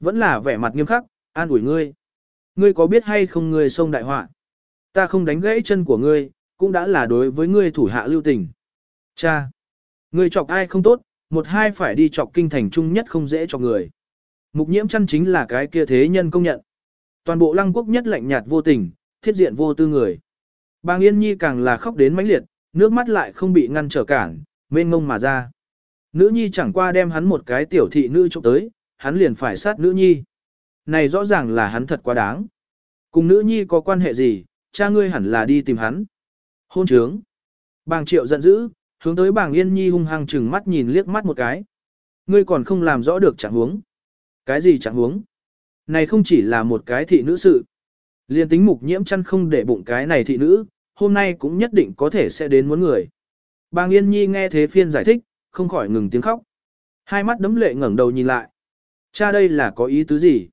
Vẫn là vẻ mặt nghiêm khắc, an ủi ngươi. Ngươi có biết hay không ngươi sông đại họa? Ta không đánh gãy chân của ngươi, cũng đã là đối với ngươi thủ hạ lưu tình. Cha! Ngươi chọc ai không tốt, một hai phải đi chọc kinh thành trung nhất không dễ cho người. Mục nhiễm chăn chính là cái kia thế nhân công nhận. Toàn bộ lăng quốc nhất lạnh nhạt vô tình, thiết diện vô tư người. Bàng Yên Nhi càng là khóc đến mãnh liệt, nước mắt lại không bị ngăn trở cản, mênh mông mà ra. Nữ nhi chẳng qua đem hắn một cái tiểu thị nữ trộm tới, hắn liền phải sát nữ nhi. Này rõ ràng là hắn thật quá đáng. Cùng nữ nhi có quan hệ gì, cha ngươi hẳn là đi tìm hắn. Hôn trướng. Bàng triệu giận dữ, hướng tới bàng yên nhi hung hăng chừng mắt nhìn liếc mắt một cái. Ngươi còn không làm rõ được trạng huống. Cái gì trạng huống? Này không chỉ là một cái thị nữ sự. Liên tính mục nhiễm chăn không để bụng cái này thị nữ, hôm nay cũng nhất định có thể sẽ đến muốn người. Bàng Yên Nhi nghe thế phiên giải thích, không khỏi ngừng tiếng khóc. Hai mắt đấm lệ ngẩng đầu nhìn lại. Cha đây là có ý tứ gì?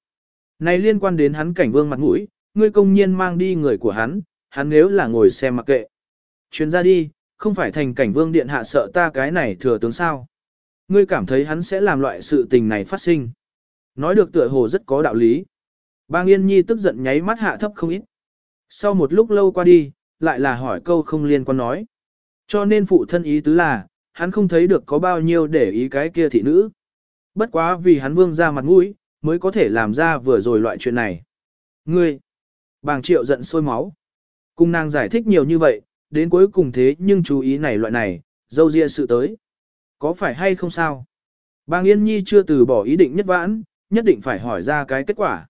Này liên quan đến hắn cảnh vương mặt mũi, ngươi công nhiên mang đi người của hắn, hắn nếu là ngồi xem mặc kệ. Chuyến ra đi, không phải thành cảnh vương điện hạ sợ ta cái này thừa tướng sao. Ngươi cảm thấy hắn sẽ làm loại sự tình này phát sinh. Nói được tựa hồ rất có đạo lý. Bang Yên Nhi tức giận nháy mắt hạ thấp không ít. Sau một lúc lâu qua đi, lại là hỏi câu không liên quan nói. Cho nên phụ thân ý tứ là, hắn không thấy được có bao nhiêu để ý cái kia thị nữ. Bất quá vì hắn vương ra mặt mũi, mới có thể làm ra vừa rồi loại chuyện này. Ngươi! Bàng triệu giận sôi máu. Cung nàng giải thích nhiều như vậy, đến cuối cùng thế nhưng chú ý này loại này, dâu ria sự tới. Có phải hay không sao? Bàng Yên Nhi chưa từ bỏ ý định nhất vãn, nhất định phải hỏi ra cái kết quả.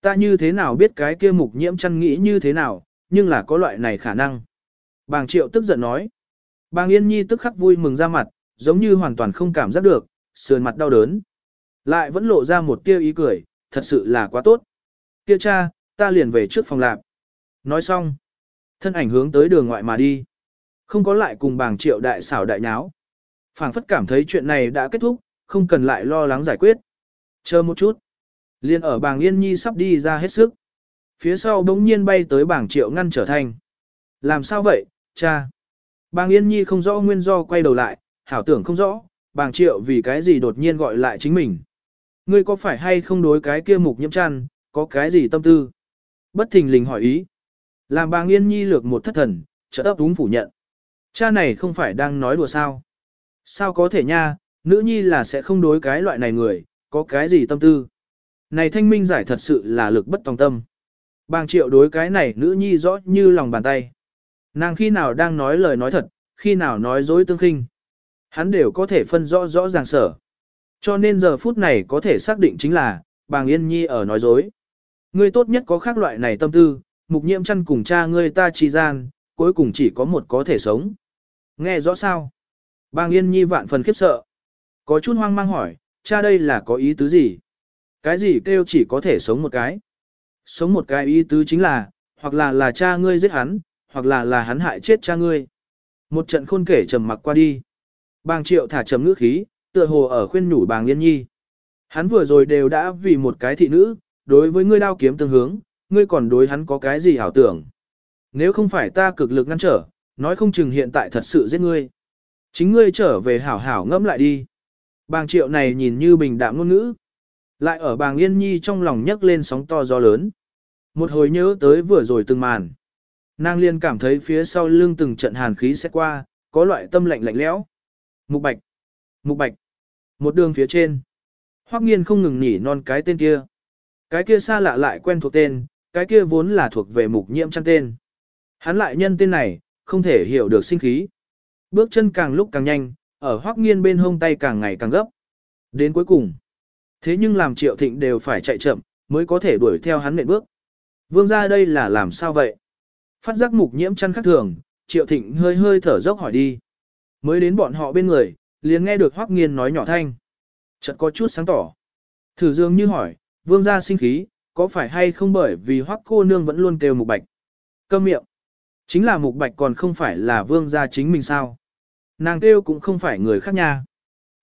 Ta như thế nào biết cái kia mục nhiễm chăn nghĩ như thế nào, nhưng là có loại này khả năng. Bàng triệu tức giận nói. Bàng Yên Nhi tức khắc vui mừng ra mặt, giống như hoàn toàn không cảm giác được, sườn mặt đau đớn. Lại vẫn lộ ra một tia ý cười, thật sự là quá tốt. Kia cha, ta liền về trước phòng lạp. Nói xong, thân ảnh hướng tới đường ngoại mà đi. Không có lại cùng bàng triệu đại xảo đại nháo. phảng phất cảm thấy chuyện này đã kết thúc, không cần lại lo lắng giải quyết. Chờ một chút. Liên ở bàng Yên Nhi sắp đi ra hết sức. Phía sau đống nhiên bay tới bảng triệu ngăn trở thành. Làm sao vậy, cha? Bàng Yên Nhi không rõ nguyên do quay đầu lại, hảo tưởng không rõ, bàng triệu vì cái gì đột nhiên gọi lại chính mình. Ngươi có phải hay không đối cái kia mục nhiễm chăn, có cái gì tâm tư? Bất thình lình hỏi ý. Làm bàng Yên Nhi lược một thất thần, trợ ấp đúng phủ nhận. Cha này không phải đang nói đùa sao? Sao có thể nha, nữ nhi là sẽ không đối cái loại này người, có cái gì tâm tư? Này thanh minh giải thật sự là lực bất tòng tâm. Bàng triệu đối cái này nữ nhi rõ như lòng bàn tay. Nàng khi nào đang nói lời nói thật, khi nào nói dối tương khinh. Hắn đều có thể phân rõ rõ ràng sở. Cho nên giờ phút này có thể xác định chính là, bàng yên nhi ở nói dối. Ngươi tốt nhất có khác loại này tâm tư, mục nhiễm chăn cùng cha ngươi ta chi gian, cuối cùng chỉ có một có thể sống. Nghe rõ sao? Bàng yên nhi vạn phần khiếp sợ. Có chút hoang mang hỏi, cha đây là có ý tứ gì? Cái gì kêu chỉ có thể sống một cái? Sống một cái ý tứ chính là, hoặc là là cha ngươi giết hắn, hoặc là là hắn hại chết cha ngươi. Một trận khôn kể trầm mặc qua đi. Bàng triệu thả trầm ngữ khí, tựa hồ ở khuyên nhủ bàng yên nhi. Hắn vừa rồi đều đã vì một cái thị nữ, đối với ngươi đao kiếm tương hướng, ngươi còn đối hắn có cái gì hảo tưởng. Nếu không phải ta cực lực ngăn trở, nói không chừng hiện tại thật sự giết ngươi. Chính ngươi trở về hảo hảo ngẫm lại đi. Bàng triệu này nhìn như bình đạm ngôn ngữ. Lại ở bàng yên nhi trong lòng nhấc lên sóng to gió lớn. Một hồi nhớ tới vừa rồi từng màn. Nàng liên cảm thấy phía sau lưng từng trận hàn khí sẽ qua, có loại tâm lạnh lạnh lẽo. Mục bạch, mục bạch, một đường phía trên. Hoắc nghiên không ngừng nhỉ non cái tên kia. Cái kia xa lạ lại quen thuộc tên, cái kia vốn là thuộc về mục nhiễm chăn tên. Hắn lại nhân tên này, không thể hiểu được sinh khí. Bước chân càng lúc càng nhanh, ở Hoắc nghiên bên hông tay càng ngày càng gấp. Đến cuối cùng. Thế nhưng làm triệu thịnh đều phải chạy chậm, mới có thể đuổi theo hắn nện bước. Vương ra đây là làm sao vậy? Phát giác mục nhiễm chăn khắc thường, triệu thịnh hơi hơi thở dốc hỏi đi. Mới đến bọn họ bên người, liền nghe được hoắc nghiên nói nhỏ thanh. Chợt có chút sáng tỏ. Thử dương như hỏi, vương gia sinh khí, có phải hay không bởi vì hoắc cô nương vẫn luôn kêu mục bạch. Câm miệng. Chính là mục bạch còn không phải là vương gia chính mình sao. Nàng kêu cũng không phải người khác nha.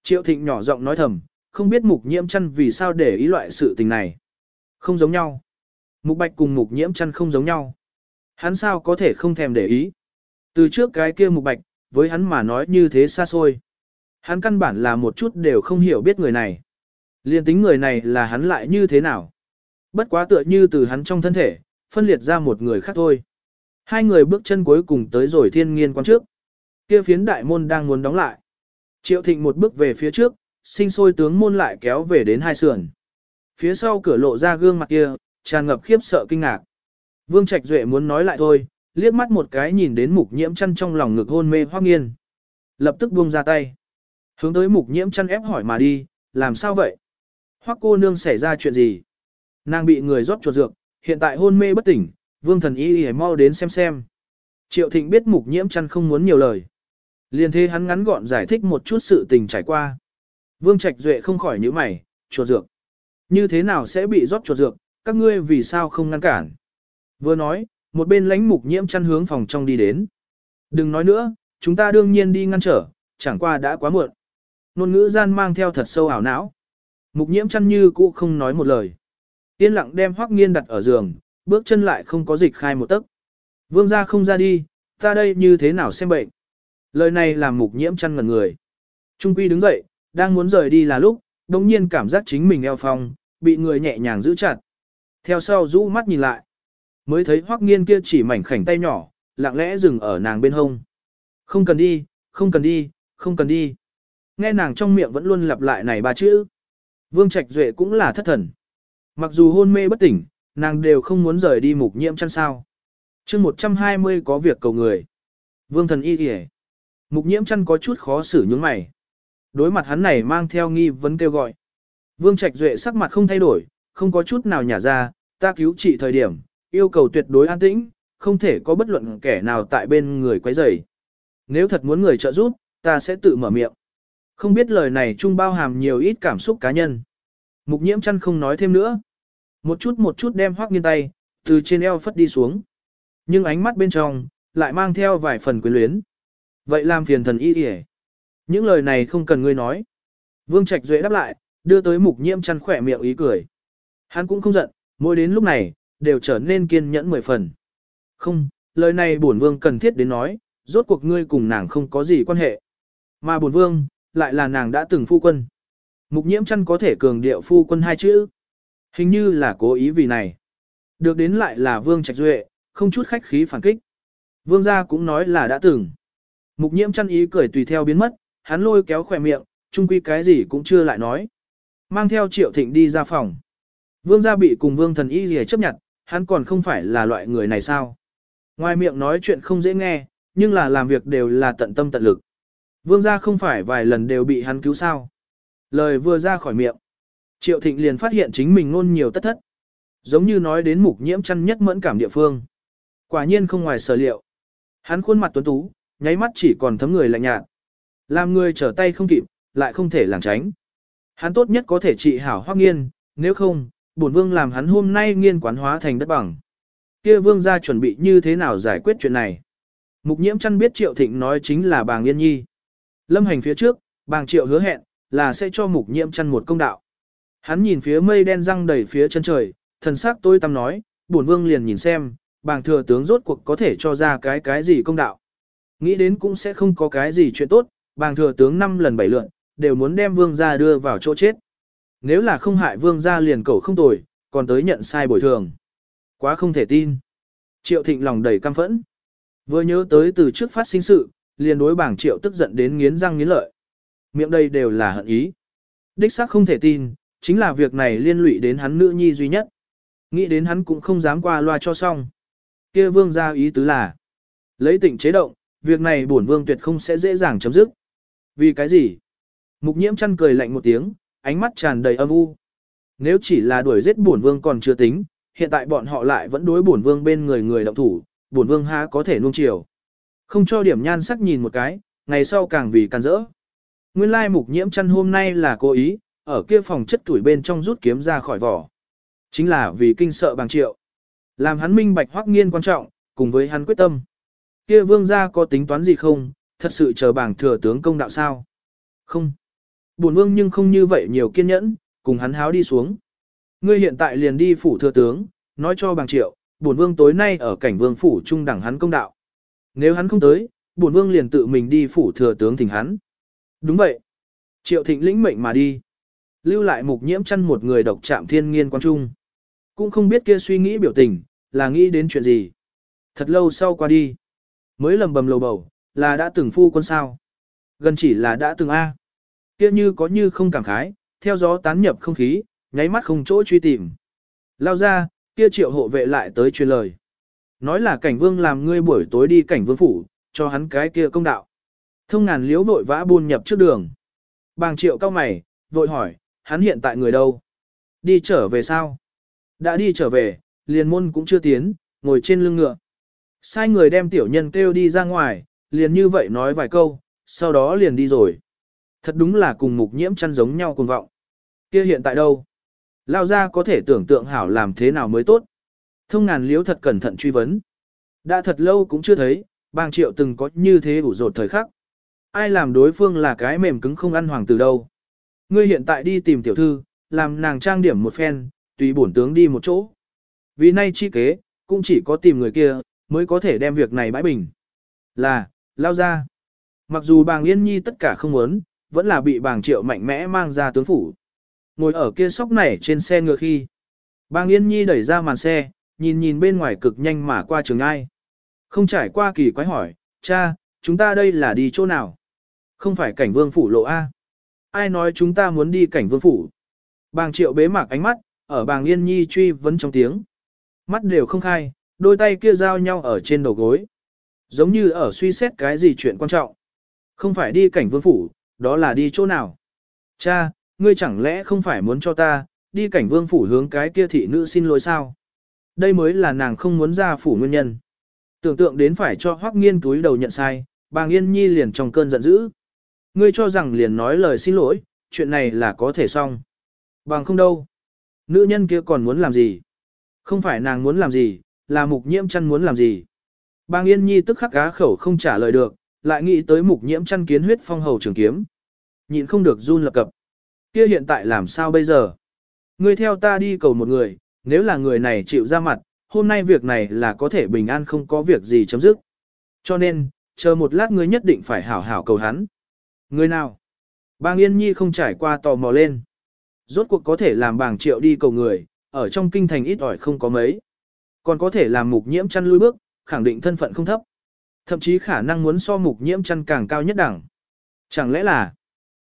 Triệu thịnh nhỏ giọng nói thầm, không biết mục nhiễm Chân vì sao để ý loại sự tình này. Không giống nhau. Mục bạch cùng mục nhiễm Chân không giống nhau. Hắn sao có thể không thèm để ý. Từ trước cái kia mục bạch, với hắn mà nói như thế xa xôi. Hắn căn bản là một chút đều không hiểu biết người này. Liên tính người này là hắn lại như thế nào? Bất quá tựa như từ hắn trong thân thể, phân liệt ra một người khác thôi. Hai người bước chân cuối cùng tới rồi thiên nghiên quan trước. Kia phiến đại môn đang muốn đóng lại. Triệu thịnh một bước về phía trước, sinh sôi tướng môn lại kéo về đến hai sườn. Phía sau cửa lộ ra gương mặt kia, tràn ngập khiếp sợ kinh ngạc. Vương Trạch Duệ muốn nói lại thôi, liếc mắt một cái nhìn đến mục nhiễm chăn trong lòng ngực hôn mê hoác nghiên. Lập tức buông ra tay. Hướng tới mục nhiễm chăn ép hỏi mà đi, làm sao vậy? Hoác cô nương xảy ra chuyện gì? Nàng bị người rót chuột dược, hiện tại hôn mê bất tỉnh, vương thần y y mau đến xem xem. Triệu thịnh biết mục nhiễm chăn không muốn nhiều lời. Liên thế hắn ngắn gọn giải thích một chút sự tình trải qua. Vương Trạch Duệ không khỏi nhíu mày, chuột dược. Như thế nào sẽ bị rót chuột dược, các ngươi vì sao không ngăn cản? Vừa nói, một bên lãnh mục nhiễm chăn hướng phòng trong đi đến. Đừng nói nữa, chúng ta đương nhiên đi ngăn trở, chẳng qua đã quá muộn. Nôn ngữ gian mang theo thật sâu ảo não. Mục nhiễm chăn như cũ không nói một lời. Yên lặng đem hoắc nghiên đặt ở giường, bước chân lại không có dịch khai một tấc. Vương gia không ra đi, ta đây như thế nào xem bệnh. Lời này làm mục nhiễm chăn ngẩn người. Trung quy đứng dậy, đang muốn rời đi là lúc, đồng nhiên cảm giác chính mình eo phong, bị người nhẹ nhàng giữ chặt. Theo sau rũ mắt nhìn lại. Mới thấy hoắc nghiên kia chỉ mảnh khảnh tay nhỏ, lặng lẽ dừng ở nàng bên hông. Không cần đi, không cần đi, không cần đi. Nghe nàng trong miệng vẫn luôn lặp lại này ba chữ. Vương Trạch Duệ cũng là thất thần. Mặc dù hôn mê bất tỉnh, nàng đều không muốn rời đi mục nhiễm chăn sao. chương 120 có việc cầu người. Vương thần y y Mục nhiễm chăn có chút khó xử nhún mày. Đối mặt hắn này mang theo nghi vấn kêu gọi. Vương Trạch Duệ sắc mặt không thay đổi, không có chút nào nhả ra, ta cứu trị thời điểm, yêu cầu tuyệt đối an tĩnh, không thể có bất luận kẻ nào tại bên người quấy rầy. Nếu thật muốn người trợ giúp, ta sẽ tự mở miệng. Không biết lời này chung bao hàm nhiều ít cảm xúc cá nhân. Mục nhiễm chăn không nói thêm nữa. Một chút một chút đem hoác nghiên tay, từ trên eo phất đi xuống. Nhưng ánh mắt bên trong, lại mang theo vài phần quyến luyến. Vậy làm phiền thần y kìa. Những lời này không cần ngươi nói. Vương Trạch Duệ đáp lại, đưa tới mục nhiễm chăn khỏe miệng ý cười. Hắn cũng không giận, mỗi đến lúc này, đều trở nên kiên nhẫn mười phần. Không, lời này bổn vương cần thiết đến nói, rốt cuộc ngươi cùng nàng không có gì quan hệ. Mà bổn vương, lại là nàng đã từng phu quân. Mục nhiễm chăn có thể cường điệu phu quân hai chữ. Hình như là cố ý vì này. Được đến lại là vương trạch duệ, không chút khách khí phản kích. Vương gia cũng nói là đã từng. Mục nhiễm chăn ý cười tùy theo biến mất, hắn lôi kéo khỏe miệng, chung quy cái gì cũng chưa lại nói. Mang theo triệu thịnh đi ra phòng. Vương gia bị cùng vương thần y gì chấp nhận, hắn còn không phải là loại người này sao. Ngoài miệng nói chuyện không dễ nghe, nhưng là làm việc đều là tận tâm tận lực. Vương gia không phải vài lần đều bị hắn cứu sao. Lời vừa ra khỏi miệng. Triệu thịnh liền phát hiện chính mình ngôn nhiều tất thất. Giống như nói đến mục nhiễm chăn nhất mẫn cảm địa phương. Quả nhiên không ngoài sở liệu. Hắn khuôn mặt tuấn tú, nháy mắt chỉ còn thấm người lạnh nhạt. Làm người trở tay không kịp, lại không thể lảng tránh. Hắn tốt nhất có thể trị hảo hoác nghiên, nếu không, bổn vương làm hắn hôm nay nghiên quán hóa thành đất bằng. Kia vương gia chuẩn bị như thế nào giải quyết chuyện này. Mục nhiễm chăn biết triệu thịnh nói chính là bàng yên nhi. Lâm hành phía trước, bàng triệu hứa hẹn, là sẽ cho mục nhiễm chăn một công đạo. Hắn nhìn phía mây đen răng đầy phía chân trời, thần sắc tôi tâm nói, bổn vương liền nhìn xem, bàng thừa tướng rốt cuộc có thể cho ra cái cái gì công đạo. Nghĩ đến cũng sẽ không có cái gì chuyện tốt, bàng thừa tướng năm lần bảy lượn, đều muốn đem vương gia đưa vào chỗ chết. Nếu là không hại vương gia liền cầu không tồi, còn tới nhận sai bồi thường. Quá không thể tin. Triệu thịnh lòng đầy căm phẫn. Vừa nhớ tới từ trước phát sinh sự, liền đối bảng triệu tức giận đến nghiến răng nghiến lợi. Miệng đây đều là hận ý. Đích xác không thể tin, chính là việc này liên lụy đến hắn nữ nhi duy nhất. Nghĩ đến hắn cũng không dám qua loa cho xong. kia vương gia ý tứ là, lấy tỉnh chế động, việc này bổn vương tuyệt không sẽ dễ dàng chấm dứt. Vì cái gì? Mục nhiễm chăn cười lạnh một tiếng, ánh mắt tràn đầy âm u. Nếu chỉ là đuổi giết bổn vương còn chưa tính, hiện tại bọn họ lại vẫn đối bổn vương bên người người động thủ, bổn vương há có thể nuông chiều. Không cho điểm nhan sắc nhìn một cái, ngày sau càng vì càng rỡ. Nguyên lai mục nhiễm chăn hôm nay là cố ý, ở kia phòng chất tuổi bên trong rút kiếm ra khỏi vỏ. Chính là vì kinh sợ bằng triệu. Làm hắn minh bạch hoắc nghiên quan trọng, cùng với hắn quyết tâm. Kia vương gia có tính toán gì không, thật sự chờ bảng thừa tướng công đạo sao? Không. Bổn vương nhưng không như vậy nhiều kiên nhẫn, cùng hắn háo đi xuống. Ngươi hiện tại liền đi phủ thừa tướng, nói cho bàng triệu, bổn vương tối nay ở cảnh vương phủ trung đẳng hắn công đạo. Nếu hắn không tới, bổn vương liền tự mình đi phủ thừa tướng thỉnh hắn. Đúng vậy. Triệu thịnh lĩnh mệnh mà đi. lưu lại mục nhiễm chăn một người độc chạm thiên nghiên quan trung. Cũng không biết kia suy nghĩ biểu tình, là nghĩ đến chuyện gì. Thật lâu sau qua đi, mới lầm bầm lầu bầu, là đã từng phu quân sao. Gần chỉ là đã từng A. Kia như có như không cảm khái, theo gió tán nhập không khí, nháy mắt không chỗ truy tìm. Lao ra, kia triệu hộ vệ lại tới truyền lời. Nói là cảnh vương làm ngươi buổi tối đi cảnh vương phủ, cho hắn cái kia công đạo. Thông ngàn liếu vội vã buôn nhập trước đường. Bàng triệu cao mày, vội hỏi, hắn hiện tại người đâu? Đi trở về sao? Đã đi trở về, liền môn cũng chưa tiến, ngồi trên lưng ngựa. Sai người đem tiểu nhân kêu đi ra ngoài, liền như vậy nói vài câu, sau đó liền đi rồi. Thật đúng là cùng mục nhiễm chăn giống nhau cùng vọng. kia hiện tại đâu? Lao ra có thể tưởng tượng hảo làm thế nào mới tốt. Thông ngàn liếu thật cẩn thận truy vấn. Đã thật lâu cũng chưa thấy, bang triệu từng có như thế đủ rột thời khắc. Ai làm đối phương là cái mềm cứng không ăn hoàng từ đâu. Ngươi hiện tại đi tìm tiểu thư, làm nàng trang điểm một phen, tùy bổn tướng đi một chỗ. Vì nay chi kế, cũng chỉ có tìm người kia, mới có thể đem việc này bãi bình. Là, lao ra. Mặc dù bàng Yên Nhi tất cả không muốn, vẫn là bị bàng triệu mạnh mẽ mang ra tướng phủ. Ngồi ở kia sóc này trên xe ngựa khi. Bàng Yên Nhi đẩy ra màn xe, nhìn nhìn bên ngoài cực nhanh mà qua trường ai. Không trải qua kỳ quái hỏi, cha, chúng ta đây là đi chỗ nào? Không phải cảnh vương phủ lộ A. Ai nói chúng ta muốn đi cảnh vương phủ? Bàng triệu bế mạc ánh mắt, ở bàng Yên Nhi truy vấn trong tiếng. Mắt đều không khai, đôi tay kia giao nhau ở trên đầu gối. Giống như ở suy xét cái gì chuyện quan trọng. Không phải đi cảnh vương phủ, đó là đi chỗ nào. Cha, ngươi chẳng lẽ không phải muốn cho ta, đi cảnh vương phủ hướng cái kia thị nữ xin lỗi sao? Đây mới là nàng không muốn ra phủ nguyên nhân. Tưởng tượng đến phải cho hoắc nghiên túi đầu nhận sai, bàng yên nhi liền trong cơn giận dữ. Ngươi cho rằng liền nói lời xin lỗi, chuyện này là có thể xong. Bằng không đâu. Nữ nhân kia còn muốn làm gì? Không phải nàng muốn làm gì, là mục nhiễm chăn muốn làm gì. Bàng Yên Nhi tức khắc cá khẩu không trả lời được, lại nghĩ tới mục nhiễm chăn kiến huyết phong hầu trường kiếm. Nhịn không được run lập cập. Kia hiện tại làm sao bây giờ? Ngươi theo ta đi cầu một người, nếu là người này chịu ra mặt, hôm nay việc này là có thể bình an không có việc gì chấm dứt. Cho nên, chờ một lát ngươi nhất định phải hảo hảo cầu hắn. Người nào? Bang Yên Nhi không trải qua tò mò lên. Rốt cuộc có thể làm bảng triệu đi cầu người, ở trong kinh thành ít ỏi không có mấy. Còn có thể làm mục nhiễm chăn lui bước, khẳng định thân phận không thấp. Thậm chí khả năng muốn so mục nhiễm chăn càng cao nhất đẳng. Chẳng lẽ là,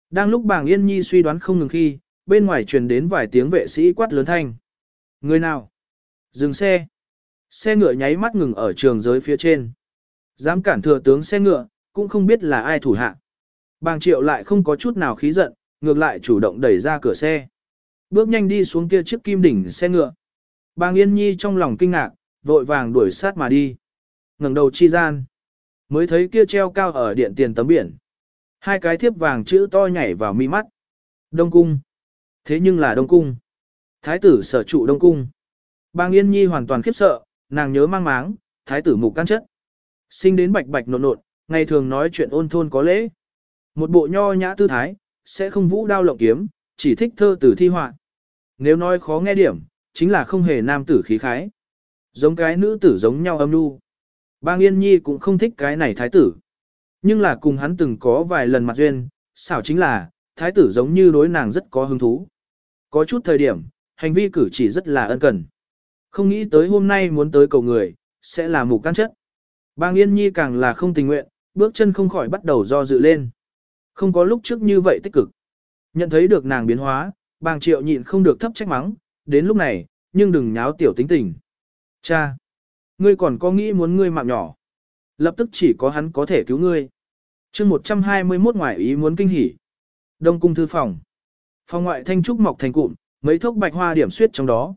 đang lúc bàng Yên Nhi suy đoán không ngừng khi, bên ngoài truyền đến vài tiếng vệ sĩ quát lớn thanh. Người nào? Dừng xe. Xe ngựa nháy mắt ngừng ở trường giới phía trên. Dám cản thừa tướng xe ngựa, cũng không biết là ai thủ hạ. Bàng triệu lại không có chút nào khí giận, ngược lại chủ động đẩy ra cửa xe. Bước nhanh đi xuống kia chiếc kim đỉnh xe ngựa. Bàng Yên Nhi trong lòng kinh ngạc, vội vàng đuổi sát mà đi. ngẩng đầu chi gian. Mới thấy kia treo cao ở điện tiền tấm biển. Hai cái thiếp vàng chữ to nhảy vào mi mắt. Đông cung. Thế nhưng là Đông cung. Thái tử sở trụ Đông cung. bang Yên Nhi hoàn toàn khiếp sợ, nàng nhớ mang máng, thái tử mục can chất. Sinh đến bạch bạch nộn nộn, ngày thường nói chuyện ôn thôn có lễ. Một bộ nho nhã tư thái, sẽ không vũ đao lộng kiếm, chỉ thích thơ tử thi họa. Nếu nói khó nghe điểm, chính là không hề nam tử khí khái. Giống cái nữ tử giống nhau âm nu. Bang Yên Nhi cũng không thích cái này thái tử. Nhưng là cùng hắn từng có vài lần mặt duyên, xảo chính là, thái tử giống như đối nàng rất có hứng thú. Có chút thời điểm, hành vi cử chỉ rất là ân cần. Không nghĩ tới hôm nay muốn tới cầu người, sẽ là mục can chất. Bang Yên Nhi càng là không tình nguyện, bước chân không khỏi bắt đầu do dự lên. Không có lúc trước như vậy tích cực. Nhận thấy được nàng biến hóa, bang triệu nhịn không được thấp trách mắng, đến lúc này, nhưng đừng nháo tiểu tính tình. Cha! Ngươi còn có nghĩ muốn ngươi mạng nhỏ. Lập tức chỉ có hắn có thể cứu ngươi. chương 121 ngoại ý muốn kinh hỉ. Đông cung thư phòng. Phòng ngoại thanh trúc mọc thành cụm, mấy thốc bạch hoa điểm suyết trong đó.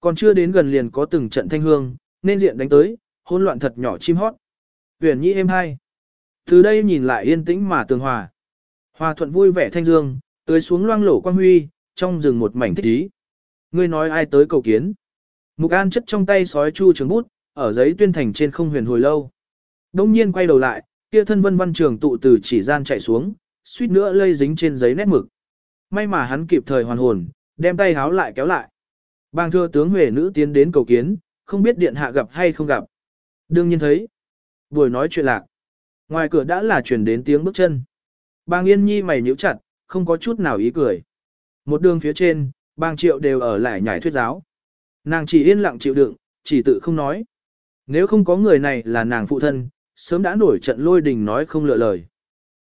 Còn chưa đến gần liền có từng trận thanh hương, nên diện đánh tới, hỗn loạn thật nhỏ chim hót. Huyền nhi êm hai. Từ đây nhìn lại yên tĩnh mà tường hòa. Hòa thuận vui vẻ thanh dương, tưới xuống loang lổ quang huy, trong rừng một mảnh thích ý. Ngươi nói ai tới cầu kiến. Mục An chất trong tay sói chu trường bút, ở giấy tuyên thành trên không huyền hồi lâu. Đông nhiên quay đầu lại, kia thân vân văn trường tụ từ chỉ gian chạy xuống, suýt nữa lây dính trên giấy nét mực. May mà hắn kịp thời hoàn hồn, đem tay háo lại kéo lại. Bang thưa tướng Huệ nữ tiến đến cầu kiến, không biết điện hạ gặp hay không gặp. Đương nhiên thấy. Buổi nói chuyện lạc. Ngoài cửa đã là truyền đến tiếng bước chân. Bang Yên Nhi mày nhíu chặt, không có chút nào ý cười. Một đường phía trên, bang triệu đều ở lại nhảy thuyết giáo. Nàng chỉ yên lặng chịu đựng, chỉ tự không nói. Nếu không có người này là nàng phụ thân, sớm đã nổi trận lôi đình nói không lựa lời.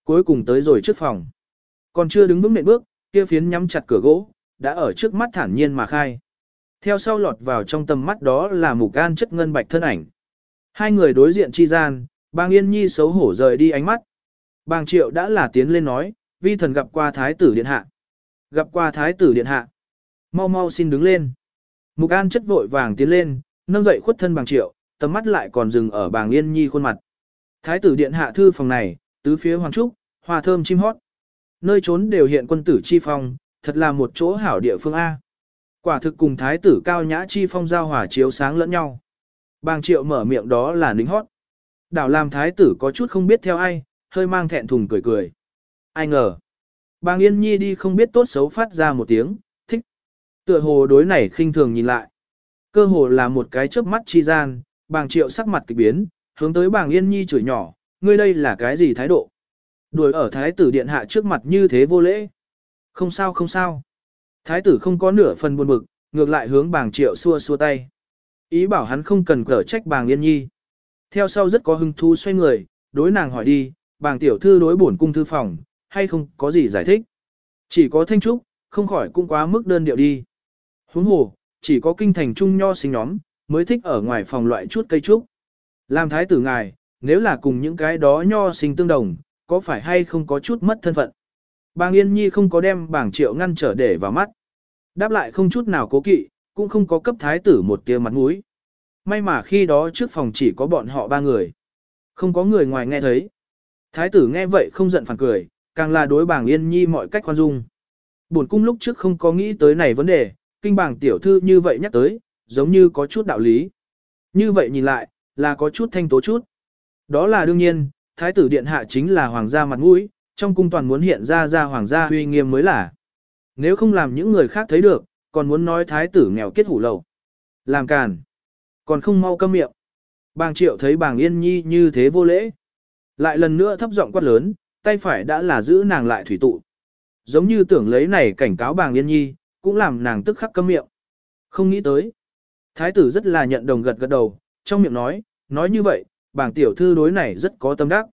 Cuối cùng tới rồi trước phòng. Còn chưa đứng vững nệm bước, kia phiến nhắm chặt cửa gỗ, đã ở trước mắt thản nhiên mà khai. Theo sau lọt vào trong tầm mắt đó là mục gan chất ngân bạch thân ảnh. Hai người đối diện chi gian, bang yên nhi xấu hổ rời đi ánh mắt. Bang triệu đã là tiến lên nói, vi thần gặp qua thái tử điện hạ. Gặp qua thái tử điện hạ. Mau mau xin đứng lên. Mục an chất vội vàng tiến lên, nâng dậy khuất thân bàng triệu, tầm mắt lại còn dừng ở bàng yên nhi khuôn mặt. Thái tử điện hạ thư phòng này, tứ phía hoàng trúc, hoa thơm chim hót. Nơi trốn đều hiện quân tử chi phong, thật là một chỗ hảo địa phương A. Quả thực cùng thái tử cao nhã chi phong giao hòa chiếu sáng lẫn nhau. Bàng triệu mở miệng đó là nính hót. Đảo làm thái tử có chút không biết theo ai, hơi mang thẹn thùng cười cười. Ai ngờ. Bàng yên nhi đi không biết tốt xấu phát ra một tiếng, thích. Tựa hồ đối này khinh thường nhìn lại. Cơ hồ là một cái chớp mắt chi gian, bàng triệu sắc mặt kịch biến, hướng tới bàng yên nhi chửi nhỏ, ngươi đây là cái gì thái độ? Đuổi ở thái tử điện hạ trước mặt như thế vô lễ. Không sao không sao. Thái tử không có nửa phần buồn bực, ngược lại hướng bàng triệu xua xua tay. Ý bảo hắn không cần cở trách bàng yên nhi. Theo sau rất có hứng thú xoay người, đối nàng hỏi đi, bàng tiểu thư đối bổn cung thư phòng, hay không có gì giải thích. Chỉ có thanh trúc, không khỏi cũng quá mức đơn điệu đi. Huống hồ, chỉ có kinh thành trung nho sinh nhóm, mới thích ở ngoài phòng loại chút cây trúc. Làm thái tử ngài, nếu là cùng những cái đó nho sinh tương đồng, có phải hay không có chút mất thân phận. Bàng Yên Nhi không có đem bảng triệu ngăn trở để vào mắt. Đáp lại không chút nào cố kỵ, cũng không có cấp thái tử một tia mặt mũi. May mà khi đó trước phòng chỉ có bọn họ ba người. Không có người ngoài nghe thấy. Thái tử nghe vậy không giận phản cười, càng là đối bảng Yên Nhi mọi cách khoan dung. Bổn cung lúc trước không có nghĩ tới này vấn đề, kinh bảng tiểu thư như vậy nhắc tới, giống như có chút đạo lý. Như vậy nhìn lại, là có chút thanh tố chút. Đó là đương nhiên, thái tử điện hạ chính là hoàng gia mặt mũi, trong cung toàn muốn hiện ra ra hoàng gia uy nghiêm mới là. Nếu không làm những người khác thấy được, còn muốn nói thái tử nghèo kết hủ lầu. Làm càn. Còn không mau câm miệng. Bàng triệu thấy bàng yên nhi như thế vô lễ. Lại lần nữa thấp giọng quát lớn, tay phải đã là giữ nàng lại thủy tụ. Giống như tưởng lấy này cảnh cáo bàng yên nhi, cũng làm nàng tức khắc câm miệng. Không nghĩ tới. Thái tử rất là nhận đồng gật gật đầu, trong miệng nói, nói như vậy, bảng tiểu thư đối này rất có tâm đắc.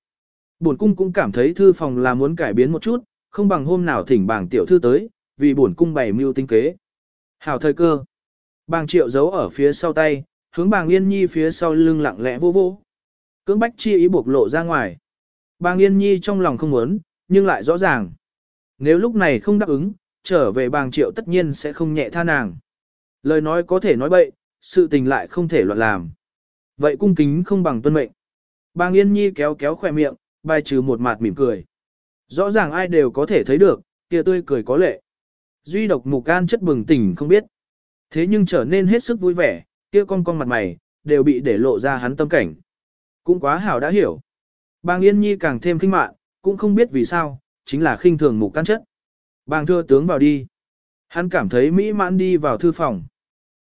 Bổn cung cũng cảm thấy thư phòng là muốn cải biến một chút, không bằng hôm nào thỉnh bảng tiểu thư tới, vì bổn cung bày mưu tinh kế. Hảo thời cơ. Bàng triệu giấu ở phía sau tay, hướng bàng yên nhi phía sau lưng lặng lẽ vô vô. Cưỡng bách chi ý buộc lộ ra ngoài. Bàng yên nhi trong lòng không muốn, nhưng lại rõ ràng. Nếu lúc này không đáp ứng, trở về bàng triệu tất nhiên sẽ không nhẹ tha nàng. Lời nói có thể nói bậy, sự tình lại không thể loạn làm. Vậy cung kính không bằng tuân mệnh. Bàng Yên Nhi kéo kéo khỏe miệng, bài trừ một mặt mỉm cười. Rõ ràng ai đều có thể thấy được, kia tươi cười có lệ. Duy độc mục can chất bừng tỉnh không biết. Thế nhưng trở nên hết sức vui vẻ, kia con con mặt mày, đều bị để lộ ra hắn tâm cảnh. Cũng quá hảo đã hiểu. Bàng Yên Nhi càng thêm kinh mạn, cũng không biết vì sao, chính là khinh thường mục can chất. Bàng thưa tướng vào đi. Hắn cảm thấy mỹ mãn đi vào thư phòng.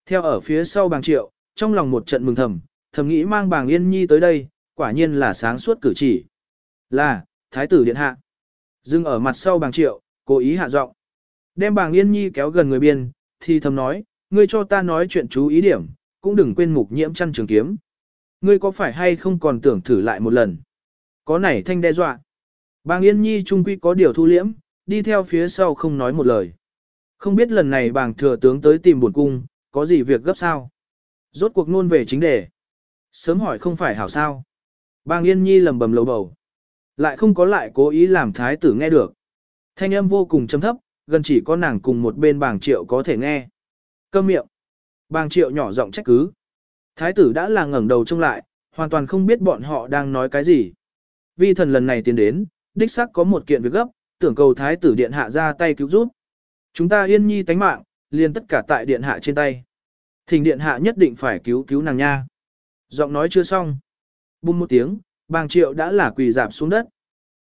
Theo ở phía sau bàng triệu, trong lòng một trận mừng thầm, thầm nghĩ mang bàng yên nhi tới đây, quả nhiên là sáng suốt cử chỉ. Là, thái tử điện hạ. Dưng ở mặt sau bàng triệu, cố ý hạ giọng, Đem bàng yên nhi kéo gần người biên, thì thầm nói, ngươi cho ta nói chuyện chú ý điểm, cũng đừng quên mục nhiễm chăn trường kiếm. Ngươi có phải hay không còn tưởng thử lại một lần? Có nảy thanh đe dọa. Bàng yên nhi trung quy có điều thu liễm, đi theo phía sau không nói một lời. Không biết lần này bàng thừa tướng tới tìm buồn cung, có gì việc gấp sao? Rốt cuộc nôn về chính đề. Sớm hỏi không phải hảo sao. Bang Yên Nhi lầm bầm lầu bầu. Lại không có lại cố ý làm thái tử nghe được. Thanh âm vô cùng chấm thấp, gần chỉ có nàng cùng một bên bàng triệu có thể nghe. Câm miệng. Bàng triệu nhỏ giọng trách cứ. Thái tử đã là ngẩng đầu trông lại, hoàn toàn không biết bọn họ đang nói cái gì. Vi thần lần này tiến đến, đích xác có một kiện việc gấp, tưởng cầu thái tử điện hạ ra tay cứu giúp. Chúng ta yên nhi tánh mạng, liền tất cả tại điện hạ trên tay. Thỉnh điện hạ nhất định phải cứu cứu nàng nha. Giọng nói chưa xong. bùm một tiếng, bàng triệu đã là quỳ dạp xuống đất.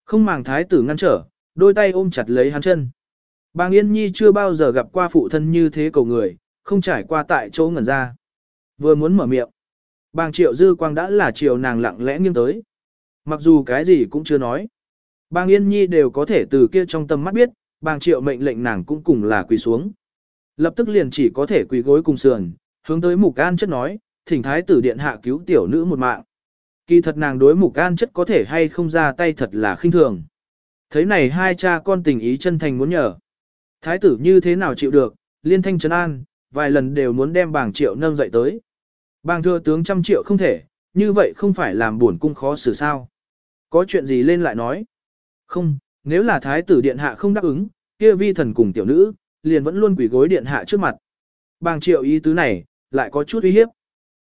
Không màng thái tử ngăn trở, đôi tay ôm chặt lấy hắn chân. Bàng Yên Nhi chưa bao giờ gặp qua phụ thân như thế cầu người, không trải qua tại chỗ ngẩn ra. Vừa muốn mở miệng. Bàng triệu dư quang đã là chiều nàng lặng lẽ nghiêng tới. Mặc dù cái gì cũng chưa nói. Bàng Yên Nhi đều có thể từ kia trong tâm mắt biết, Bàng triệu mệnh lệnh nàng cũng cùng là quỳ xuống. Lập tức liền chỉ có thể quỳ gối cùng sườn, hướng tới mục an chất nói, thỉnh thái tử điện hạ cứu tiểu nữ một mạng. Kỳ thật nàng đối mục an chất có thể hay không ra tay thật là khinh thường. Thấy này hai cha con tình ý chân thành muốn nhờ. Thái tử như thế nào chịu được, liên thanh trấn an, vài lần đều muốn đem bảng triệu nâng dậy tới. Bàng thừa tướng trăm triệu không thể, như vậy không phải làm buồn cung khó xử sao. Có chuyện gì lên lại nói. Không, nếu là thái tử điện hạ không đáp ứng, kia vi thần cùng tiểu nữ, liền vẫn luôn quỷ gối điện hạ trước mặt. Bàng triệu ý tứ này, lại có chút uy hiếp.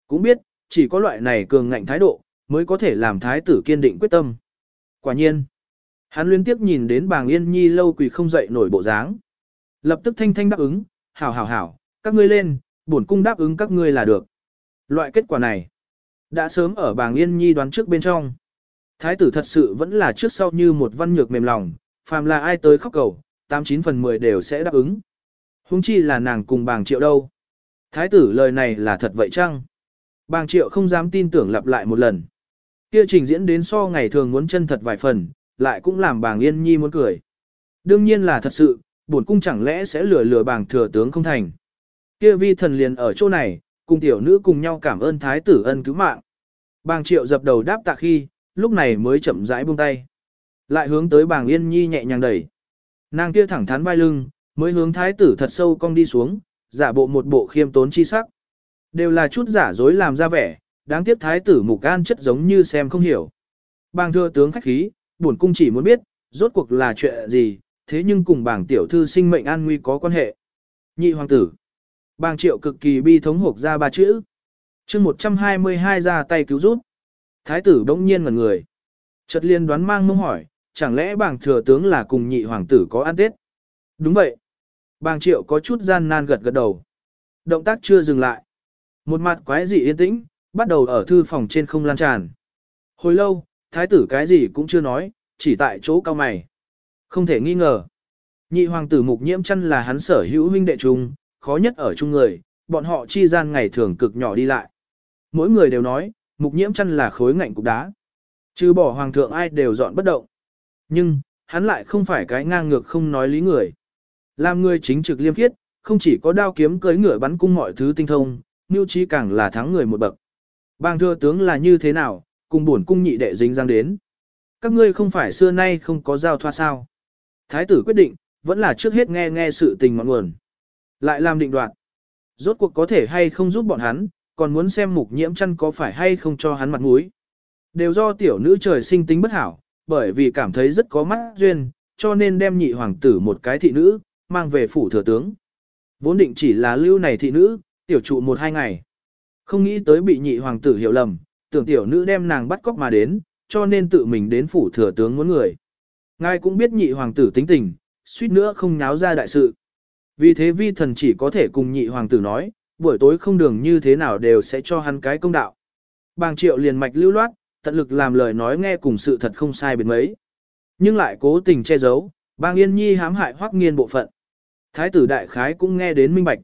Cũng biết, chỉ có loại này cường ngạnh thái độ, mới có thể làm thái tử kiên định quyết tâm. Quả nhiên, hắn liên tiếp nhìn đến bàng yên nhi lâu quỳ không dậy nổi bộ dáng. Lập tức thanh thanh đáp ứng, hảo hảo hảo, các ngươi lên, bổn cung đáp ứng các ngươi là được. Loại kết quả này, đã sớm ở bàng yên nhi đoán trước bên trong. Thái tử thật sự vẫn là trước sau như một văn nhược mềm lòng, phàm là ai tới khóc cầu, 89 phần 10 đều sẽ đáp ứng. Hùng chi là nàng cùng bàng triệu đâu. Thái tử lời này là thật vậy chăng? Bàng triệu không dám tin tưởng lặp lại một lần. Kia trình diễn đến so ngày thường muốn chân thật vài phần, lại cũng làm bàng yên nhi muốn cười. Đương nhiên là thật sự, bổn cung chẳng lẽ sẽ lừa lừa bàng thừa tướng không thành. Kia vi thần liền ở chỗ này, cùng tiểu nữ cùng nhau cảm ơn thái tử ân cứu mạng. Bàng triệu dập đầu đáp tạ khi, lúc này mới chậm rãi buông tay. Lại hướng tới bàng yên nhi nhẹ nhàng đẩy. Nàng kia thẳng thắn vai lưng, mới hướng thái tử thật sâu cong đi xuống, giả bộ một bộ khiêm tốn chi sắc. Đều là chút giả dối làm ra vẻ, đáng tiếc thái tử mục an chất giống như xem không hiểu. Bàng thưa tướng khách khí, buồn cung chỉ muốn biết, rốt cuộc là chuyện gì, thế nhưng cùng bàng tiểu thư sinh mệnh an nguy có quan hệ. Nhị hoàng tử. Bàng triệu cực kỳ bi thống hộp ra ba chữ. chương 122 ra tay cứu giúp. Thái tử bỗng nhiên ngẩn người. Chợt liên đoán mang mông hỏi, chẳng lẽ bàng thừa tướng là cùng nhị hoàng tử có ăn tết? Đúng vậy. Bàng triệu có chút gian nan gật gật đầu. Động tác chưa dừng lại. Một mặt quái dị yên tĩnh, bắt đầu ở thư phòng trên không lan tràn. Hồi lâu, thái tử cái gì cũng chưa nói, chỉ tại chỗ cao mày. Không thể nghi ngờ. Nhị hoàng tử mục nhiễm chăn là hắn sở hữu huynh đệ chung, khó nhất ở chung người, bọn họ chi gian ngày thường cực nhỏ đi lại. Mỗi người đều nói, mục nhiễm chăn là khối ngạnh cục đá. Chứ bỏ hoàng thượng ai đều dọn bất động. Nhưng, hắn lại không phải cái ngang ngược không nói lý người. Làm người chính trực liêm khiết, không chỉ có đao kiếm cưới ngựa bắn cung mọi thứ tinh thông, nhưu trí càng là thắng người một bậc. Bang thừa tướng là như thế nào, cùng buồn cung nhị đệ dính răng đến. Các ngươi không phải xưa nay không có giao thoa sao. Thái tử quyết định, vẫn là trước hết nghe nghe sự tình mọi nguồn. Lại làm định đoạt. Rốt cuộc có thể hay không giúp bọn hắn, còn muốn xem mục nhiễm chăn có phải hay không cho hắn mặt mũi. Đều do tiểu nữ trời sinh tính bất hảo, bởi vì cảm thấy rất có mắt duyên, cho nên đem nhị hoàng tử một cái thị nữ, mang về phủ thừa tướng. Vốn định chỉ là lưu này thị nữ, tiểu trụ một hai ngày. Không nghĩ tới bị nhị hoàng tử hiểu lầm, tưởng tiểu nữ đem nàng bắt cóc mà đến, cho nên tự mình đến phủ thừa tướng muốn người. Ngài cũng biết nhị hoàng tử tính tình, suýt nữa không nháo ra đại sự. Vì thế vi thần chỉ có thể cùng nhị hoàng tử nói, buổi tối không đường như thế nào đều sẽ cho hắn cái công đạo. Bàng triệu liền mạch lưu loát, tận lực làm lời nói nghe cùng sự thật không sai biệt mấy. Nhưng lại cố tình che giấu, bang yên nhi hãm hại hoắc nghiên bộ phận. Thái tử đại khái cũng nghe đến minh bạch.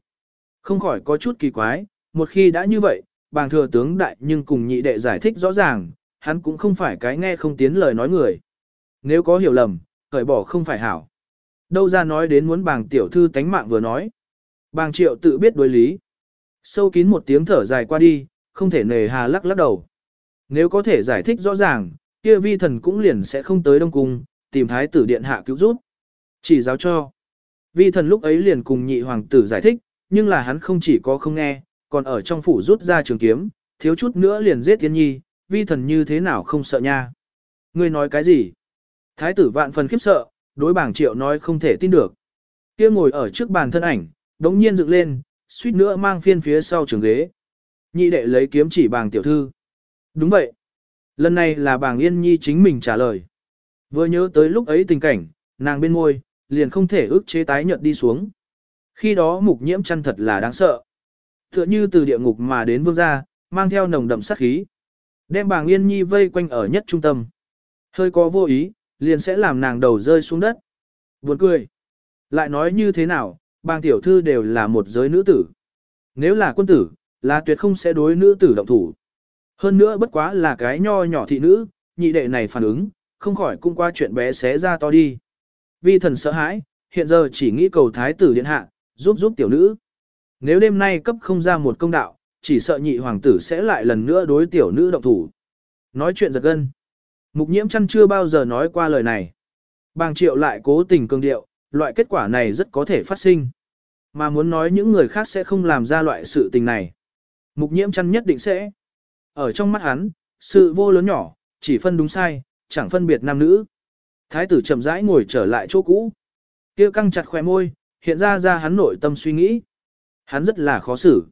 Không khỏi có chút kỳ quái, một khi đã như vậy, bàng thừa tướng đại nhưng cùng nhị đệ giải thích rõ ràng, hắn cũng không phải cái nghe không tiến lời nói người. Nếu có hiểu lầm, cởi bỏ không phải hảo. Đâu ra nói đến muốn bàng tiểu thư tánh mạng vừa nói. Bàng triệu tự biết đối lý. Sâu kín một tiếng thở dài qua đi, không thể nề hà lắc lắc đầu. Nếu có thể giải thích rõ ràng, kia vi thần cũng liền sẽ không tới Đông Cung, tìm thái tử điện hạ cứu giúp. Chỉ giáo cho. Vi thần lúc ấy liền cùng nhị hoàng tử giải thích, nhưng là hắn không chỉ có không nghe, còn ở trong phủ rút ra trường kiếm, thiếu chút nữa liền giết tiên nhi, vi thần như thế nào không sợ nha. Ngươi nói cái gì? Thái tử vạn phần khiếp sợ, đối bảng triệu nói không thể tin được. kia ngồi ở trước bàn thân ảnh, đống nhiên dựng lên, suýt nữa mang phiên phía sau trường ghế. Nhị đệ lấy kiếm chỉ bàng tiểu thư. Đúng vậy. Lần này là bàng yên nhi chính mình trả lời. Vừa nhớ tới lúc ấy tình cảnh, nàng bên môi, liền không thể ức chế tái nhợt đi xuống. Khi đó mục nhiễm chăn thật là đáng sợ. Tựa như từ địa ngục mà đến vương gia, mang theo nồng đậm sát khí. Đem bàng yên nhi vây quanh ở nhất trung tâm. Hơi có vô ý, liền sẽ làm nàng đầu rơi xuống đất. Buồn cười. Lại nói như thế nào, bàng tiểu thư đều là một giới nữ tử. Nếu là quân tử, là tuyệt không sẽ đối nữ tử động thủ. Hơn nữa bất quá là cái nho nhỏ thị nữ, nhị đệ này phản ứng, không khỏi cũng qua chuyện bé xé ra to đi. Vi thần sợ hãi, hiện giờ chỉ nghĩ cầu thái tử điện hạ, giúp giúp tiểu nữ. Nếu đêm nay cấp không ra một công đạo, chỉ sợ nhị hoàng tử sẽ lại lần nữa đối tiểu nữ động thủ. Nói chuyện giật gân. Mục nhiễm chăn chưa bao giờ nói qua lời này. Bàng triệu lại cố tình cương điệu, loại kết quả này rất có thể phát sinh. Mà muốn nói những người khác sẽ không làm ra loại sự tình này. Mục nhiễm chăn nhất định sẽ. Ở trong mắt hắn, sự vô lớn nhỏ, chỉ phân đúng sai, chẳng phân biệt nam nữ. Thái tử chậm rãi ngồi trở lại chỗ cũ. kia căng chặt khóe môi, hiện ra ra hắn nội tâm suy nghĩ. Hắn rất là khó xử.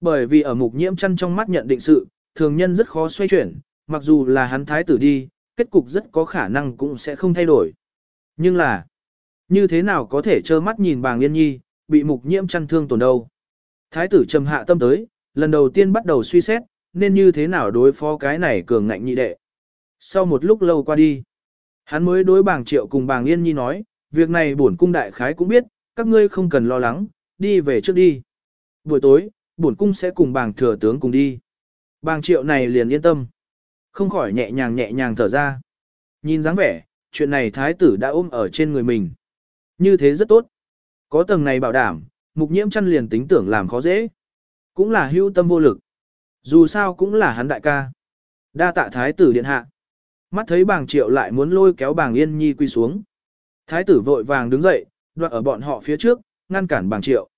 Bởi vì ở mục nhiễm chăn trong mắt nhận định sự, thường nhân rất khó xoay chuyển, mặc dù là hắn thái tử đi, kết cục rất có khả năng cũng sẽ không thay đổi. Nhưng là, như thế nào có thể trơ mắt nhìn bàng yên nhi, bị mục nhiễm chăn thương tổn đâu. Thái tử trầm hạ tâm tới, lần đầu tiên bắt đầu suy xét, nên như thế nào đối phó cái này cường ngạnh nhị đệ. Sau một lúc lâu qua đi, hắn mới đối bàng triệu cùng bàng yên nhi nói, việc này bổn cung đại khái cũng biết, các ngươi không cần lo lắng, đi về trước đi. Buổi tối, bổn cung sẽ cùng bàng thừa tướng cùng đi. Bàng triệu này liền yên tâm. Không khỏi nhẹ nhàng nhẹ nhàng thở ra. Nhìn dáng vẻ, chuyện này thái tử đã ôm ở trên người mình. Như thế rất tốt. Có tầng này bảo đảm, mục nhiễm chăn liền tính tưởng làm khó dễ. Cũng là hưu tâm vô lực. Dù sao cũng là hắn đại ca. Đa tạ thái tử điện hạ. Mắt thấy bàng triệu lại muốn lôi kéo bàng yên nhi quy xuống. Thái tử vội vàng đứng dậy, đoạt ở bọn họ phía trước, ngăn cản bàng triệu.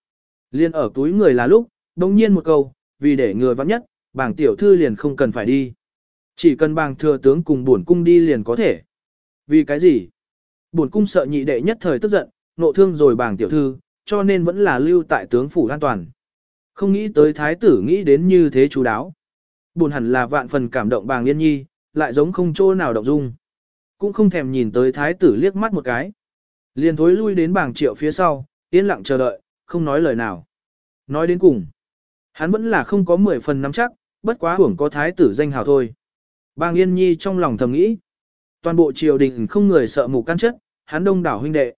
Liên ở túi người là lúc, đồng nhiên một câu, vì để người vắng nhất, bàng tiểu thư liền không cần phải đi. Chỉ cần bàng thừa tướng cùng bổn cung đi liền có thể. Vì cái gì? Bổn cung sợ nhị đệ nhất thời tức giận, nộ thương rồi bàng tiểu thư, cho nên vẫn là lưu tại tướng phủ an toàn. Không nghĩ tới thái tử nghĩ đến như thế chú đáo. Buồn hẳn là vạn phần cảm động bàng yên nhi, lại giống không chỗ nào động dung. Cũng không thèm nhìn tới thái tử liếc mắt một cái. Liền thối lui đến bàng triệu phía sau, yên lặng chờ đợi, không nói lời nào. Nói đến cùng, hắn vẫn là không có mười phần nắm chắc, bất quá hưởng có thái tử danh hào thôi. Bàng Yên Nhi trong lòng thầm nghĩ, toàn bộ triều đình không người sợ mục căn chất, hắn đông đảo huynh đệ.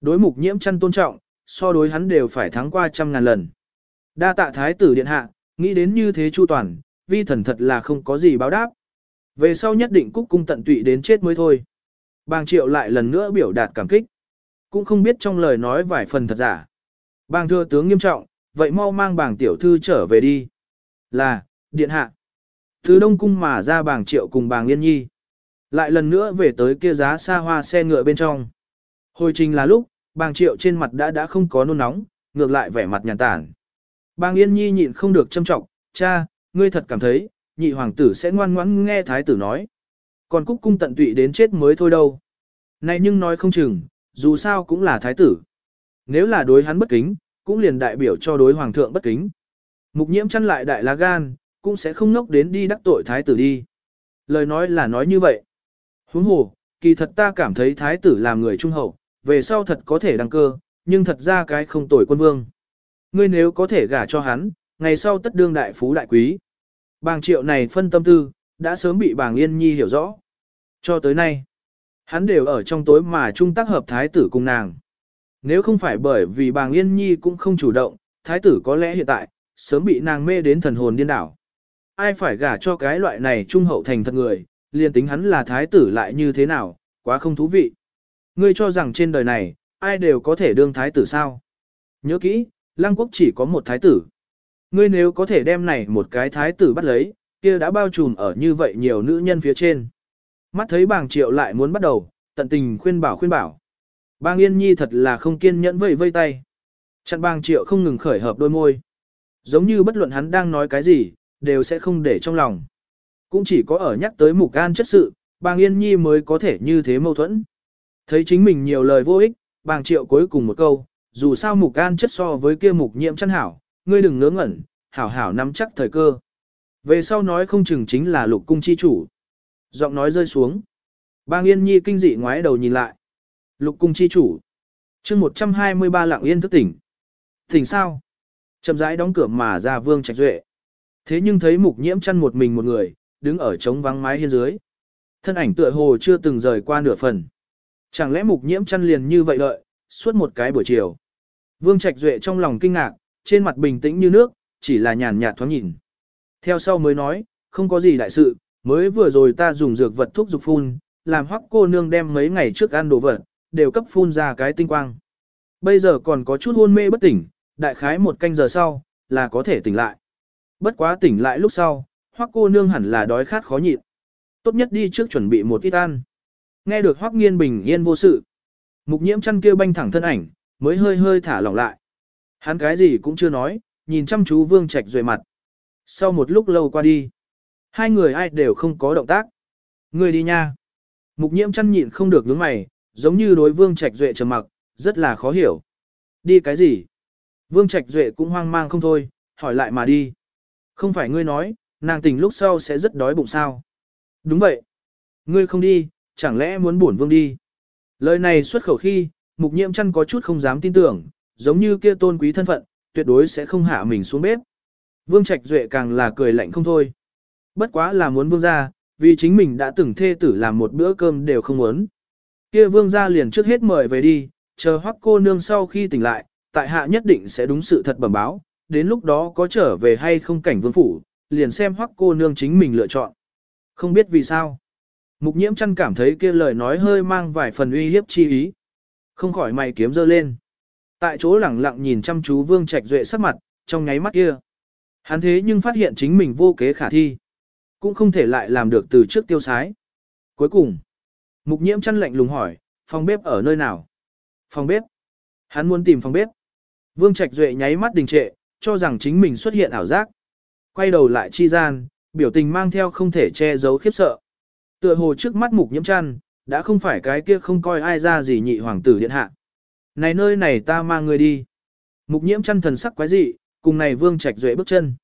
Đối mục nhiễm chăn tôn trọng, so đối hắn đều phải thắng qua trăm ngàn lần. Đa tạ thái tử điện hạ, nghĩ đến như thế chu toàn, vi thần thật là không có gì báo đáp. Về sau nhất định cúc cung tận tụy đến chết mới thôi. Bàng triệu lại lần nữa biểu đạt cảm kích. Cũng không biết trong lời nói vài phần thật giả. Bàng thưa tướng nghiêm trọng, vậy mau mang bàng tiểu thư trở về đi. Là, điện hạ. Từ đông cung mà ra bàng triệu cùng bàng liên nhi. Lại lần nữa về tới kia giá xa hoa xe ngựa bên trong. Hồi trình là lúc, bàng triệu trên mặt đã đã không có nôn nóng, ngược lại vẻ mặt nhàn tản. Bàng yên nhi nhịn không được châm trọng, cha, ngươi thật cảm thấy, nhị hoàng tử sẽ ngoan ngoãn nghe thái tử nói. Còn cúc cung tận tụy đến chết mới thôi đâu. Này nhưng nói không chừng, dù sao cũng là thái tử. Nếu là đối hắn bất kính, cũng liền đại biểu cho đối hoàng thượng bất kính. Mục nhiễm chăn lại đại lá gan, cũng sẽ không nốc đến đi đắc tội thái tử đi. Lời nói là nói như vậy. Huống hồ, kỳ thật ta cảm thấy thái tử làm người trung hậu, về sau thật có thể đăng cơ, nhưng thật ra cái không tội quân vương. Ngươi nếu có thể gả cho hắn, ngày sau tất đương đại phú đại quý. Bàng triệu này phân tâm tư, đã sớm bị bàng yên nhi hiểu rõ. Cho tới nay, hắn đều ở trong tối mà trung tác hợp thái tử cùng nàng. Nếu không phải bởi vì bàng yên nhi cũng không chủ động, thái tử có lẽ hiện tại, sớm bị nàng mê đến thần hồn điên đảo. Ai phải gả cho cái loại này trung hậu thành thật người, liền tính hắn là thái tử lại như thế nào, quá không thú vị. Ngươi cho rằng trên đời này, ai đều có thể đương thái tử sao? Nhớ kỹ, lăng quốc chỉ có một thái tử. Ngươi nếu có thể đem này một cái thái tử bắt lấy, kia đã bao trùm ở như vậy nhiều nữ nhân phía trên. Mắt thấy bàng triệu lại muốn bắt đầu, tận tình khuyên bảo khuyên bảo. Bang Yên Nhi thật là không kiên nhẫn vây vây tay. Chặn bang triệu không ngừng khởi hợp đôi môi. Giống như bất luận hắn đang nói cái gì, đều sẽ không để trong lòng. Cũng chỉ có ở nhắc tới mục an chất sự, bang Yên Nhi mới có thể như thế mâu thuẫn. Thấy chính mình nhiều lời vô ích, bang triệu cuối cùng một câu, dù sao mục an chất so với kia mục nhiễm chăn hảo, ngươi đừng ngớ ngẩn, hảo hảo nắm chắc thời cơ. Về sau nói không chừng chính là lục cung chi chủ. Giọng nói rơi xuống. Bang Yên Nhi kinh dị ngoái đầu nhìn lại. Lục cung chi chủ. chương 123 lặng yên thức tỉnh. Tỉnh sao? Chậm rãi đóng cửa mà ra vương trạch duệ. Thế nhưng thấy mục nhiễm chăn một mình một người, đứng ở trống vắng mái hiên dưới. Thân ảnh tựa hồ chưa từng rời qua nửa phần. Chẳng lẽ mục nhiễm chăn liền như vậy đợi, suốt một cái buổi chiều. Vương Trạch Duệ trong lòng kinh ngạc, trên mặt bình tĩnh như nước, chỉ là nhàn nhạt thoáng nhìn. Theo sau mới nói, không có gì đại sự, mới vừa rồi ta dùng dược vật thuốc dục phun, làm hoắc cô nương đem mấy ngày trước ăn đồ vật, đều cấp phun ra cái tinh quang. Bây giờ còn có chút hôn mê bất tỉnh, đại khái một canh giờ sau, là có thể tỉnh lại. Bất quá tỉnh lại lúc sau, hoắc cô nương hẳn là đói khát khó nhịn. Tốt nhất đi trước chuẩn bị một ít ăn. Nghe được hoắc nghiên bình yên vô sự. Mục nhiễm chăn kêu banh thẳng thân ảnh, mới hơi hơi thả lỏng lại. Hắn cái gì cũng chưa nói, nhìn chăm chú vương trạch duệ mặt. Sau một lúc lâu qua đi, hai người ai đều không có động tác. Người đi nha. Mục nhiễm chăn nhịn không được nhướng mày, giống như đối vương trạch duệ trầm mặc, rất là khó hiểu. Đi cái gì? Vương trạch duệ cũng hoang mang không thôi, hỏi lại mà đi. Không phải ngươi nói, nàng tỉnh lúc sau sẽ rất đói bụng sao? Đúng vậy. Ngươi không đi, chẳng lẽ muốn bổn vương đi? Lời này xuất khẩu khi, mục nhiễm chăn có chút không dám tin tưởng, giống như kia tôn quý thân phận, tuyệt đối sẽ không hạ mình xuống bếp. Vương Trạch Duệ càng là cười lạnh không thôi. Bất quá là muốn vương gia, vì chính mình đã từng thê tử làm một bữa cơm đều không muốn. Kia vương gia liền trước hết mời về đi, chờ hoắc cô nương sau khi tỉnh lại, tại hạ nhất định sẽ đúng sự thật bẩm báo, đến lúc đó có trở về hay không cảnh vương phủ, liền xem hoắc cô nương chính mình lựa chọn. Không biết vì sao. Mục nhiễm chăn cảm thấy kia lời nói hơi mang vài phần uy hiếp chi ý. Không khỏi mày kiếm dơ lên. Tại chỗ lẳng lặng nhìn chăm chú vương trạch duệ sắc mặt, trong nháy mắt kia. Hắn thế nhưng phát hiện chính mình vô kế khả thi. Cũng không thể lại làm được từ trước tiêu sái. Cuối cùng, mục nhiễm chăn lạnh lùng hỏi, phòng bếp ở nơi nào? Phòng bếp. Hắn muốn tìm phòng bếp. Vương Trạch Duệ nháy mắt đình trệ, cho rằng chính mình xuất hiện ảo giác. Quay đầu lại chi gian, biểu tình mang theo không thể che giấu khiếp sợ. Tựa hồ trước mắt mục nhiễm chăn, đã không phải cái kia không coi ai ra gì nhị hoàng tử điện hạ. Này nơi này ta mang người đi. Mục nhiễm chăn thần sắc quái dị, cùng này vương trạch duệ bước chân.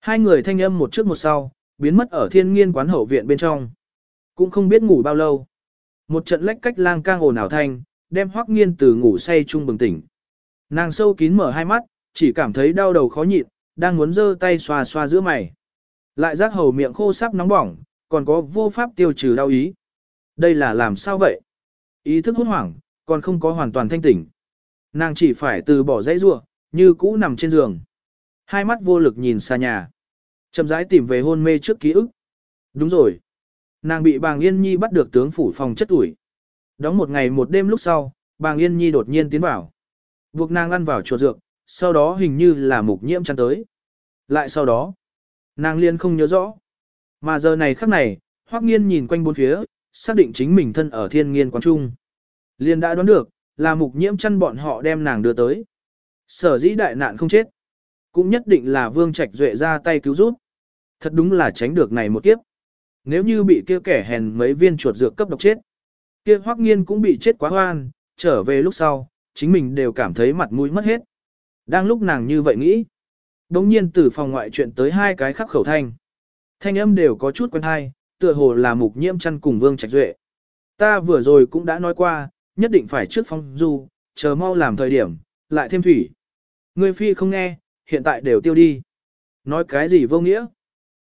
Hai người thanh âm một trước một sau, biến mất ở thiên nghiên quán hậu viện bên trong. Cũng không biết ngủ bao lâu. Một trận lách cách lang cang ồn ào thanh, đem hoắc nghiên từ ngủ say chung bừng tỉnh. Nàng sâu kín mở hai mắt, chỉ cảm thấy đau đầu khó nhịn, đang muốn giơ tay xoa xoa giữa mày. Lại giác hầu miệng khô sắp nóng bỏng, còn có vô pháp tiêu trừ đau ý. Đây là làm sao vậy? Ý thức hốt hoảng, còn không có hoàn toàn thanh tỉnh. Nàng chỉ phải từ bỏ dãy rua, như cũ nằm trên giường. Hai mắt vô lực nhìn xa nhà. Chậm rãi tìm về hôn mê trước ký ức. Đúng rồi. Nàng bị bàng Yên Nhi bắt được tướng phủ phòng chất ủi. Đóng một ngày một đêm lúc sau, bàng Yên Nhi đột nhiên tiến vào. Buộc nàng ăn vào chuột dược, sau đó hình như là mục nhiễm chăn tới. Lại sau đó, nàng liên không nhớ rõ. Mà giờ này khắc này, Hoắc Nghiên nhìn quanh bốn phía, xác định chính mình thân ở thiên nghiên quán trung. Liên đã đoán được, là mục nhiễm chăn bọn họ đem nàng đưa tới. Sở dĩ đại nạn không chết. Cũng nhất định là Vương Trạch Duệ ra tay cứu giúp. Thật đúng là tránh được này một kiếp. Nếu như bị kia kẻ hèn mấy viên chuột dược cấp độc chết. Kia Hoắc Nghiên cũng bị chết quá hoan, trở về lúc sau, chính mình đều cảm thấy mặt mũi mất hết. Đang lúc nàng như vậy nghĩ, đống nhiên từ phòng ngoại chuyện tới hai cái khắc khẩu thanh. Thanh âm đều có chút quen hay, tựa hồ là mục nhiễm chăn cùng Vương Trạch Duệ. Ta vừa rồi cũng đã nói qua, nhất định phải trước phong du, chờ mau làm thời điểm, lại thêm thủy. Ngươi phi không nghe, hiện tại đều tiêu đi. Nói cái gì vô nghĩa?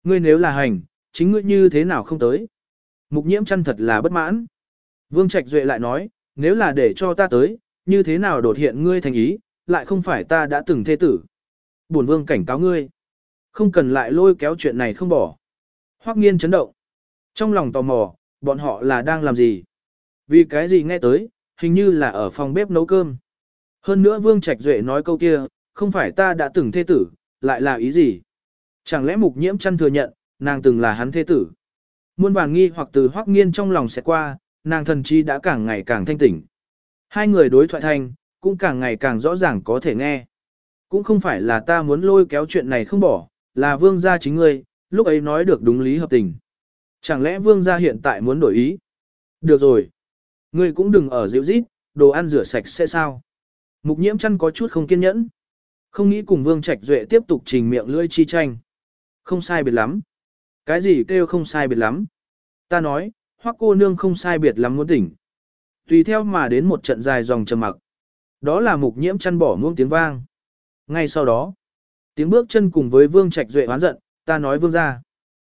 Ngươi nếu là hành, chính ngươi như thế nào không tới? Mục nhiễm chăn thật là bất mãn. Vương Trạch Duệ lại nói, nếu là để cho ta tới, như thế nào đột hiện ngươi thành ý, lại không phải ta đã từng thê tử. Bổn vương cảnh cáo ngươi. Không cần lại lôi kéo chuyện này không bỏ. Hoắc nghiên chấn động. Trong lòng tò mò, bọn họ là đang làm gì? Vì cái gì nghe tới, hình như là ở phòng bếp nấu cơm. Hơn nữa Vương Trạch Duệ nói câu kia, không phải ta đã từng thê tử, lại là ý gì? Chẳng lẽ mục nhiễm chăn thừa nhận, nàng từng là hắn thê tử? Muôn vàn nghi hoặc từ hoắc nghiên trong lòng sẽ qua, nàng thần chi đã càng ngày càng thanh tỉnh. Hai người đối thoại thanh, cũng càng ngày càng rõ ràng có thể nghe. Cũng không phải là ta muốn lôi kéo chuyện này không bỏ, là vương gia chính ngươi, lúc ấy nói được đúng lý hợp tình. Chẳng lẽ vương gia hiện tại muốn đổi ý? Được rồi. Ngươi cũng đừng ở dịu rít, đồ ăn rửa sạch sẽ sao? Mục nhiễm chăn có chút không kiên nhẫn. Không nghĩ cùng vương trạch duệ tiếp tục trình miệng lưỡi chi tranh. Không sai biệt lắm. Cái gì kêu không sai biệt lắm? Ta nói, hoắc cô nương không sai biệt lắm muốn tỉnh. Tùy theo mà đến một trận dài dòng trầm mặc. Đó là mục nhiễm chăn bỏ muông tiếng vang. Ngay sau đó, tiếng bước chân cùng với vương trạch duệ hoán giận, ta nói vương ra.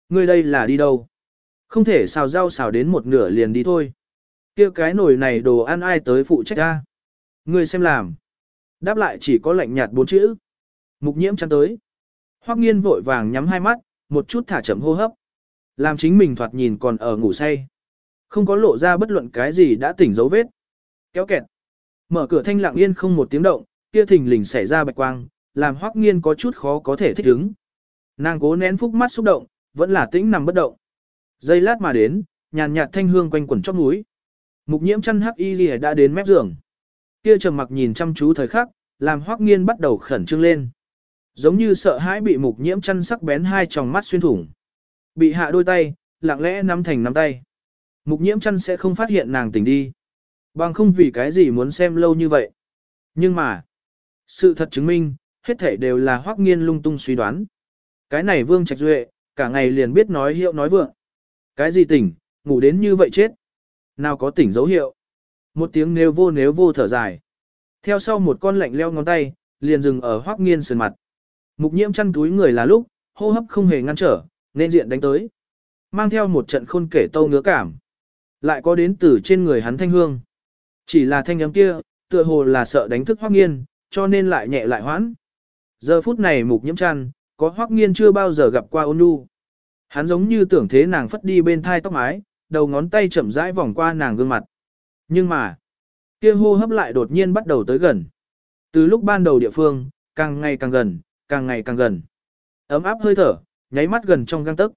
Ngươi đây là đi đâu? Không thể xào rau xào đến một nửa liền đi thôi. kia cái nồi này đồ ăn ai tới phụ trách ta? người xem làm. Đáp lại chỉ có lạnh nhạt bốn chữ. Mục nhiễm chăn tới. Hoắc nghiên vội vàng nhắm hai mắt, một chút thả chậm hô hấp. Làm chính mình thoạt nhìn còn ở ngủ say. Không có lộ ra bất luận cái gì đã tỉnh dấu vết. Kéo kẹt. Mở cửa thanh lặng yên không một tiếng động, kia thình lình xảy ra bạch quang, làm Hoắc Nghiên có chút khó có thể thích ứng. Nàng cố nén phúc mắt xúc động, vẫn là tĩnh nằm bất động. Giây lát mà đến, nhàn nhạt thanh hương quanh quẩn chóp núi. Mục Nhiễm chăn hắc y liễu đã đến mép giường. Kia trầm mặc nhìn chăm chú thời khắc, làm Hoắc Nghiên bắt đầu khẩn trương lên. Giống như sợ hãi bị Mục Nhiễm chăn sắc bén hai tròng mắt xuyên thủng. Bị hạ đôi tay, lặng lẽ nắm thành nắm tay. Mục Nhiễm chăn sẽ không phát hiện nàng tỉnh đi. Bằng không vì cái gì muốn xem lâu như vậy. Nhưng mà, sự thật chứng minh, hết thể đều là hoắc nghiên lung tung suy đoán. Cái này vương trạch duệ, cả ngày liền biết nói hiệu nói vượng. Cái gì tỉnh, ngủ đến như vậy chết. Nào có tỉnh dấu hiệu. Một tiếng nếu vô nếu vô thở dài. Theo sau một con lạnh leo ngón tay, liền dừng ở hoắc nghiên sườn mặt. Mục nhiễm chăn túi người là lúc, hô hấp không hề ngăn trở, nên diện đánh tới. Mang theo một trận khôn kể tâu ngứa cảm. Lại có đến từ trên người hắn thanh hương. Chỉ là thanh âm kia, tựa hồ là sợ đánh thức hoắc nghiên, cho nên lại nhẹ lại hoãn. Giờ phút này mục nhiễm chăn, có hoắc nghiên chưa bao giờ gặp qua ôn nhu. Hắn giống như tưởng thế nàng phất đi bên thai tóc mái, đầu ngón tay chậm rãi vòng qua nàng gương mặt. Nhưng mà, kia hô hấp lại đột nhiên bắt đầu tới gần. Từ lúc ban đầu địa phương, càng ngày càng gần, càng ngày càng gần. Ấm áp hơi thở, nháy mắt gần trong gang tấc.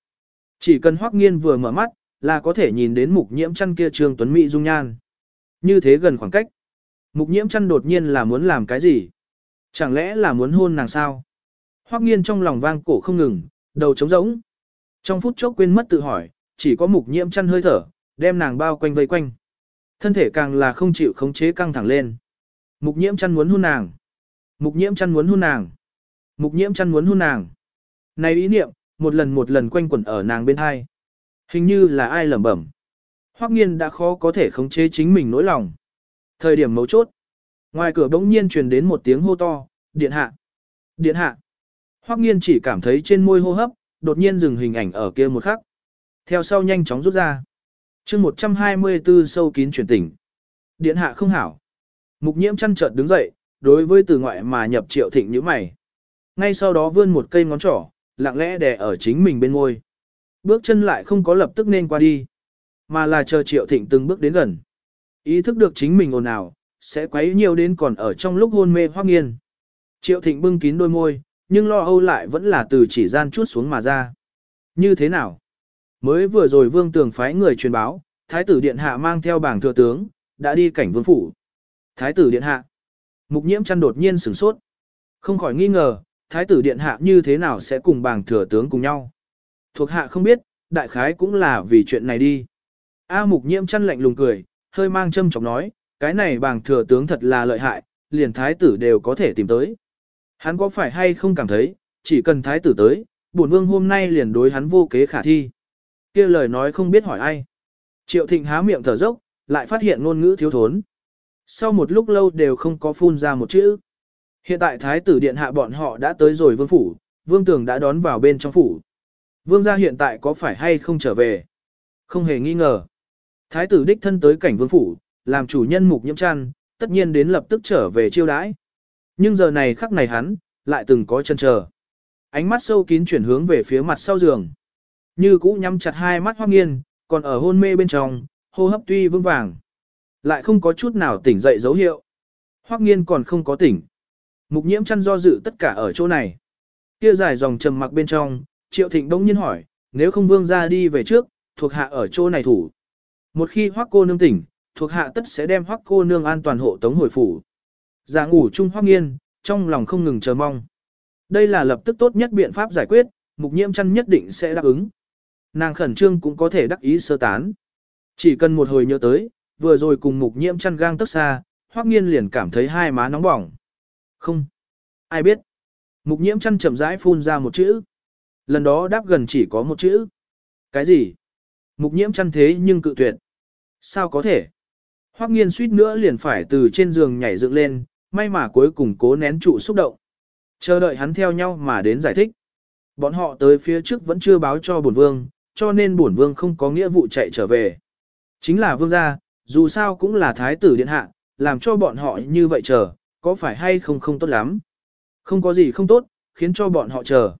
Chỉ cần hoắc nghiên vừa mở mắt, là có thể nhìn đến mục nhiễm chăn kia trường tuấn mỹ dung nhan. Như thế gần khoảng cách. Mục nhiễm chăn đột nhiên là muốn làm cái gì? Chẳng lẽ là muốn hôn nàng sao? Hoắc nghiên trong lòng vang cổ không ngừng, đầu trống rỗng. Trong phút chốc quên mất tự hỏi, chỉ có mục nhiễm chăn hơi thở, đem nàng bao quanh vây quanh. Thân thể càng là không chịu khống chế căng thẳng lên. Mục nhiễm chăn muốn hôn nàng. Mục nhiễm chăn muốn hôn nàng. Mục nhiễm chăn muốn hôn nàng. Này ý niệm, một lần một lần quanh quẩn ở nàng bên hai. Hình như là ai lẩm bẩm. Hoắc nghiên đã khó có thể khống chế chính mình nỗi lòng. Thời điểm mấu chốt. Ngoài cửa bỗng nhiên truyền đến một tiếng hô to, điện hạ. Điện hạ. Hoắc nghiên chỉ cảm thấy trên môi hô hấp, đột nhiên dừng hình ảnh ở kia một khắc. Theo sau nhanh chóng rút ra. chương 124 sâu kín truyền tỉnh. Điện hạ không hảo. Mục nhiễm chăn chợt đứng dậy, đối với từ ngoại mà nhập triệu thịnh như mày. Ngay sau đó vươn một cây ngón trỏ, lặng lẽ đè ở chính mình bên ngôi. Bước chân lại không có lập tức nên qua đi, mà là chờ triệu thịnh từng bước đến gần. Ý thức được chính mình ồn ào, sẽ quấy nhiều đến còn ở trong lúc hôn mê hoác nghiên. Triệu thịnh bưng kín đôi môi, nhưng lo âu lại vẫn là từ chỉ gian chút xuống mà ra. Như thế nào? Mới vừa rồi vương tường phái người truyền báo, thái tử điện hạ mang theo bảng thừa tướng, đã đi cảnh vương phủ. Thái tử điện hạ. Mục nhiễm chăn đột nhiên sửng sốt. Không khỏi nghi ngờ, thái tử điện hạ như thế nào sẽ cùng bảng thừa tướng cùng nhau. Thuộc hạ không biết, đại khái cũng là vì chuyện này đi. A mục nhiễm chăn lạnh lùng cười, hơi mang châm chọc nói, cái này bảng thừa tướng thật là lợi hại, liền thái tử đều có thể tìm tới. Hắn có phải hay không cảm thấy, chỉ cần thái tử tới, bổn vương hôm nay liền đối hắn vô kế khả thi. kia lời nói không biết hỏi ai. Triệu thịnh há miệng thở dốc, lại phát hiện ngôn ngữ thiếu thốn. Sau một lúc lâu đều không có phun ra một chữ. Hiện tại thái tử điện hạ bọn họ đã tới rồi vương phủ, vương tường đã đón vào bên trong phủ. Vương gia hiện tại có phải hay không trở về? Không hề nghi ngờ. Thái tử đích thân tới cảnh vương phủ, làm chủ nhân mục nhiễm trăn, tất nhiên đến lập tức trở về chiêu đãi. Nhưng giờ này khắc này hắn, lại từng có chân chờ. Ánh mắt sâu kín chuyển hướng về phía mặt sau giường. Như cũ nhắm chặt hai mắt hoang nghiên, còn ở hôn mê bên trong, hô hấp tuy vững vàng. Lại không có chút nào tỉnh dậy dấu hiệu. Hoác nghiên còn không có tỉnh. Mục nhiễm chăn do dự tất cả ở chỗ này. Kia dài dòng trầm mặc bên trong, triệu thịnh đông nhiên hỏi, nếu không vương ra đi về trước, thuộc hạ ở chỗ này thủ. Một khi hoác cô nương tỉnh, thuộc hạ tất sẽ đem hoác cô nương an toàn hộ tống hồi phủ. Giả ngủ chung hoác nghiên, trong lòng không ngừng chờ mong. Đây là lập tức tốt nhất biện pháp giải quyết, mục nhiễm chăn nhất định sẽ đáp ứng. Nàng khẩn trương cũng có thể đắc ý sơ tán. Chỉ cần một hồi nhớ tới, vừa rồi cùng mục nhiễm chăn gang tức xa, hoác nghiên liền cảm thấy hai má nóng bỏng. Không. Ai biết. Mục nhiễm chăn chậm rãi phun ra một chữ. Lần đó đáp gần chỉ có một chữ. Cái gì? Mục nhiễm chăn thế nhưng cự tuyệt. Sao có thể? Hoắc nghiên suýt nữa liền phải từ trên giường nhảy dựng lên, may mà cuối cùng cố nén trụ xúc động. Chờ đợi hắn theo nhau mà đến giải thích. Bọn họ tới phía trước vẫn chưa báo cho bổn vương, cho nên bổn vương không có nghĩa vụ chạy trở về. Chính là vương gia, dù sao cũng là thái tử điện hạ, làm cho bọn họ như vậy chờ, có phải hay không không tốt lắm. Không có gì không tốt, khiến cho bọn họ chờ.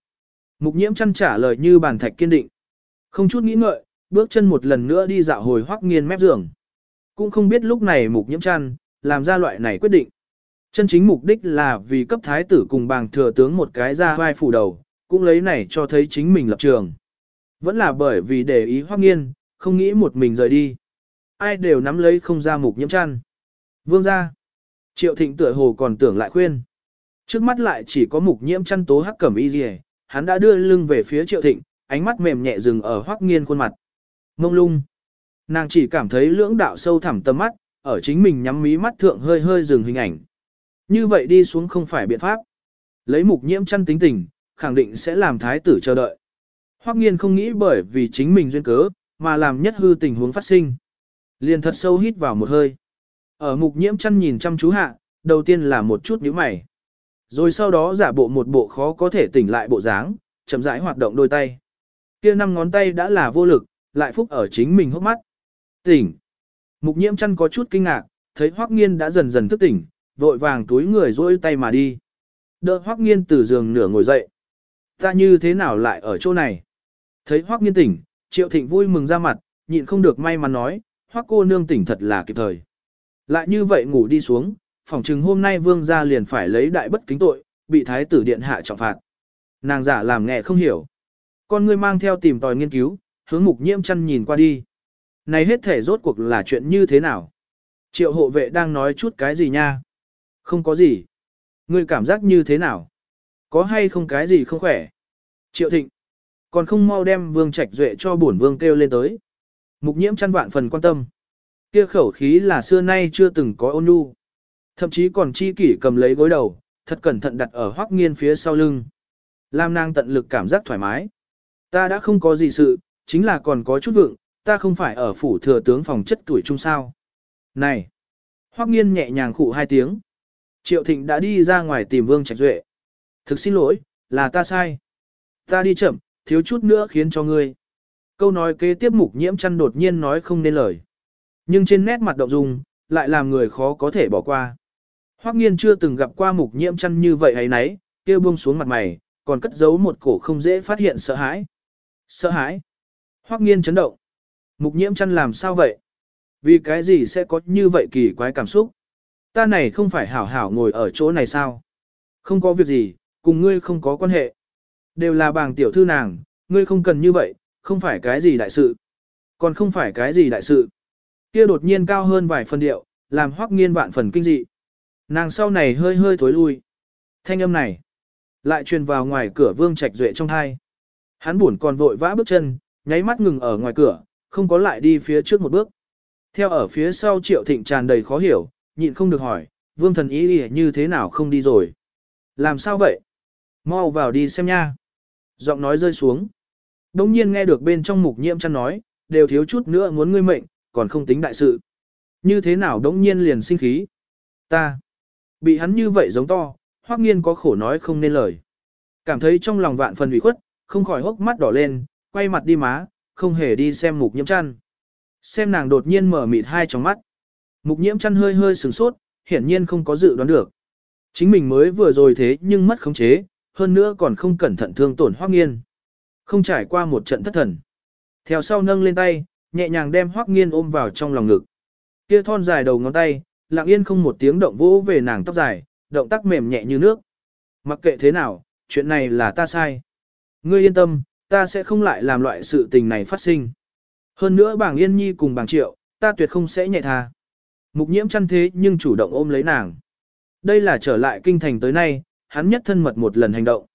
Mục nhiễm chăn trả lời như bàn thạch kiên định. Không chút nghĩ ngợi, bước chân một lần nữa đi dạo hồi hoắc nghiên mép giường. Cũng không biết lúc này mục nhiễm chăn, làm ra loại này quyết định. Chân chính mục đích là vì cấp thái tử cùng bàng thừa tướng một cái ra vai phủ đầu, cũng lấy này cho thấy chính mình lập trường. Vẫn là bởi vì để ý hoác nghiên, không nghĩ một mình rời đi. Ai đều nắm lấy không ra mục nhiễm chăn. Vương ra. Triệu thịnh tựa hồ còn tưởng lại khuyên. Trước mắt lại chỉ có mục nhiễm chăn tố hắc cẩm y gì hắn đã đưa lưng về phía triệu thịnh, ánh mắt mềm nhẹ dừng ở hoác nghiên khuôn mặt. Mông lung. Nàng chỉ cảm thấy lưỡng đạo sâu thẳm tâm mắt, ở chính mình nhắm mí mắt thượng hơi hơi dừng hình ảnh. Như vậy đi xuống không phải biện pháp. Lấy mục nhiễm chăn tính tình, khẳng định sẽ làm thái tử chờ đợi. Hoắc nghiên không nghĩ bởi vì chính mình duyên cớ, mà làm nhất hư tình huống phát sinh. Liền thật sâu hít vào một hơi. Ở mục nhiễm chăn nhìn chăm chú hạ, đầu tiên là một chút nhíu mày. Rồi sau đó giả bộ một bộ khó có thể tỉnh lại bộ dáng, chậm rãi hoạt động đôi tay. Kia năm ngón tay đã là vô lực, lại phúc ở chính mình hốc mắt. Tỉnh. Mục nhiễm chăn có chút kinh ngạc, thấy Hoắc nghiên đã dần dần thức tỉnh, vội vàng túi người rỗi tay mà đi. Đỡ Hoắc nghiên từ giường nửa ngồi dậy. Ta như thế nào lại ở chỗ này? Thấy Hoắc nghiên tỉnh, Triệu Thịnh vui mừng ra mặt, nhịn không được may mắn nói, Hoắc cô nương tỉnh thật là kịp thời. Lại như vậy ngủ đi xuống, phỏng chừng hôm nay vương gia liền phải lấy đại bất kính tội, bị thái tử điện hạ trọng phạt. Nàng giả làm nghe không hiểu. Con ngươi mang theo tìm tòi nghiên cứu, hướng mục nhiễm chăn nhìn qua đi. Này hết thể rốt cuộc là chuyện như thế nào? Triệu hộ vệ đang nói chút cái gì nha? Không có gì. Ngươi cảm giác như thế nào? Có hay không cái gì không khỏe? Triệu thịnh. Còn không mau đem vương trạch duệ cho bổn vương kêu lên tới. Mục nhiễm chăn vạn phần quan tâm. Kia khẩu khí là xưa nay chưa từng có ôn nhu. Thậm chí còn chi kỷ cầm lấy gối đầu, thật cẩn thận đặt ở hoắc nghiên phía sau lưng. Lam nàng tận lực cảm giác thoải mái. Ta đã không có gì sự, chính là còn có chút vượng, ta không phải ở phủ thừa tướng phòng chất tuổi trung sao. Này! Hoắc nghiên nhẹ nhàng khụ hai tiếng. Triệu Thịnh đã đi ra ngoài tìm Vương Trạch Duệ. Thực xin lỗi, là ta sai. Ta đi chậm, thiếu chút nữa khiến cho ngươi. Câu nói kế tiếp mục nhiễm chăn đột nhiên nói không nên lời. Nhưng trên nét mặt động dung, lại làm người khó có thể bỏ qua. Hoắc nghiên chưa từng gặp qua mục nhiễm chăn như vậy ấy nấy, kia buông xuống mặt mày, còn cất giấu một cổ không dễ phát hiện sợ hãi. Sợ hãi. Hoắc nghiên chấn động. Mục nhiễm chăn làm sao vậy? Vì cái gì sẽ có như vậy kỳ quái cảm xúc? Ta này không phải hảo hảo ngồi ở chỗ này sao? Không có việc gì, cùng ngươi không có quan hệ. Đều là bàng tiểu thư nàng, ngươi không cần như vậy, không phải cái gì đại sự. Còn không phải cái gì đại sự. Kia đột nhiên cao hơn vài phần điệu, làm hoắc nghiên vạn phần kinh dị. Nàng sau này hơi hơi thối lui. Thanh âm này, lại truyền vào ngoài cửa vương trạch duệ trong hai. Hắn buồn còn vội vã bước chân, nháy mắt ngừng ở ngoài cửa, không có lại đi phía trước một bước. Theo ở phía sau triệu thịnh tràn đầy khó hiểu, nhịn không được hỏi, vương thần ý như thế nào không đi rồi. Làm sao vậy? Mau vào đi xem nha. Giọng nói rơi xuống. Đông nhiên nghe được bên trong mục nhiễm chăn nói, đều thiếu chút nữa muốn ngươi mệnh, còn không tính đại sự. Như thế nào đống nhiên liền sinh khí? Ta. Bị hắn như vậy giống to, hoắc nghiên có khổ nói không nên lời. Cảm thấy trong lòng vạn phần ủy khuất, không khỏi hốc mắt đỏ lên, quay mặt đi má, không hề đi xem mục nhiễm chăn. Xem nàng đột nhiên mở mịt hai tròng mắt. Mục nhiễm chăn hơi hơi sửng sốt, hiển nhiên không có dự đoán được. Chính mình mới vừa rồi thế nhưng mất khống chế, hơn nữa còn không cẩn thận thương tổn hoắc nghiên. Không trải qua một trận thất thần. Theo sau nâng lên tay, nhẹ nhàng đem hoắc nghiên ôm vào trong lòng ngực. Kia thon dài đầu ngón tay, lặng yên không một tiếng động vỗ về nàng tóc dài, động tác mềm nhẹ như nước. Mặc kệ thế nào, chuyện này là ta sai. Ngươi yên tâm, ta sẽ không lại làm loại sự tình này phát sinh. Hơn nữa bảng Yên Nhi cùng bảng Triệu, ta tuyệt không sẽ nhẹ tha. Mục nhiễm chăn thế nhưng chủ động ôm lấy nàng. Đây là trở lại kinh thành tới nay, hắn nhất thân mật một lần hành động.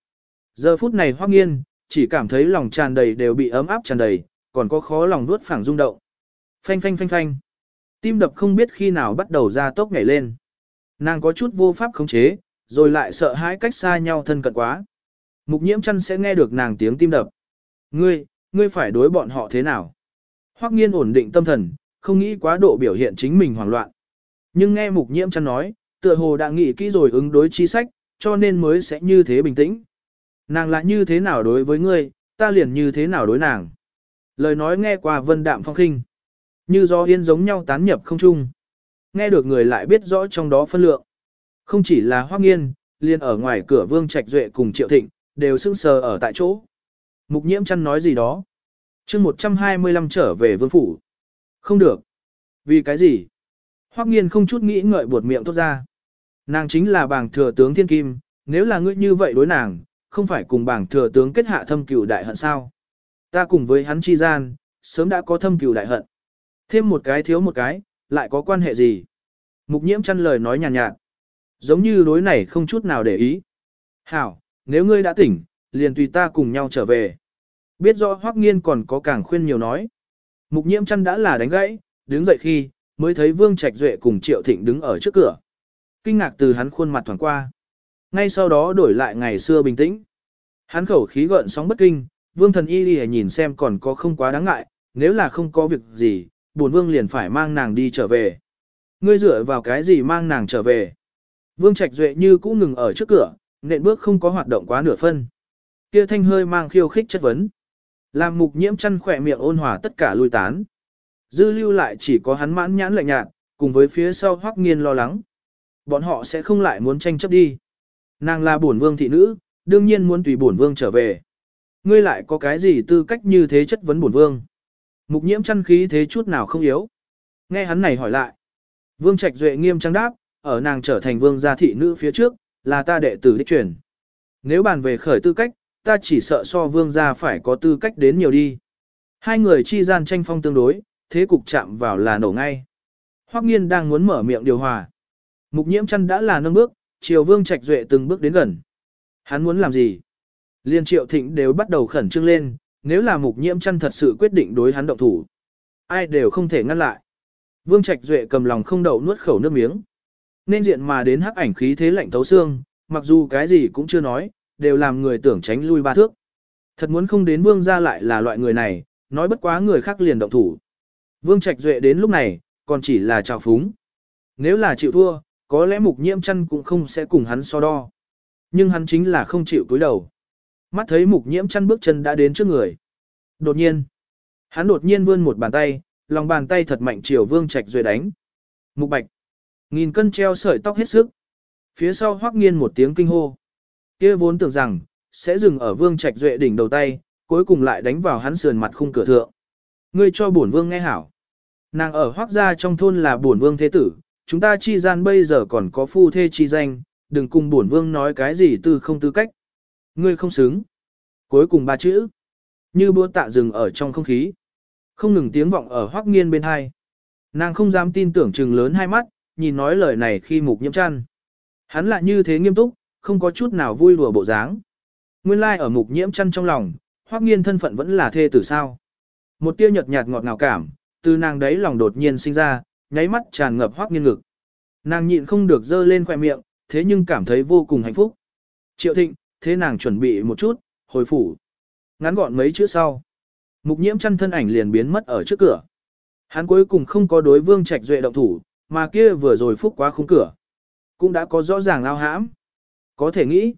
Giờ phút này hoác nghiên, chỉ cảm thấy lòng tràn đầy đều bị ấm áp tràn đầy, còn có khó lòng nuốt phẳng rung động. Phanh phanh phanh phanh. Tim đập không biết khi nào bắt đầu ra tốc nhảy lên. Nàng có chút vô pháp khống chế, rồi lại sợ hãi cách xa nhau thân cận quá. Mục nhiễm chăn sẽ nghe được nàng tiếng tim đập. Ngươi, ngươi phải đối bọn họ thế nào? Hoắc nghiên ổn định tâm thần, không nghĩ quá độ biểu hiện chính mình hoảng loạn. Nhưng nghe mục nhiễm chăn nói, tựa hồ đã nghĩ kỹ rồi ứng đối chi sách, cho nên mới sẽ như thế bình tĩnh. Nàng là như thế nào đối với ngươi, ta liền như thế nào đối nàng. Lời nói nghe qua vân đạm phong khinh. Như gió yên giống nhau tán nhập không chung. Nghe được người lại biết rõ trong đó phân lượng. Không chỉ là hoác nghiên, liền ở ngoài cửa vương trạch duệ cùng triệu thịnh, đều sững sờ ở tại chỗ. Mục nhiễm chăn nói gì đó. chương 125 trở về vương phủ. Không được. Vì cái gì? Hoắc nghiên không chút nghĩ ngợi buột miệng tốt ra. Nàng chính là bảng thừa tướng thiên kim, nếu là ngươi như vậy đối nàng, không phải cùng bảng thừa tướng kết hạ thâm cửu đại hận sao. Ta cùng với hắn chi gian, sớm đã có thâm cửu đại hận. Thêm một cái thiếu một cái, lại có quan hệ gì? Mục nhiễm chăn lời nói nhàn nhạt, nhạt. Giống như đối này không chút nào để ý. Hảo, nếu ngươi đã tỉnh, liền tùy ta cùng nhau trở về. Biết rõ Hoắc Nghiên còn có càng khuyên nhiều nói. Mục nhiễm chăn đã là đánh gãy, đứng dậy khi, mới thấy Vương Trạch Duệ cùng Triệu Thịnh đứng ở trước cửa. Kinh ngạc từ hắn khuôn mặt thoáng qua. Ngay sau đó đổi lại ngày xưa bình tĩnh. Hắn khẩu khí gợn sóng bất kinh, Vương Thần Y đi nhìn xem còn có không quá đáng ngại, nếu là không có việc gì, bổn Vương liền phải mang nàng đi trở về. Ngươi dựa vào cái gì mang nàng trở về? Vương Trạch Duệ như cũng ngừng ở trước cửa, nện bước không có hoạt động quá nửa phân. Kia thanh hơi mang khiêu khích chất vấn. Làm mục nhiễm chăn khỏe miệng ôn hòa tất cả lui tán. Dư lưu lại chỉ có hắn mãn nhãn lạnh nhạt, cùng với phía sau hoắc nghiên lo lắng. Bọn họ sẽ không lại muốn tranh chấp đi. Nàng là bổn vương thị nữ, đương nhiên muốn tùy bổn vương trở về. Ngươi lại có cái gì tư cách như thế chất vấn bổn vương? Mục nhiễm chăn khí thế chút nào không yếu. Nghe hắn này hỏi lại. Vương Trạch Duệ nghiêm trang đáp, ở nàng trở thành vương gia thị nữ phía trước, là ta đệ tử đích truyền. Nếu bàn về khởi tư cách, ta chỉ sợ so vương gia phải có tư cách đến nhiều đi. Hai người chi gian tranh phong tương đối, thế cục chạm vào là nổ ngay. Hoắc nghiên đang muốn mở miệng điều hòa. Mục nhiễm chăn đã là nâng bước, triều vương trạch duệ từng bước đến gần. Hắn muốn làm gì? Liên triệu thịnh đều bắt đầu khẩn trương lên, nếu là mục nhiễm chăn thật sự quyết định đối hắn động thủ. Ai đều không thể ngăn lại. Vương trạch duệ cầm lòng không đậu nuốt khẩu nước miếng. Nên diện mà đến hắc ảnh khí thế lạnh thấu xương, mặc dù cái gì cũng chưa nói, đều làm người tưởng tránh lui ba thước. Thật muốn không đến vương gia lại là loại người này, nói bất quá người khác liền động thủ. Vương Trạch Duệ đến lúc này, còn chỉ là trào phúng. Nếu là chịu thua, có lẽ mục nhiễm chăn cũng không sẽ cùng hắn so đo. Nhưng hắn chính là không chịu cúi đầu. Mắt thấy mục nhiễm chăn bước chân đã đến trước người. Đột nhiên, hắn đột nhiên vươn một bàn tay, lòng bàn tay thật mạnh chiều Vương Trạch Duệ đánh. Mục bạch, nghìn cân treo sợi tóc hết sức. Phía sau hoắc nghiên một tiếng kinh hô kia vốn tưởng rằng, sẽ dừng ở Vương Trạch Duệ đỉnh đầu tay, cuối cùng lại đánh vào hắn sườn mặt khung cửa thượng. Ngươi cho bổn vương nghe hảo. Nàng ở hoác gia trong thôn là bổn vương thế tử, chúng ta chi gian bây giờ còn có phu thê chi danh, đừng cùng bổn vương nói cái gì từ không tư cách. Ngươi không xứng. Cuối cùng ba chữ. Như búa tạ rừng ở trong không khí. Không ngừng tiếng vọng ở hoác nghiên bên hai. Nàng không dám tin tưởng chừng lớn hai mắt, nhìn nói lời này khi mục nhiễm chăn. Hắn lại như thế nghiêm túc, không có chút nào vui lùa bộ dáng. Nguyên lai like ở mục nhiễm chăn trong lòng, hoắc nghiên thân phận vẫn là thê tử sao. Một tia nhợt nhạt ngọt ngào cảm, từ nàng đấy lòng đột nhiên sinh ra, nháy mắt tràn ngập hoắc nghiên ngực. Nàng nhịn không được dơ lên khoẻ miệng, thế nhưng cảm thấy vô cùng hạnh phúc. Triệu thịnh, thế nàng chuẩn bị một chút, hồi phủ. Ngắn gọn mấy chữ sau. Mục nhiễm chăn thân ảnh liền biến mất ở trước cửa. Hắn cuối cùng không có đối vương trạch duệ động thủ, mà kia vừa rồi phúc quá khung cửa. Cũng đã có rõ ràng ao hãm. Có thể nghĩ,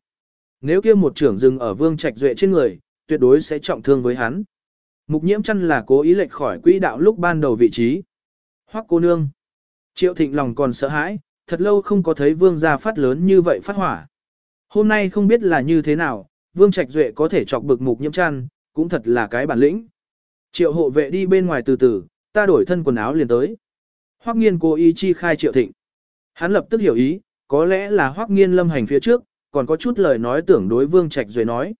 nếu kia một trưởng dừng ở vương trạch duệ trên người, tuyệt đối sẽ trọng thương với hắn. Mục nhiễm chăn là cố ý lệch khỏi quỹ đạo lúc ban đầu vị trí. Hoắc cô nương. Triệu thịnh lòng còn sợ hãi, thật lâu không có thấy vương gia phát lớn như vậy phát hỏa. Hôm nay không biết là như thế nào, vương trạch duệ có thể chọc bực mục nhiễm chăn, cũng thật là cái bản lĩnh. Triệu hộ vệ đi bên ngoài từ từ, ta đổi thân quần áo liền tới. Hoắc nghiên cố ý chi khai triệu thịnh. Hắn lập tức hiểu ý, có lẽ là Hoắc nghiên lâm hành phía trước, còn có chút lời nói tưởng đối vương trạch duệ nói.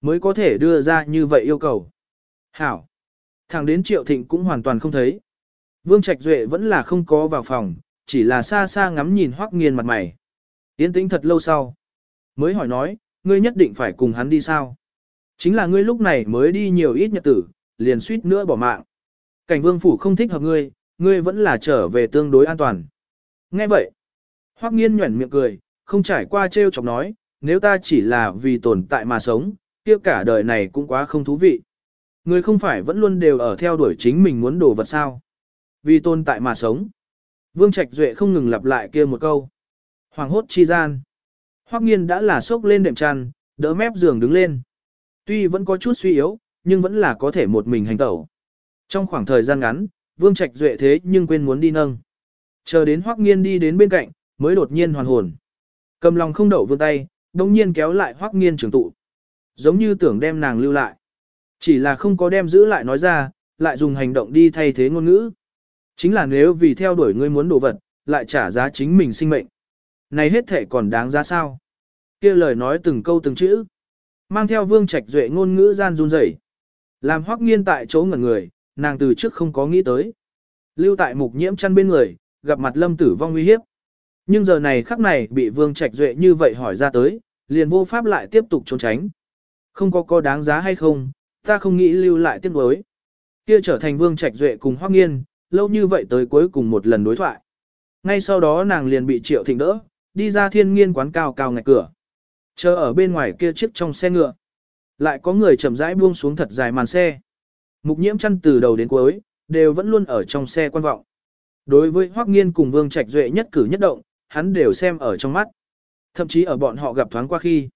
Mới có thể đưa ra như vậy yêu cầu. Hảo. Thẳng đến Triệu Thịnh cũng hoàn toàn không thấy. Vương Trạch Duệ vẫn là không có vào phòng, chỉ là xa xa ngắm nhìn Hoắc Nghiên mặt mày. Yên tĩnh thật lâu sau. Mới hỏi nói, ngươi nhất định phải cùng hắn đi sao? Chính là ngươi lúc này mới đi nhiều ít nhật tử, liền suýt nữa bỏ mạng. Cảnh vương phủ không thích hợp ngươi, ngươi vẫn là trở về tương đối an toàn. Nghe vậy, Hoắc Nghiên nhuẩn miệng cười, không trải qua trêu chọc nói, nếu ta chỉ là vì tồn tại mà sống, kia cả đời này cũng quá không thú vị. Người không phải vẫn luôn đều ở theo đuổi chính mình muốn đồ vật sao. Vì tồn tại mà sống. Vương Trạch Duệ không ngừng lặp lại kia một câu. Hoàng hốt chi gian. Hoắc nghiên đã là sốc lên đệm chăn, đỡ mép giường đứng lên. Tuy vẫn có chút suy yếu, nhưng vẫn là có thể một mình hành tẩu. Trong khoảng thời gian ngắn, Vương Trạch Duệ thế nhưng quên muốn đi nâng. Chờ đến Hoắc nghiên đi đến bên cạnh, mới đột nhiên hoàn hồn. Cầm lòng không đậu vươn tay, đồng nhiên kéo lại Hoắc nghiên trường tụ. Giống như tưởng đem nàng lưu lại. Chỉ là không có đem giữ lại nói ra, lại dùng hành động đi thay thế ngôn ngữ. Chính là nếu vì theo đuổi ngươi muốn đồ vật, lại trả giá chính mình sinh mệnh. Này hết thể còn đáng giá sao? kia lời nói từng câu từng chữ. Mang theo vương trạch duệ ngôn ngữ gian run rẩy, Làm hoắc nghiên tại chỗ ngẩn người, nàng từ trước không có nghĩ tới. Lưu tại mục nhiễm chăn bên người, gặp mặt lâm tử vong uy hiếp. Nhưng giờ này khắc này bị vương trạch duệ như vậy hỏi ra tới, liền vô pháp lại tiếp tục trốn tránh. Không có có đáng giá hay không, ta không nghĩ lưu lại tiếp đối. Kia trở thành vương trạch duệ cùng hoắc nghiên, lâu như vậy tới cuối cùng một lần đối thoại. Ngay sau đó nàng liền bị triệu thịnh đỡ, đi ra thiên nghiên quán cao cao ngạch cửa. Chờ ở bên ngoài kia chiếc trong xe ngựa. Lại có người chậm rãi buông xuống thật dài màn xe. Mục nhiễm chăn từ đầu đến cuối, đều vẫn luôn ở trong xe quan vọng. Đối với Hoắc Nghiên cùng Vương Trạch Duệ nhất cử nhất động, hắn đều xem ở trong mắt. Thậm chí ở bọn họ gặp thoáng qua khi.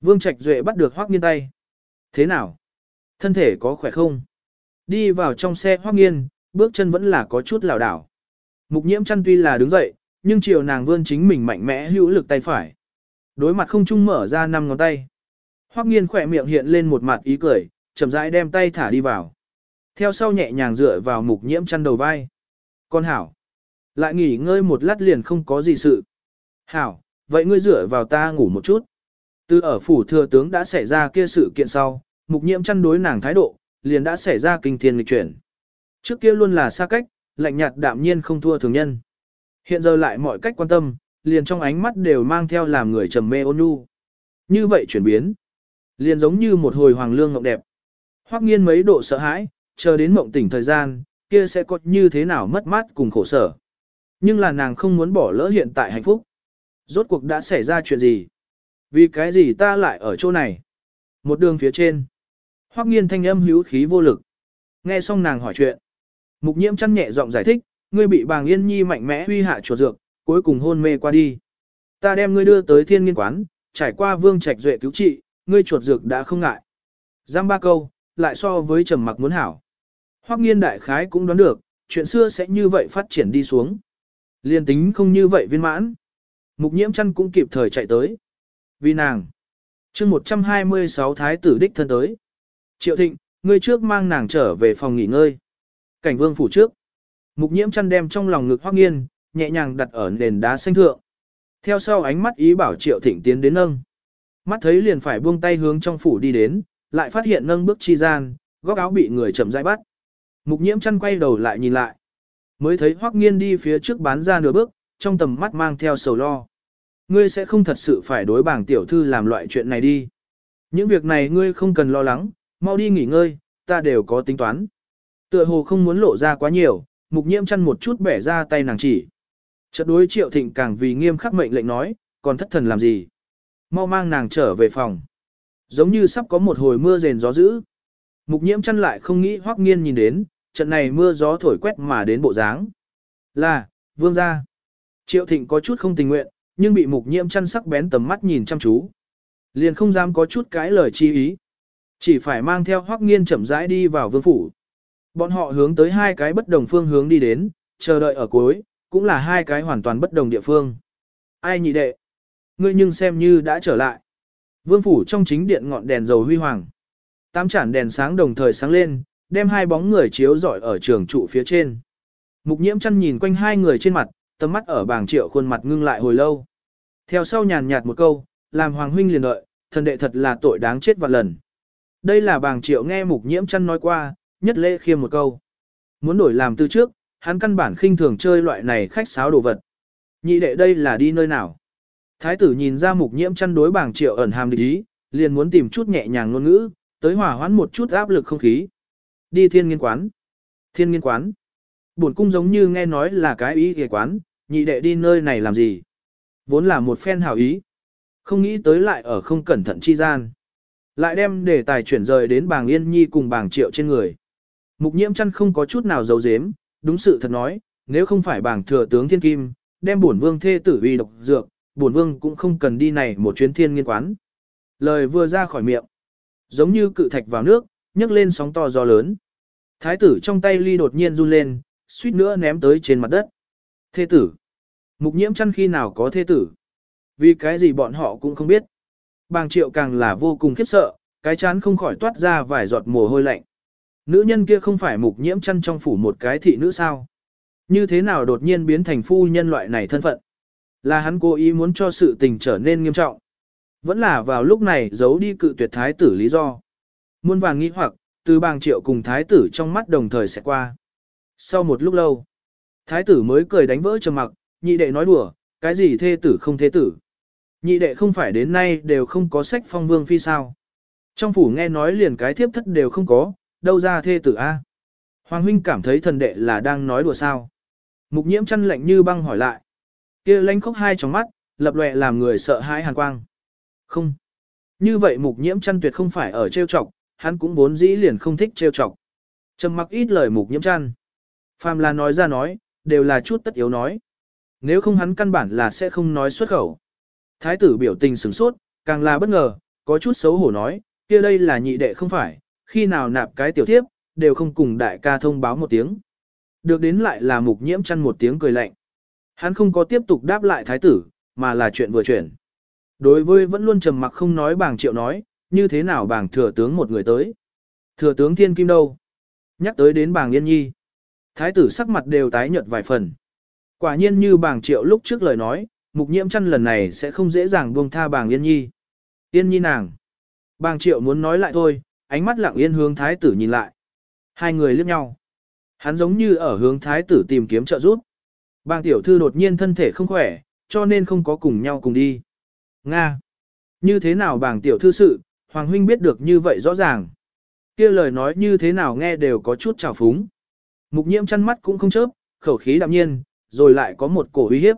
Vương Trạch Duệ bắt được Hoắc Nghiên tay. Thế nào? Thân thể có khỏe không? Đi vào trong xe Hoắc Nghiên, bước chân vẫn là có chút lảo đảo. Mục nhiễm chăn tuy là đứng dậy, nhưng chiều nàng vươn chính mình mạnh mẽ hữu lực tay phải. Đối mặt không trung mở ra năm ngón tay. Hoắc nghiên khỏe miệng hiện lên một mặt ý cười, chậm rãi đem tay thả đi vào. Theo sau nhẹ nhàng dựa vào mục nhiễm chăn đầu vai. Con hảo. Lại nghỉ ngơi một lát liền không có gì sự. Hảo, vậy ngươi dựa vào ta ngủ một chút. Từ ở phủ thừa tướng đã xảy ra kia sự kiện sau, mục nhiễm chăn đối nàng thái độ, liền đã xảy ra kinh thiên lịch chuyển. Trước kia luôn là xa cách, lạnh nhạt đạm nhiên không thua thường nhân. Hiện giờ lại mọi cách quan tâm, liền trong ánh mắt đều mang theo làm người trầm mê ôn nhu. Như vậy chuyển biến, liền giống như một hồi hoàng lương ngọc đẹp. Hoắc nghiên mấy độ sợ hãi, chờ đến mộng tỉnh thời gian, kia sẽ có như thế nào mất mát cùng khổ sở. Nhưng là nàng không muốn bỏ lỡ hiện tại hạnh phúc. Rốt cuộc đã xảy ra chuyện gì? Vì cái gì ta lại ở chỗ này? Một đường phía trên. Hoắc nghiên thanh âm hữu khí vô lực. Nghe xong nàng hỏi chuyện. Mục nhiễm chăn nhẹ giọng giải thích, ngươi bị bàng yên nhi mạnh mẽ huy hạ chuột dược, cuối cùng hôn mê qua đi. Ta đem ngươi đưa tới thiên nghiên quán, trải qua vương trạch duệ cứu trị, ngươi chuột dược đã không ngại. Giam ba câu, lại so với trầm mặc muốn hảo. Hoắc nghiên đại khái cũng đoán được, chuyện xưa sẽ như vậy phát triển đi xuống. Liên tính không như vậy viên mãn. Mục nhiễm chăn cũng kịp thời chạy tới. Vì nàng. chương 126 thái tử đích thân tới. Triệu thịnh, ngươi trước mang nàng trở về phòng nghỉ ngơi. Cảnh vương phủ trước. Mục nhiễm chăn đem trong lòng ngực hoác nghiên, nhẹ nhàng đặt ở nền đá xanh thượng. Theo sau ánh mắt ý bảo triệu thịnh tiến đến nâng. Mắt thấy liền phải buông tay hướng trong phủ đi đến, lại phát hiện nâng bước chi gian, góc áo bị người chậm rãi bắt. Mục nhiễm chăn quay đầu lại nhìn lại. Mới thấy Hoắc nghiên đi phía trước bán ra nửa bước, trong tầm mắt mang theo sầu lo. Ngươi sẽ không thật sự phải đối bảng tiểu thư làm loại chuyện này đi. Những việc này ngươi không cần lo lắng, mau đi nghỉ ngơi, ta đều có tính toán. Tựa hồ không muốn lộ ra quá nhiều, mục nhiễm chăn một chút bẻ ra tay nàng chỉ. Chợt đối triệu thịnh càng vì nghiêm khắc mệnh lệnh nói, còn thất thần làm gì. Mau mang nàng trở về phòng. Giống như sắp có một hồi mưa rền gió dữ. Mục nhiễm chăn lại không nghĩ hoắc nghiên nhìn đến, trận này mưa gió thổi quét mà đến bộ dáng. Là, vương gia. Triệu thịnh có chút không tình nguyện, nhưng bị mục nhiễm chăn sắc bén tầm mắt nhìn chăm chú. Liền không dám có chút cái lời chi ý. Chỉ phải mang theo hoắc nghiên chậm rãi đi vào vương phủ. Bọn họ hướng tới hai cái bất đồng phương hướng đi đến, chờ đợi ở cuối, cũng là hai cái hoàn toàn bất đồng địa phương. Ai nhị đệ? Ngươi nhưng xem như đã trở lại. Vương phủ trong chính điện ngọn đèn dầu huy hoàng. Tám chản đèn sáng đồng thời sáng lên, đem hai bóng người chiếu rọi ở trường trụ phía trên. Mục nhiễm chăn nhìn quanh hai người trên mặt, tầm mắt ở bảng triệu khuôn mặt ngưng lại hồi lâu. Theo sau nhàn nhạt một câu, làm hoàng huynh liền đợi, thần đệ thật là tội đáng chết vạn lần. Đây là bảng triệu nghe mục nhiễm chăn nói qua, nhất lễ khiêm một câu. Muốn đổi làm từ trước, hắn căn bản khinh thường chơi loại này khách sáo đồ vật. Nhị đệ đây là đi nơi nào? Thái tử nhìn ra mục nhiễm chăn đối bảng triệu ẩn hàm địch ý, liền muốn tìm chút nhẹ nhàng ngôn ngữ, tới hòa hoãn một chút áp lực không khí. Đi thiên nghiên quán. Thiên nghiên quán. Bổn cung giống như nghe nói là cái ý ghề quán, nhị đệ đi nơi này làm gì? Vốn là một phen hảo ý. Không nghĩ tới lại ở không cẩn thận chi gian. Lại đem đề tài chuyển rời đến bàng yên nhi cùng bàng triệu trên người. Mục nhiễm chăn không có chút nào giấu giếm, đúng sự thật nói, nếu không phải bảng thừa tướng thiên kim, đem bổn vương thê tử uy độc dược, bổn vương cũng không cần đi này một chuyến thiên nghiên quán. Lời vừa ra khỏi miệng, giống như cự thạch vào nước, nhấc lên sóng to gió lớn. Thái tử trong tay ly đột nhiên run lên, suýt nữa ném tới trên mặt đất. Thê tử. Mục nhiễm chăn khi nào có thê tử. Vì cái gì bọn họ cũng không biết. Bàng triệu càng là vô cùng khiếp sợ, cái chán không khỏi toát ra vài giọt mồ hôi lạnh. Nữ nhân kia không phải mục nhiễm chăn trong phủ một cái thị nữ sao. Như thế nào đột nhiên biến thành phu nhân loại này thân phận? Là hắn cố ý muốn cho sự tình trở nên nghiêm trọng. Vẫn là vào lúc này giấu đi cự tuyệt thái tử lý do. Muôn vàng nghĩ hoặc, từ bàng triệu cùng thái tử trong mắt đồng thời sẽ qua. Sau một lúc lâu, thái tử mới cười đánh vỡ trầm mặc, nhị đệ nói đùa, cái gì thê tử không thê tử. Nhị đệ không phải đến nay đều không có sách phong vương phi sao. Trong phủ nghe nói liền cái thiếp thất đều không có, đâu ra thê tử A. Hoàng huynh cảm thấy thần đệ là đang nói đùa sao. Mục nhiễm chăn lạnh như băng hỏi lại. kia lánh khóc hai trong mắt, lập lệ làm người sợ hãi hàn quang. Không. Như vậy mục nhiễm chăn tuyệt không phải ở trêu chọc, hắn cũng vốn dĩ liền không thích trêu chọc. Trầm mặc ít lời mục nhiễm chăn. Phàm là nói ra nói, đều là chút tất yếu nói. Nếu không hắn căn bản là sẽ không nói xuất khẩu. Thái tử biểu tình sửng sốt, càng là bất ngờ, có chút xấu hổ nói, kia đây là nhị đệ không phải, khi nào nạp cái tiểu thiếp, đều không cùng đại ca thông báo một tiếng. Được đến lại là mục nhiễm chăn một tiếng cười lạnh. Hắn không có tiếp tục đáp lại thái tử, mà là chuyện vừa chuyển. Đối với vẫn luôn trầm mặc không nói bàng triệu nói, như thế nào bảng thừa tướng một người tới. Thừa tướng thiên kim đâu? Nhắc tới đến bảng yên nhi. Thái tử sắc mặt đều tái nhợt vài phần. Quả nhiên như bảng triệu lúc trước lời nói, mục nhiễm chăn lần này sẽ không dễ dàng buông tha bảng yên nhi. Yên nhi nàng. Bàng triệu muốn nói lại thôi, ánh mắt lặng yên hướng thái tử nhìn lại. Hai người liếc nhau. Hắn giống như ở hướng thái tử tìm kiếm trợ giúp. Bàng tiểu thư đột nhiên thân thể không khỏe, cho nên không có cùng nhau cùng đi. Nga. Như thế nào bàng tiểu thư sự, Hoàng huynh biết được như vậy rõ ràng. kia lời nói như thế nào nghe đều có chút trào phúng. Mục nhiễm chăn mắt cũng không chớp, khẩu khí đạm nhiên, rồi lại có một cổ uy hiếp.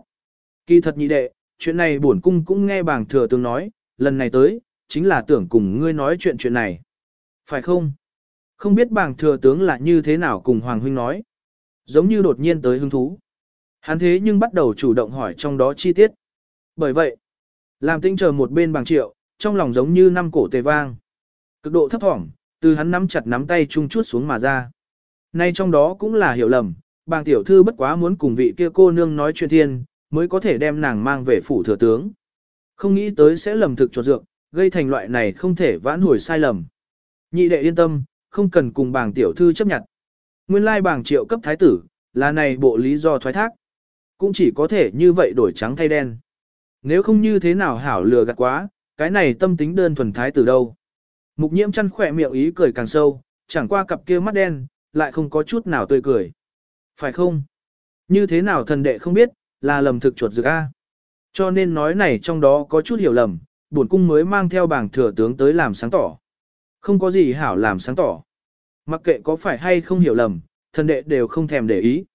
Kỳ thật nhị đệ, chuyện này bổn cung cũng nghe bàng thừa tướng nói, lần này tới, chính là tưởng cùng ngươi nói chuyện chuyện này. Phải không? Không biết bàng thừa tướng là như thế nào cùng Hoàng huynh nói. Giống như đột nhiên tới hứng thú. Hắn thế nhưng bắt đầu chủ động hỏi trong đó chi tiết. Bởi vậy, làm tinh chờ một bên bàng triệu, trong lòng giống như năm cổ tề vang. Cực độ thấp thỏm, từ hắn nắm chặt nắm tay chung chút xuống mà ra. Nay trong đó cũng là hiểu lầm, bàng tiểu thư bất quá muốn cùng vị kia cô nương nói chuyện thiên, mới có thể đem nàng mang về phủ thừa tướng. Không nghĩ tới sẽ lầm thực cho dược, gây thành loại này không thể vãn hồi sai lầm. Nhị đệ yên tâm, không cần cùng bàng tiểu thư chấp nhận. Nguyên lai bàng triệu cấp thái tử, là này bộ lý do thoái thác. Cũng chỉ có thể như vậy đổi trắng thay đen. Nếu không như thế nào hảo lừa gạt quá, cái này tâm tính đơn thuần thái tử đâu. Mục nhiễm chăn khỏe miệng ý cười càng sâu, chẳng qua cặp kia mắt đen, lại không có chút nào tươi cười. Phải không? Như thế nào thần đệ không biết, là lầm thực chuột dược A. Cho nên nói này trong đó có chút hiểu lầm, bổn cung mới mang theo bảng thừa tướng tới làm sáng tỏ. Không có gì hảo làm sáng tỏ. Mặc kệ có phải hay không hiểu lầm, thần đệ đều không thèm để ý.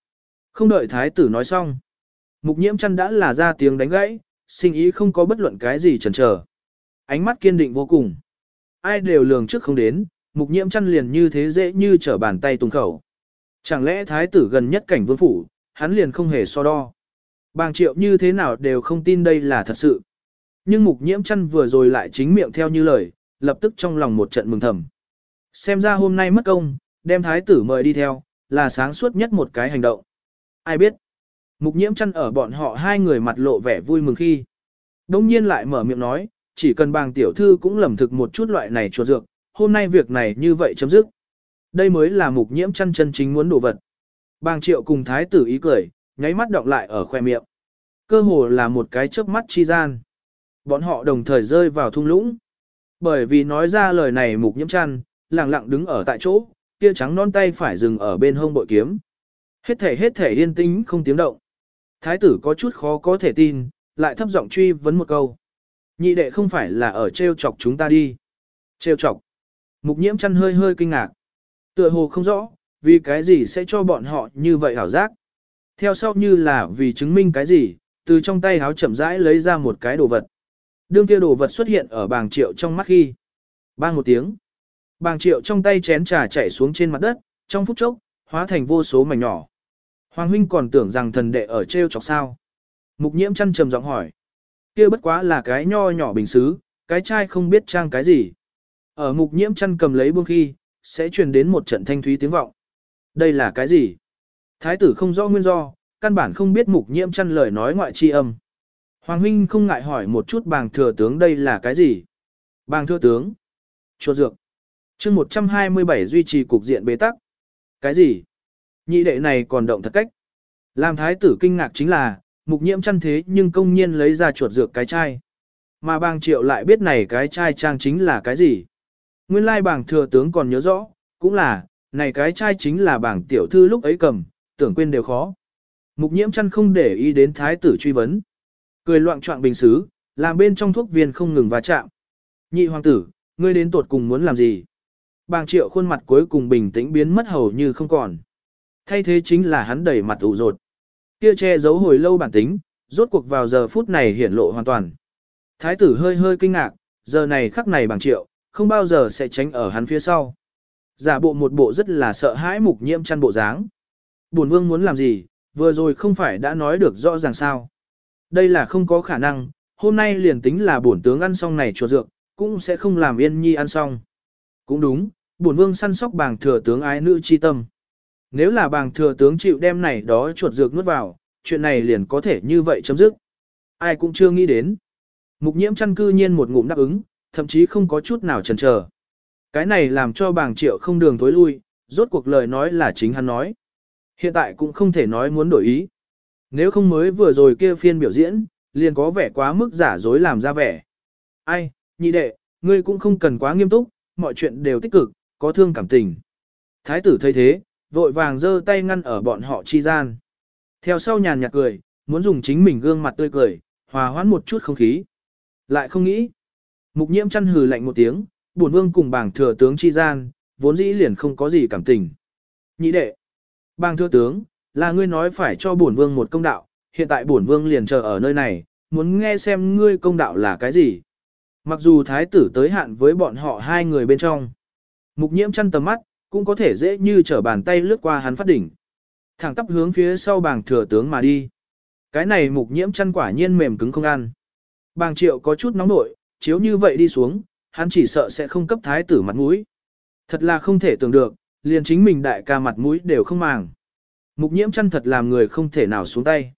Không đợi thái tử nói xong. Mục nhiễm chăn đã là ra tiếng đánh gãy, sinh ý không có bất luận cái gì chần chờ. Ánh mắt kiên định vô cùng. Ai đều lường trước không đến, mục nhiễm chăn liền như thế dễ như trở bàn tay tung khẩu. Chẳng lẽ thái tử gần nhất cảnh vương phủ, hắn liền không hề so đo. Bàng triệu như thế nào đều không tin đây là thật sự. Nhưng mục nhiễm chăn vừa rồi lại chính miệng theo như lời, lập tức trong lòng một trận mừng thầm. Xem ra hôm nay mất công, đem thái tử mời đi theo, là sáng suốt nhất một cái hành động. Ai biết? Mục nhiễm chăn ở bọn họ hai người mặt lộ vẻ vui mừng khi. Đông nhiên lại mở miệng nói, chỉ cần bàng tiểu thư cũng lầm thực một chút loại này chuột dược, hôm nay việc này như vậy chấm dứt. Đây mới là mục nhiễm chăn chân chính muốn đồ vật. Bàng triệu cùng thái tử ý cười, nháy mắt động lại ở khoe miệng. Cơ hồ là một cái chớp mắt chi gian. Bọn họ đồng thời rơi vào thung lũng. Bởi vì nói ra lời này mục nhiễm chăn, lặng lặng đứng ở tại chỗ, kia trắng non tay phải dừng ở bên hông bội kiếm. Hết thể hết thể yên tĩnh không tiếng động. Thái tử có chút khó có thể tin, lại thấp giọng truy vấn một câu. Nhị đệ không phải là ở treo chọc chúng ta đi. Treo chọc. Mục nhiễm chăn hơi hơi kinh ngạc. Tựa hồ không rõ, vì cái gì sẽ cho bọn họ như vậy hảo giác. Theo sau như là vì chứng minh cái gì, từ trong tay háo chậm rãi lấy ra một cái đồ vật. Đương kia đồ vật xuất hiện ở bàng triệu trong mắt khi. Bang một tiếng. Bàng triệu trong tay chén trà chảy xuống trên mặt đất, trong phút chốc, hóa thành vô số mảnh nhỏ. Hoàng huynh còn tưởng rằng thần đệ ở treo chọc sao. Mục nhiễm chăn trầm giọng hỏi kia bất quá là cái nho nhỏ bình xứ, cái chai không biết trang cái gì. Ở mục nhiễm chăn cầm lấy buông khi, sẽ truyền đến một trận thanh thúy tiếng vọng. Đây là cái gì? Thái tử không rõ nguyên do, căn bản không biết mục nhiễm chăn lời nói ngoại chi âm. Hoàng huynh không ngại hỏi một chút bàng thừa tướng đây là cái gì? Bàng thừa tướng? Chuột dược. chương 127 duy trì cục diện bế tắc. Cái gì? Nhị đệ này còn động thật cách. Làm thái tử kinh ngạc chính là, mục nhiễm chăn thế nhưng công nhiên lấy ra chuột dược cái chai. Mà bàng triệu lại biết này cái chai trang chính là cái gì. Nguyên lai bàng thừa tướng còn nhớ rõ, cũng là, này cái chai chính là bàng tiểu thư lúc ấy cầm, tưởng quên đều khó. Mục nhiễm chăn không để ý đến thái tử truy vấn. Cười loạn trọng bình xứ, làm bên trong thuốc viên không ngừng va chạm. Nhị hoàng tử, ngươi đến tuột cùng muốn làm gì? Bàng triệu khuôn mặt cuối cùng bình tĩnh biến mất hầu như không còn. Thay thế chính là hắn đẩy mặt ủ rột. Kia che giấu hồi lâu bản tính, rốt cuộc vào giờ phút này hiển lộ hoàn toàn. Thái tử hơi hơi kinh ngạc, giờ này khắc này bằng triệu, không bao giờ sẽ tránh ở hắn phía sau. Giả bộ một bộ rất là sợ hãi mục nhiễm chăn bộ dáng. Bổn vương muốn làm gì, vừa rồi không phải đã nói được rõ ràng sao. Đây là không có khả năng, hôm nay liền tính là bổn tướng ăn xong này chuột dược, cũng sẽ không làm yên nhi ăn xong. Cũng đúng, bổn vương săn sóc bàng thừa tướng ái nữ chi tâm. Nếu là bàng thừa tướng chịu đem này đó chuột dược nuốt vào, chuyện này liền có thể như vậy chấm dứt. Ai cũng chưa nghĩ đến. Mục nhiễm chăn cư nhiên một ngụm đáp ứng, thậm chí không có chút nào chần chờ. Cái này làm cho bàng triệu không đường tối lui, rốt cuộc lời nói là chính hắn nói. Hiện tại cũng không thể nói muốn đổi ý. Nếu không mới vừa rồi kia phiên biểu diễn, liền có vẻ quá mức giả dối làm ra vẻ. Ai, nhị đệ, ngươi cũng không cần quá nghiêm túc, mọi chuyện đều tích cực, có thương cảm tình. Thái tử thấy thế, vội vàng giơ tay ngăn ở bọn họ chi gian. Theo sau nhàn nhạt cười, muốn dùng chính mình gương mặt tươi cười, hòa hoãn một chút không khí. Lại không nghĩ. Mục nhiễm chăn hừ lạnh một tiếng, bổn vương cùng bảng thừa tướng chi gian, vốn dĩ liền không có gì cảm tình. Nhị đệ. Bàng thừa tướng, là ngươi nói phải cho bổn vương một công đạo, hiện tại bổn vương liền chờ ở nơi này, muốn nghe xem ngươi công đạo là cái gì. Mặc dù thái tử tới hạn với bọn họ hai người bên trong. Mục nhiễm chăn tầm mắt, cũng có thể dễ như trở bàn tay lướt qua hắn phát đỉnh. Thẳng tắp hướng phía sau bàng thừa tướng mà đi. Cái này mục nhiễm chăn quả nhiên mềm cứng không ăn. Bàng triệu có chút nóng nội, chiếu như vậy đi xuống, hắn chỉ sợ sẽ không cấp thái tử mặt mũi. Thật là không thể tưởng được, liền chính mình đại ca mặt mũi đều không màng. Mục nhiễm chăn thật làm người không thể nào xuống tay.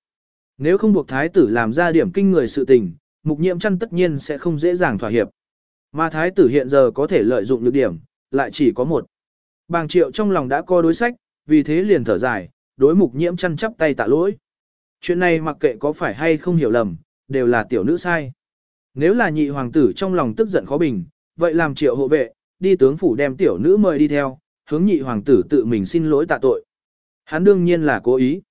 Nếu không buộc thái tử làm ra điểm kinh người sự tình, mục nhiễm chăn tất nhiên sẽ không dễ dàng thỏa hiệp. Mà thái tử hiện giờ có thể lợi dụng được điểm, lại chỉ có một. Bàng triệu trong lòng đã có đối sách, vì thế liền thở dài, đối mục nhiễm chăn chắp tay tạ lỗi. Chuyện này mặc kệ có phải hay không hiểu lầm, đều là tiểu nữ sai. Nếu là nhị hoàng tử trong lòng tức giận khó bình, vậy làm triệu hộ vệ, đi tướng phủ đem tiểu nữ mời đi theo, hướng nhị hoàng tử tự mình xin lỗi tạ tội. Hắn đương nhiên là cố ý.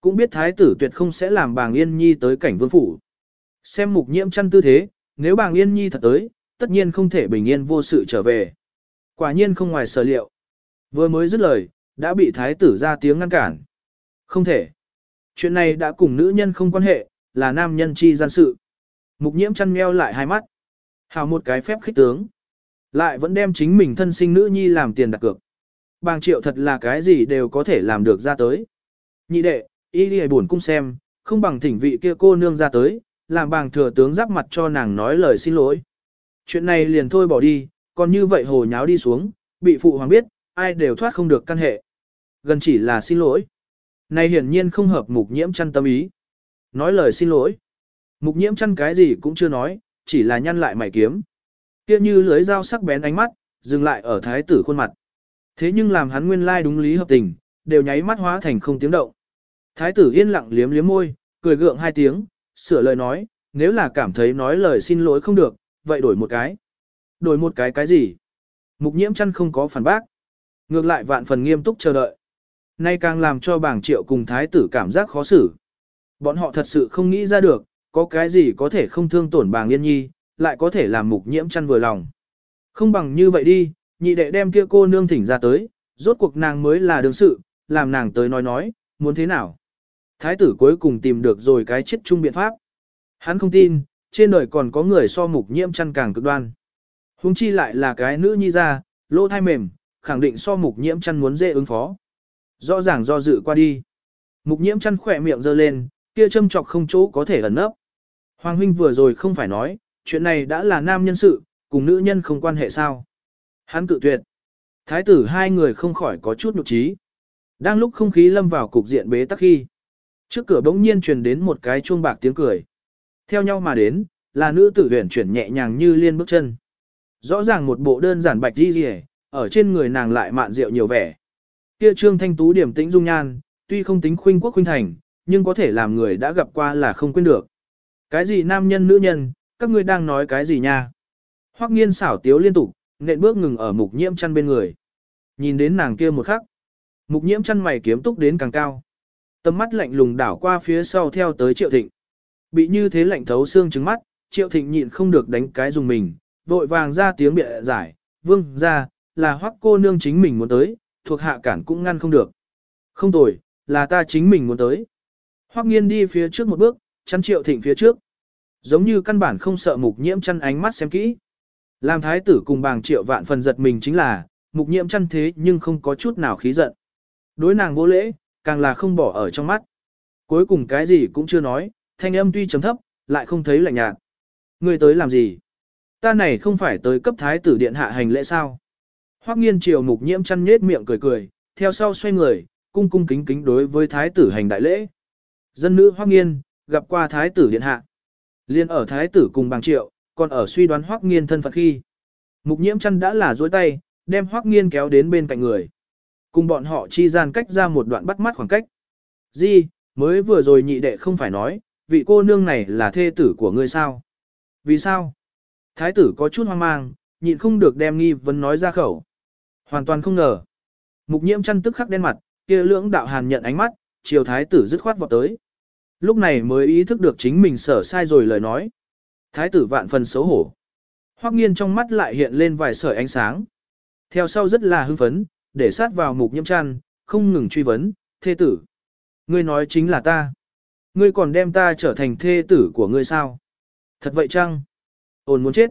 Cũng biết thái tử tuyệt không sẽ làm bàng yên nhi tới cảnh vương phủ. Xem mục nhiễm chăn tư thế, nếu bàng yên nhi thật tới, tất nhiên không thể bình yên vô sự trở về. Quả nhiên không ngoài sở liệu. Vừa mới dứt lời, đã bị thái tử ra tiếng ngăn cản. Không thể. Chuyện này đã cùng nữ nhân không quan hệ, là nam nhân chi gian sự. Mục nhiễm chăn meo lại hai mắt. Hào một cái phép khích tướng. Lại vẫn đem chính mình thân sinh nữ nhi làm tiền đặt cược. Bàng triệu thật là cái gì đều có thể làm được ra tới. Nhị đệ, y đi buồn cung xem, không bằng thỉnh vị kia cô nương ra tới, làm bàng thừa tướng giáp mặt cho nàng nói lời xin lỗi. Chuyện này liền thôi bỏ đi, còn như vậy hồ nháo đi xuống, bị phụ hoàng biết, ai đều thoát không được căn hệ. Gần chỉ là xin lỗi. Này hiển nhiên không hợp mục nhiễm chăn tâm ý. Nói lời xin lỗi. Mục nhiễm chăn cái gì cũng chưa nói, chỉ là nhăn lại mày kiếm. Kia như lưới dao sắc bén ánh mắt, dừng lại ở thái tử khuôn mặt. Thế nhưng làm hắn nguyên lai đúng lý hợp tình, đều nháy mắt hóa thành không tiếng động. Thái tử yên lặng liếm liếm môi, cười gượng hai tiếng, sửa lời nói, nếu là cảm thấy nói lời xin lỗi không được, vậy đổi một cái. Đổi một cái cái gì? Mục nhiễm chăn không có phản bác. Ngược lại vạn phần nghiêm túc chờ đợi. Nay càng làm cho bảng triệu cùng thái tử cảm giác khó xử. Bọn họ thật sự không nghĩ ra được, có cái gì có thể không thương tổn bàng yên nhi, lại có thể làm mục nhiễm chăn vừa lòng. Không bằng như vậy đi, nhị đệ đem kia cô nương thỉnh ra tới, rốt cuộc nàng mới là đương sự, làm nàng tới nói nói, muốn thế nào. Thái tử cuối cùng tìm được rồi cái chết chung biện pháp. Hắn không tin, trên đời còn có người so mục nhiễm chăn càng cực đoan. Hùng chi lại là cái nữ nhi ra, lỗ thai mềm, khẳng định so mục nhiễm chăn muốn dễ ứng phó. Rõ ràng do dự qua đi. Mục nhiễm chăn khỏe miệng giơ lên, kia châm chọc không chỗ có thể ẩn nấp. Hoàng huynh vừa rồi không phải nói, chuyện này đã là nam nhân sự, cùng nữ nhân không quan hệ sao. Hắn cự tuyệt. Thái tử hai người không khỏi có chút nhục trí. Đang lúc không khí lâm vào cục diện bế tắc khi. Trước cửa bỗng nhiên truyền đến một cái chuông bạc tiếng cười. Theo nhau mà đến, là nữ tử huyền chuyển nhẹ nhàng như liên bước chân. Rõ ràng một bộ đơn giản bạch đi rìa, ở trên người nàng lại mạn rượu nhiều vẻ. Kia trương thanh tú điểm tĩnh dung nhan, tuy không tính khuynh quốc khuynh thành, nhưng có thể làm người đã gặp qua là không quên được. Cái gì nam nhân nữ nhân, các ngươi đang nói cái gì nha? Hoắc nghiên xảo tiếu liên tục, nện bước ngừng ở mục nhiễm chăn bên người. Nhìn đến nàng kia một khắc. Mục nhiễm chăn mày kiếm túc đến càng cao. Tầm mắt lạnh lùng đảo qua phía sau theo tới triệu thịnh. Bị như thế lạnh thấu xương trứng mắt, triệu thịnh nhịn không được đánh cái dùng mình, vội vàng ra tiếng bịa giải, vương ra, là hoắc cô nương chính mình muốn tới, thuộc hạ cản cũng ngăn không được. Không tồi, là ta chính mình muốn tới. Hoắc nghiên đi phía trước một bước, chăn triệu thịnh phía trước. Giống như căn bản không sợ mục nhiễm chăn ánh mắt xem kỹ. Làm thái tử cùng bàng triệu vạn phần giật mình chính là, mục nhiễm chăn thế nhưng không có chút nào khí giận. Đối nàng vô lễ, càng là không bỏ ở trong mắt. Cuối cùng cái gì cũng chưa nói, thanh âm tuy chấm thấp, lại không thấy lạnh nhạt. người tới làm gì? Ta này không phải tới cấp thái tử điện hạ hành lễ sao? Hoắc nghiên triều mục nhiễm chăn nhết miệng cười cười, theo sau xoay người, cung cung kính kính đối với thái tử hành đại lễ. Dân nữ Hoắc nghiên, gặp qua thái tử điện hạ. Liên ở thái tử cùng bằng triệu, còn ở suy đoán Hoắc nghiên thân phận khi. Mục nhiễm chăn đã là dối tay, đem Hoắc nghiên kéo đến bên cạnh người. Cùng bọn họ chi gian cách ra một đoạn bắt mắt khoảng cách. Di, mới vừa rồi nhị đệ không phải nói, vị cô nương này là thê tử của ngươi sao? Vì sao? Thái tử có chút hoang mang, nhịn không được đem nghi vấn nói ra khẩu. Hoàn toàn không ngờ. Mục nhiễm chăn tức khắc đen mặt, kia lưỡng đạo hàn nhận ánh mắt, chiều thái tử dứt khoát vọt tới. Lúc này mới ý thức được chính mình sở sai rồi lời nói. Thái tử vạn phần xấu hổ. Hoắc nghiên trong mắt lại hiện lên vài sợi ánh sáng. Theo sau rất là hưng phấn, để sát vào mục nhiễm chăn, không ngừng truy vấn, thê tử. Ngươi nói chính là ta. Ngươi còn đem ta trở thành thê tử của ngươi sao? Thật vậy chăng? Ôn muốn chết.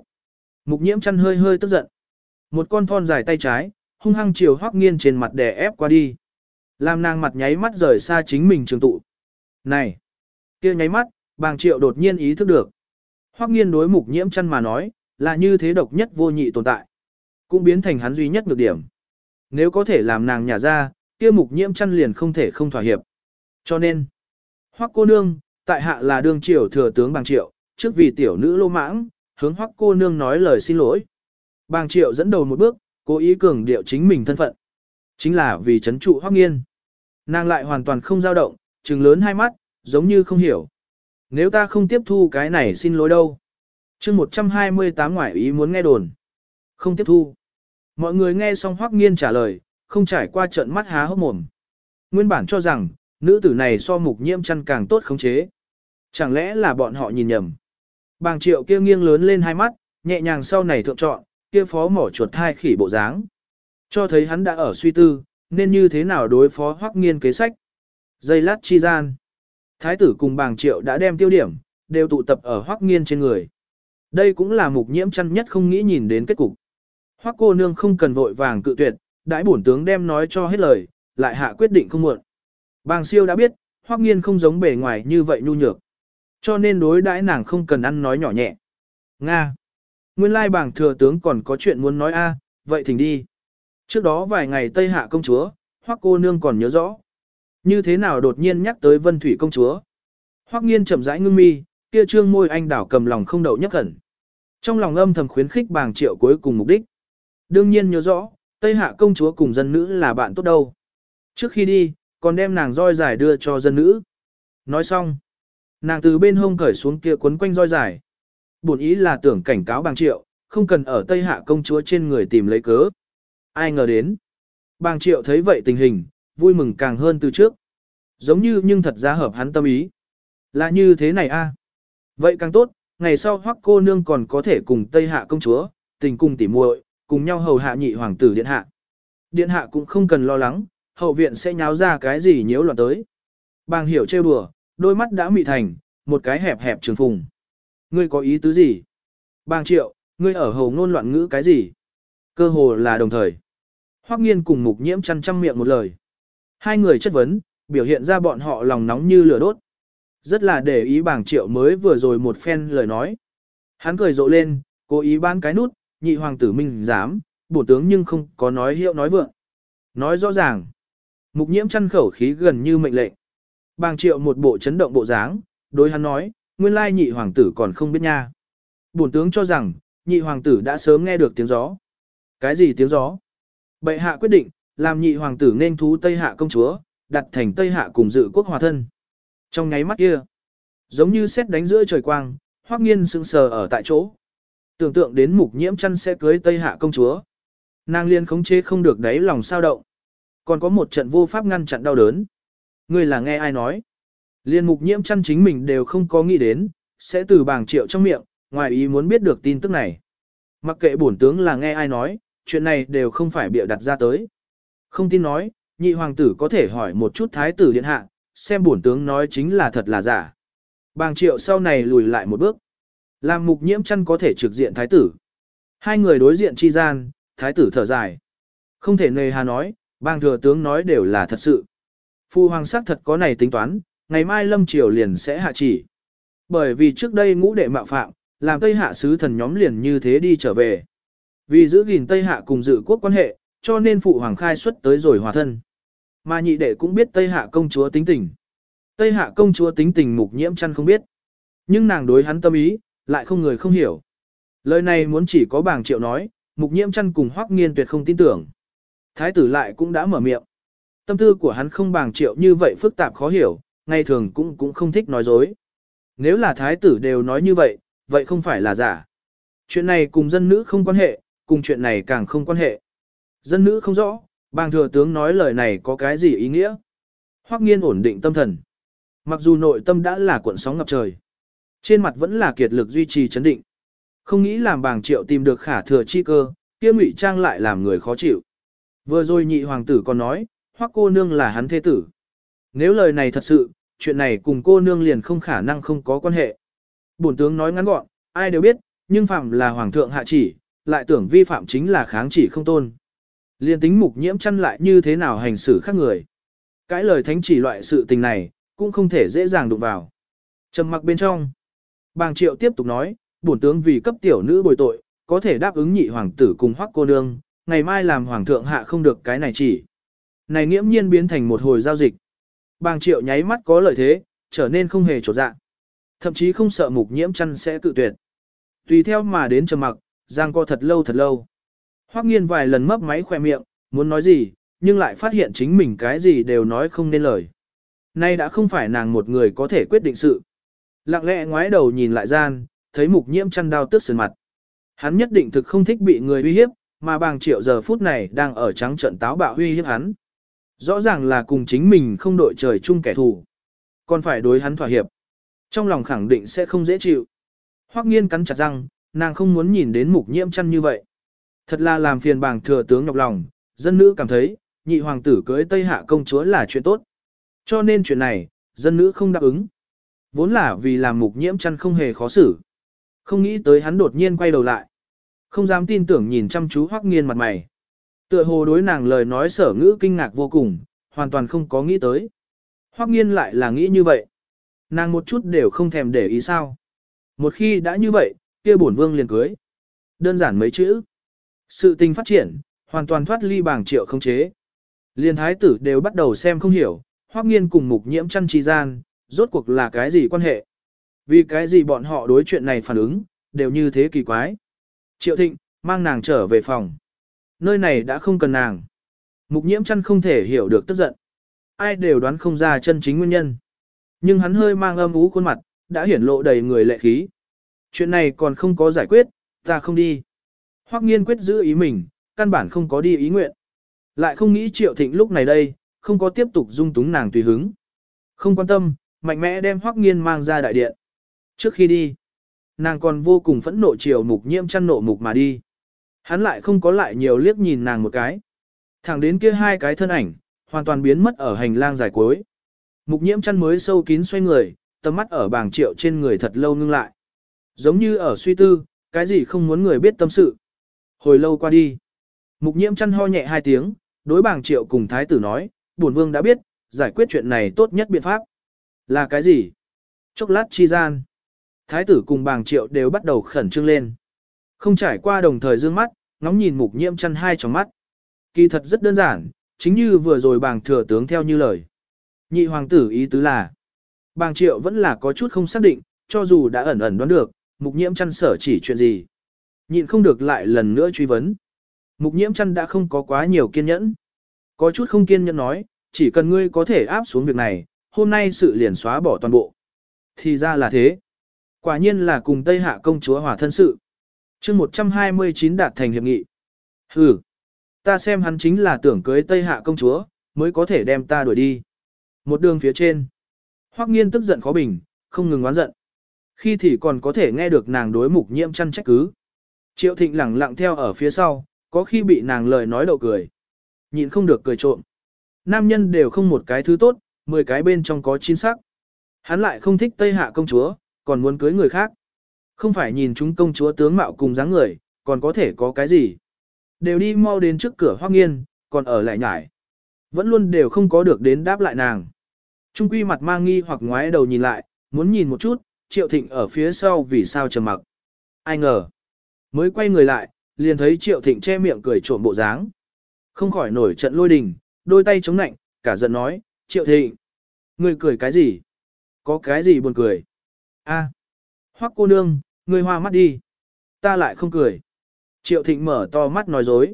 Mục nhiễm chăn hơi hơi tức giận. Một con thon dài tay trái, hung hăng chiều hoắc nghiên trên mặt đè ép qua đi. Làm nàng mặt nháy mắt rời xa chính mình trường tụ. Này! kia nháy mắt, bàng triệu đột nhiên ý thức được. Hoắc nghiên đối mục nhiễm chăn mà nói, là như thế độc nhất vô nhị tồn tại. Cũng biến thành hắn duy nhất nhược điểm. Nếu có thể làm nàng nhả ra, kia mục nhiễm chăn liền không thể không thỏa hiệp. Cho nên, Hoắc cô nương, tại hạ là đương triều thừa tướng bàng triệu, trước vì tiểu nữ lô mãng, hướng Hoắc cô nương nói lời xin lỗi. Bàng triệu dẫn đầu một bước, cố ý cường điệu chính mình thân phận. Chính là vì chấn trụ Hoắc nghiên. Nàng lại hoàn toàn không dao động, trừng lớn hai mắt, giống như không hiểu. Nếu ta không tiếp thu cái này xin lỗi đâu. chương 128 ngoại ý muốn nghe đồn. Không tiếp thu. Mọi người nghe xong Hoắc nghiên trả lời, không trải qua trận mắt há hốc mồm. Nguyên bản cho rằng, nữ tử này so mục nhiễm chăn càng tốt khống chế. Chẳng lẽ là bọn họ nhìn nhầm. Bàng triệu kia nghiêng lớn lên hai mắt, nhẹ nhàng sau này thượng chọn, kia phó mỏ chuột hai khỉ bộ dáng. Cho thấy hắn đã ở suy tư, nên như thế nào đối phó hoắc nghiên kế sách. Dây lát chi gian. Thái tử cùng bàng triệu đã đem tiêu điểm, đều tụ tập ở hoắc nghiên trên người. Đây cũng là mục nhiễm chăn nhất không nghĩ nhìn đến kết cục. Hoắc cô nương không cần vội vàng cự tuyệt, đãi bổn tướng đem nói cho hết lời, lại hạ quyết định không muộn. Bàng siêu đã biết, hoắc nghiên không giống bề ngoài như vậy nhu nhược. Cho nên đối đãi nàng không cần ăn nói nhỏ nhẹ. Nga. Nguyên lai bảng thừa tướng còn có chuyện muốn nói a, vậy thỉnh đi. Trước đó vài ngày Tây Hạ công chúa, Hoắc cô nương còn nhớ rõ. Như thế nào đột nhiên nhắc tới Vân Thủy công chúa? Hoắc Nghiên chậm rãi ngưng mi, kia trương môi anh đảo cầm lòng không đậu nhắc khẩn. Trong lòng âm thầm khuyến khích bảng triệu cuối cùng mục đích. Đương nhiên nhớ rõ, Tây Hạ công chúa cùng dân nữ là bạn tốt đâu. Trước khi đi, còn đem nàng roi giải đưa cho dân nữ. Nói xong, nàng từ bên hông cởi xuống kia quấn quanh roi dài. Bổn ý là tưởng cảnh cáo bàng triệu, không cần ở Tây Hạ công chúa trên người tìm lấy cớ. Ai ngờ đến. Bàng triệu thấy vậy tình hình, vui mừng càng hơn từ trước. Giống như nhưng thật ra hợp hắn tâm ý. Là như thế này a. Vậy càng tốt, ngày sau hoắc cô nương còn có thể cùng Tây Hạ công chúa, tình cùng tỉ muội, cùng nhau hầu hạ nhị hoàng tử điện hạ. Điện hạ cũng không cần lo lắng, hậu viện sẽ nháo ra cái gì nhiễu loạn tới. Bàng hiểu trêu đùa, đôi mắt đã mị thành, một cái hẹp hẹp trường phùng. Ngươi có ý tứ gì? Bàng triệu, ngươi ở hầu ngôn loạn ngữ cái gì? Cơ hồ là đồng thời. Hoắc nghiên cùng mục nhiễm chăn chăm miệng một lời. Hai người chất vấn, biểu hiện ra bọn họ lòng nóng như lửa đốt. Rất là để ý bàng triệu mới vừa rồi một phen lời nói. Hắn cười rộ lên, cố ý ban cái nút, nhị hoàng tử minh dám, bổ tướng nhưng không có nói hiệu nói vượng. Nói rõ ràng. Mục nhiễm chăn khẩu khí gần như mệnh lệnh. Bàng triệu một bộ chấn động bộ dáng, đối hắn nói, nguyên lai nhị hoàng tử còn không biết nha. Bổn tướng cho rằng, nhị hoàng tử đã sớm nghe được tiếng gió. Cái gì tiếng gió? Bệ hạ quyết định, làm nhị hoàng tử nên thú Tây Hạ công chúa, đặt thành Tây Hạ cùng dự quốc hòa thân. Trong nháy mắt kia, giống như xét đánh giữa trời quang, hoắc nghiên sững sờ ở tại chỗ. Tưởng tượng đến mục nhiễm chăn sẽ cưới Tây Hạ công chúa. Nàng liên khống chế không được đáy lòng sao động. Còn có một trận vô pháp ngăn chặn đau đớn. Ngươi là nghe ai nói? Liên mục nhiễm chăn chính mình đều không có nghĩ đến, sẽ từ bảng triệu trong miệng, ngoài ý muốn biết được tin tức này. Mặc kệ bổn tướng là nghe ai nói, chuyện này đều không phải bịa đặt ra tới. Không tin nói, nhị hoàng tử có thể hỏi một chút thái tử điện hạ, xem bổn tướng nói chính là thật là giả. Bàng triệu sau này lùi lại một bước. Làm mục nhiễm chăn có thể trực diện thái tử. Hai người đối diện chi gian, thái tử thở dài. Không thể nề hà nói, bàng thừa tướng nói đều là thật sự. Phu hoàng sắc thật có này tính toán, ngày mai lâm triều liền sẽ hạ chỉ. Bởi vì trước đây ngũ đệ mạo phạm, làm Tây Hạ sứ thần nhóm liền như thế đi trở về. Vì giữ gìn Tây Hạ cùng dự quốc quan hệ, cho nên phụ hoàng khai xuất tới rồi hòa thân. Mà nhị đệ cũng biết Tây Hạ công chúa tính tình. Tây Hạ công chúa tính tình mục nhiễm chăn không biết. Nhưng nàng đối hắn tâm ý, lại không người không hiểu. Lời này muốn chỉ có bảng triệu nói, mục nhiễm chăn cùng hoắc nghiên tuyệt không tin tưởng. Thái tử lại cũng đã mở miệng. Tâm tư của hắn không bảng triệu như vậy phức tạp khó hiểu, ngày thường cũng cũng không thích nói dối. Nếu là thái tử đều nói như vậy, vậy không phải là giả. Chuyện này cùng dân nữ không quan hệ, cùng chuyện này càng không quan hệ. Dân nữ không rõ, bàng thừa tướng nói lời này có cái gì ý nghĩa. Hoắc nghiên ổn định tâm thần. Mặc dù nội tâm đã là cuộn sóng ngập trời. Trên mặt vẫn là kiệt lực duy trì chấn định. Không nghĩ làm bàng triệu tìm được khả thừa chi cơ, kia ngụy trang lại làm người khó chịu. Vừa rồi nhị hoàng tử còn nói, hoắc cô nương là hắn thế tử. Nếu lời này thật sự, chuyện này cùng cô nương liền không khả năng không có quan hệ. Bổn tướng nói ngắn gọn, ai đều biết, nhưng phạm là hoàng thượng hạ chỉ, lại tưởng vi phạm chính là kháng chỉ không tôn. Liên tính mục nhiễm chăn lại như thế nào hành xử khác người. Cái lời thánh chỉ loại sự tình này, cũng không thể dễ dàng đụng vào. Trầm mặc bên trong. Bàng triệu tiếp tục nói, bổn tướng vì cấp tiểu nữ bồi tội, có thể đáp ứng nhị hoàng tử cùng hoắc cô nương, ngày mai làm hoàng thượng hạ không được cái này chỉ. Này nghiễm nhiên biến thành một hồi giao dịch. Bàng triệu nháy mắt có lợi thế, trở nên không hề trột dạ. Thậm chí không sợ mục nhiễm chăn sẽ tự tuyệt. Tùy theo mà đến trầm mặc, giang co thật lâu thật lâu. Hoắc nghiên vài lần mấp máy khoe miệng, muốn nói gì, nhưng lại phát hiện chính mình cái gì đều nói không nên lời. Nay đã không phải nàng một người có thể quyết định sự. Lặng lẽ ngoái đầu nhìn lại gian, thấy mục nhiễm chăn đau tước sườn mặt. Hắn nhất định thực không thích bị người uy hiếp, mà bàng triệu giờ phút này đang ở trắng trận táo bạo uy hiếp hắn. Rõ ràng là cùng chính mình không đội trời chung kẻ thù. Còn phải đối hắn thỏa hiệp. Trong lòng khẳng định sẽ không dễ chịu. Hoắc nghiên cắn chặt răng, nàng không muốn nhìn đến mục nhiễm chăn như vậy. Thật là làm phiền bàng thừa tướng nhọc lòng, dân nữ cảm thấy, nhị hoàng tử cưới Tây Hạ công chúa là chuyện tốt. Cho nên chuyện này, dân nữ không đáp ứng. Vốn là vì làm mục nhiễm chăn không hề khó xử. Không nghĩ tới hắn đột nhiên quay đầu lại. Không dám tin tưởng nhìn chăm chú hoắc nghiên mặt mày. Tựa hồ đối nàng lời nói sở ngữ kinh ngạc vô cùng, hoàn toàn không có nghĩ tới. Hoắc nghiên lại là nghĩ như vậy. Nàng một chút đều không thèm để ý sao. Một khi đã như vậy, kia bổn vương liền cưới. Đơn giản mấy chữ. Sự tình phát triển, hoàn toàn thoát ly bảng triệu không chế. Liên thái tử đều bắt đầu xem không hiểu, hoắc nghiên cùng mục nhiễm chăn trì gian, rốt cuộc là cái gì quan hệ. Vì cái gì bọn họ đối chuyện này phản ứng, đều như thế kỳ quái. Triệu thịnh, mang nàng trở về phòng. Nơi này đã không cần nàng. Mục nhiễm chăn không thể hiểu được tức giận. Ai đều đoán không ra chân chính nguyên nhân. Nhưng hắn hơi mang âm ú khuôn mặt, đã hiển lộ đầy người lệ khí. Chuyện này còn không có giải quyết, ta không đi. Hoắc nghiên quyết giữ ý mình, căn bản không có đi ý nguyện. Lại không nghĩ triệu thịnh lúc này đây, không có tiếp tục dung túng nàng tùy hứng. Không quan tâm, mạnh mẽ đem Hoắc nghiên mang ra đại điện. Trước khi đi, nàng còn vô cùng phẫn nộ chiều mục nhiễm chăn nộ mục mà đi. Hắn lại không có lại nhiều liếc nhìn nàng một cái. Thẳng đến kia hai cái thân ảnh, hoàn toàn biến mất ở hành lang dài cuối. Mục nhiễm chăn mới sâu kín xoay người, tầm mắt ở bảng triệu trên người thật lâu ngưng lại. Giống như ở suy tư, cái gì không muốn người biết tâm sự. Hồi lâu qua đi. Mục nhiễm chăn ho nhẹ hai tiếng, đối bảng triệu cùng thái tử nói, bổn vương đã biết, giải quyết chuyện này tốt nhất biện pháp. Là cái gì? Chốc lát chi gian. Thái tử cùng bảng triệu đều bắt đầu khẩn trương lên. Không trải qua đồng thời dương mắt, ngóng nhìn mục nhiễm chăn hai trong mắt. Kỳ thật rất đơn giản, chính như vừa rồi bàng thừa tướng theo như lời. Nhị hoàng tử ý tứ là, bàng triệu vẫn là có chút không xác định, cho dù đã ẩn ẩn đoán được, mục nhiễm chăn sở chỉ chuyện gì. Nhịn không được lại lần nữa truy vấn. Mục nhiễm chăn đã không có quá nhiều kiên nhẫn. Có chút không kiên nhẫn nói, chỉ cần ngươi có thể áp xuống việc này, hôm nay sự liền xóa bỏ toàn bộ. Thì ra là thế. Quả nhiên là cùng Tây Hạ công chúa hòa thân sự chương 129 đạt thành hiệp nghị. Ừ, ta xem hắn chính là tưởng cưới Tây Hạ công chúa, mới có thể đem ta đuổi đi. Một đường phía trên. Hoắc nghiên tức giận khó bình, không ngừng oán giận. Khi thì còn có thể nghe được nàng đối mục nhiễm chăn trách cứ. Triệu thịnh lẳng lặng theo ở phía sau, có khi bị nàng lời nói đậu cười. Nhịn không được cười trộm. Nam nhân đều không một cái thứ tốt, 10 cái bên trong có chín sắc. Hắn lại không thích Tây Hạ công chúa, còn muốn cưới người khác. Không phải nhìn chúng công chúa tướng mạo cùng dáng người, còn có thể có cái gì. Đều đi mau đến trước cửa hoác nghiên, còn ở lại nhải. Vẫn luôn đều không có được đến đáp lại nàng. Trung quy mặt mang nghi hoặc ngoái đầu nhìn lại, muốn nhìn một chút, triệu thịnh ở phía sau vì sao trầm mặc. Ai ngờ. Mới quay người lại, liền thấy triệu thịnh che miệng cười trộm bộ dáng. Không khỏi nổi trận lôi đình, đôi tay chống nạnh, cả giận nói, triệu thịnh. người cười cái gì? Có cái gì buồn cười? A, hoắc cô nương, ngươi hoa mắt đi. Ta lại không cười. Triệu thịnh mở to mắt nói dối.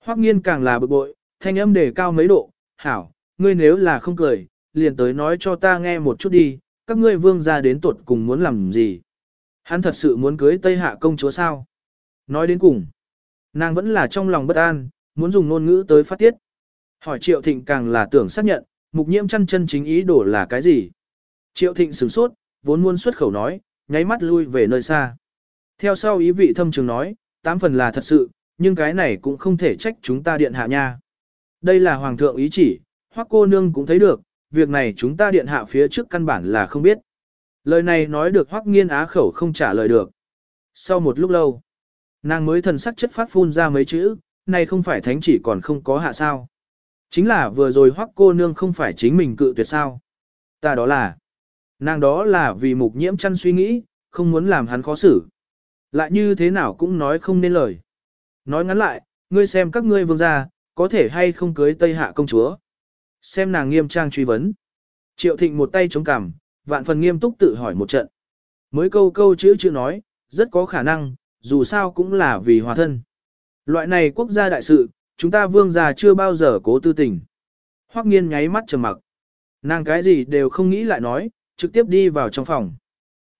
Hoắc nghiên càng là bực bội, thanh âm đề cao mấy độ. Hảo, ngươi nếu là không cười, liền tới nói cho ta nghe một chút đi, các ngươi vương gia đến tuột cùng muốn làm gì? Hắn thật sự muốn cưới Tây Hạ công chúa sao? Nói đến cùng, nàng vẫn là trong lòng bất an, muốn dùng ngôn ngữ tới phát tiết. Hỏi Triệu Thịnh càng là tưởng xác nhận, mục nhiễm chăn chân chính ý đổ là cái gì? Triệu Thịnh sửng sốt, vốn muốn xuất khẩu nói, nháy mắt lui về nơi xa. Theo sau ý vị thâm trường nói, tám phần là thật sự, nhưng cái này cũng không thể trách chúng ta điện hạ nha. Đây là hoàng thượng ý chỉ, hoắc cô nương cũng thấy được, việc này chúng ta điện hạ phía trước căn bản là không biết. Lời này nói được hoắc nghiên á khẩu không trả lời được. Sau một lúc lâu, nàng mới thần sắc chất phát phun ra mấy chữ, này không phải thánh chỉ còn không có hạ sao. Chính là vừa rồi hoắc cô nương không phải chính mình cự tuyệt sao. Ta đó là, nàng đó là vì mục nhiễm chăn suy nghĩ, không muốn làm hắn khó xử. Lại như thế nào cũng nói không nên lời. Nói ngắn lại, ngươi xem các ngươi vương gia, có thể hay không cưới Tây Hạ công chúa. Xem nàng nghiêm trang truy vấn. Triệu thịnh một tay chống cằm, vạn phần nghiêm túc tự hỏi một trận. Mới câu câu chữ chữ nói, rất có khả năng, dù sao cũng là vì hòa thân. Loại này quốc gia đại sự, chúng ta vương gia chưa bao giờ cố tư tình. Hoắc nghiên nháy mắt trầm mặc. Nàng cái gì đều không nghĩ lại nói, trực tiếp đi vào trong phòng.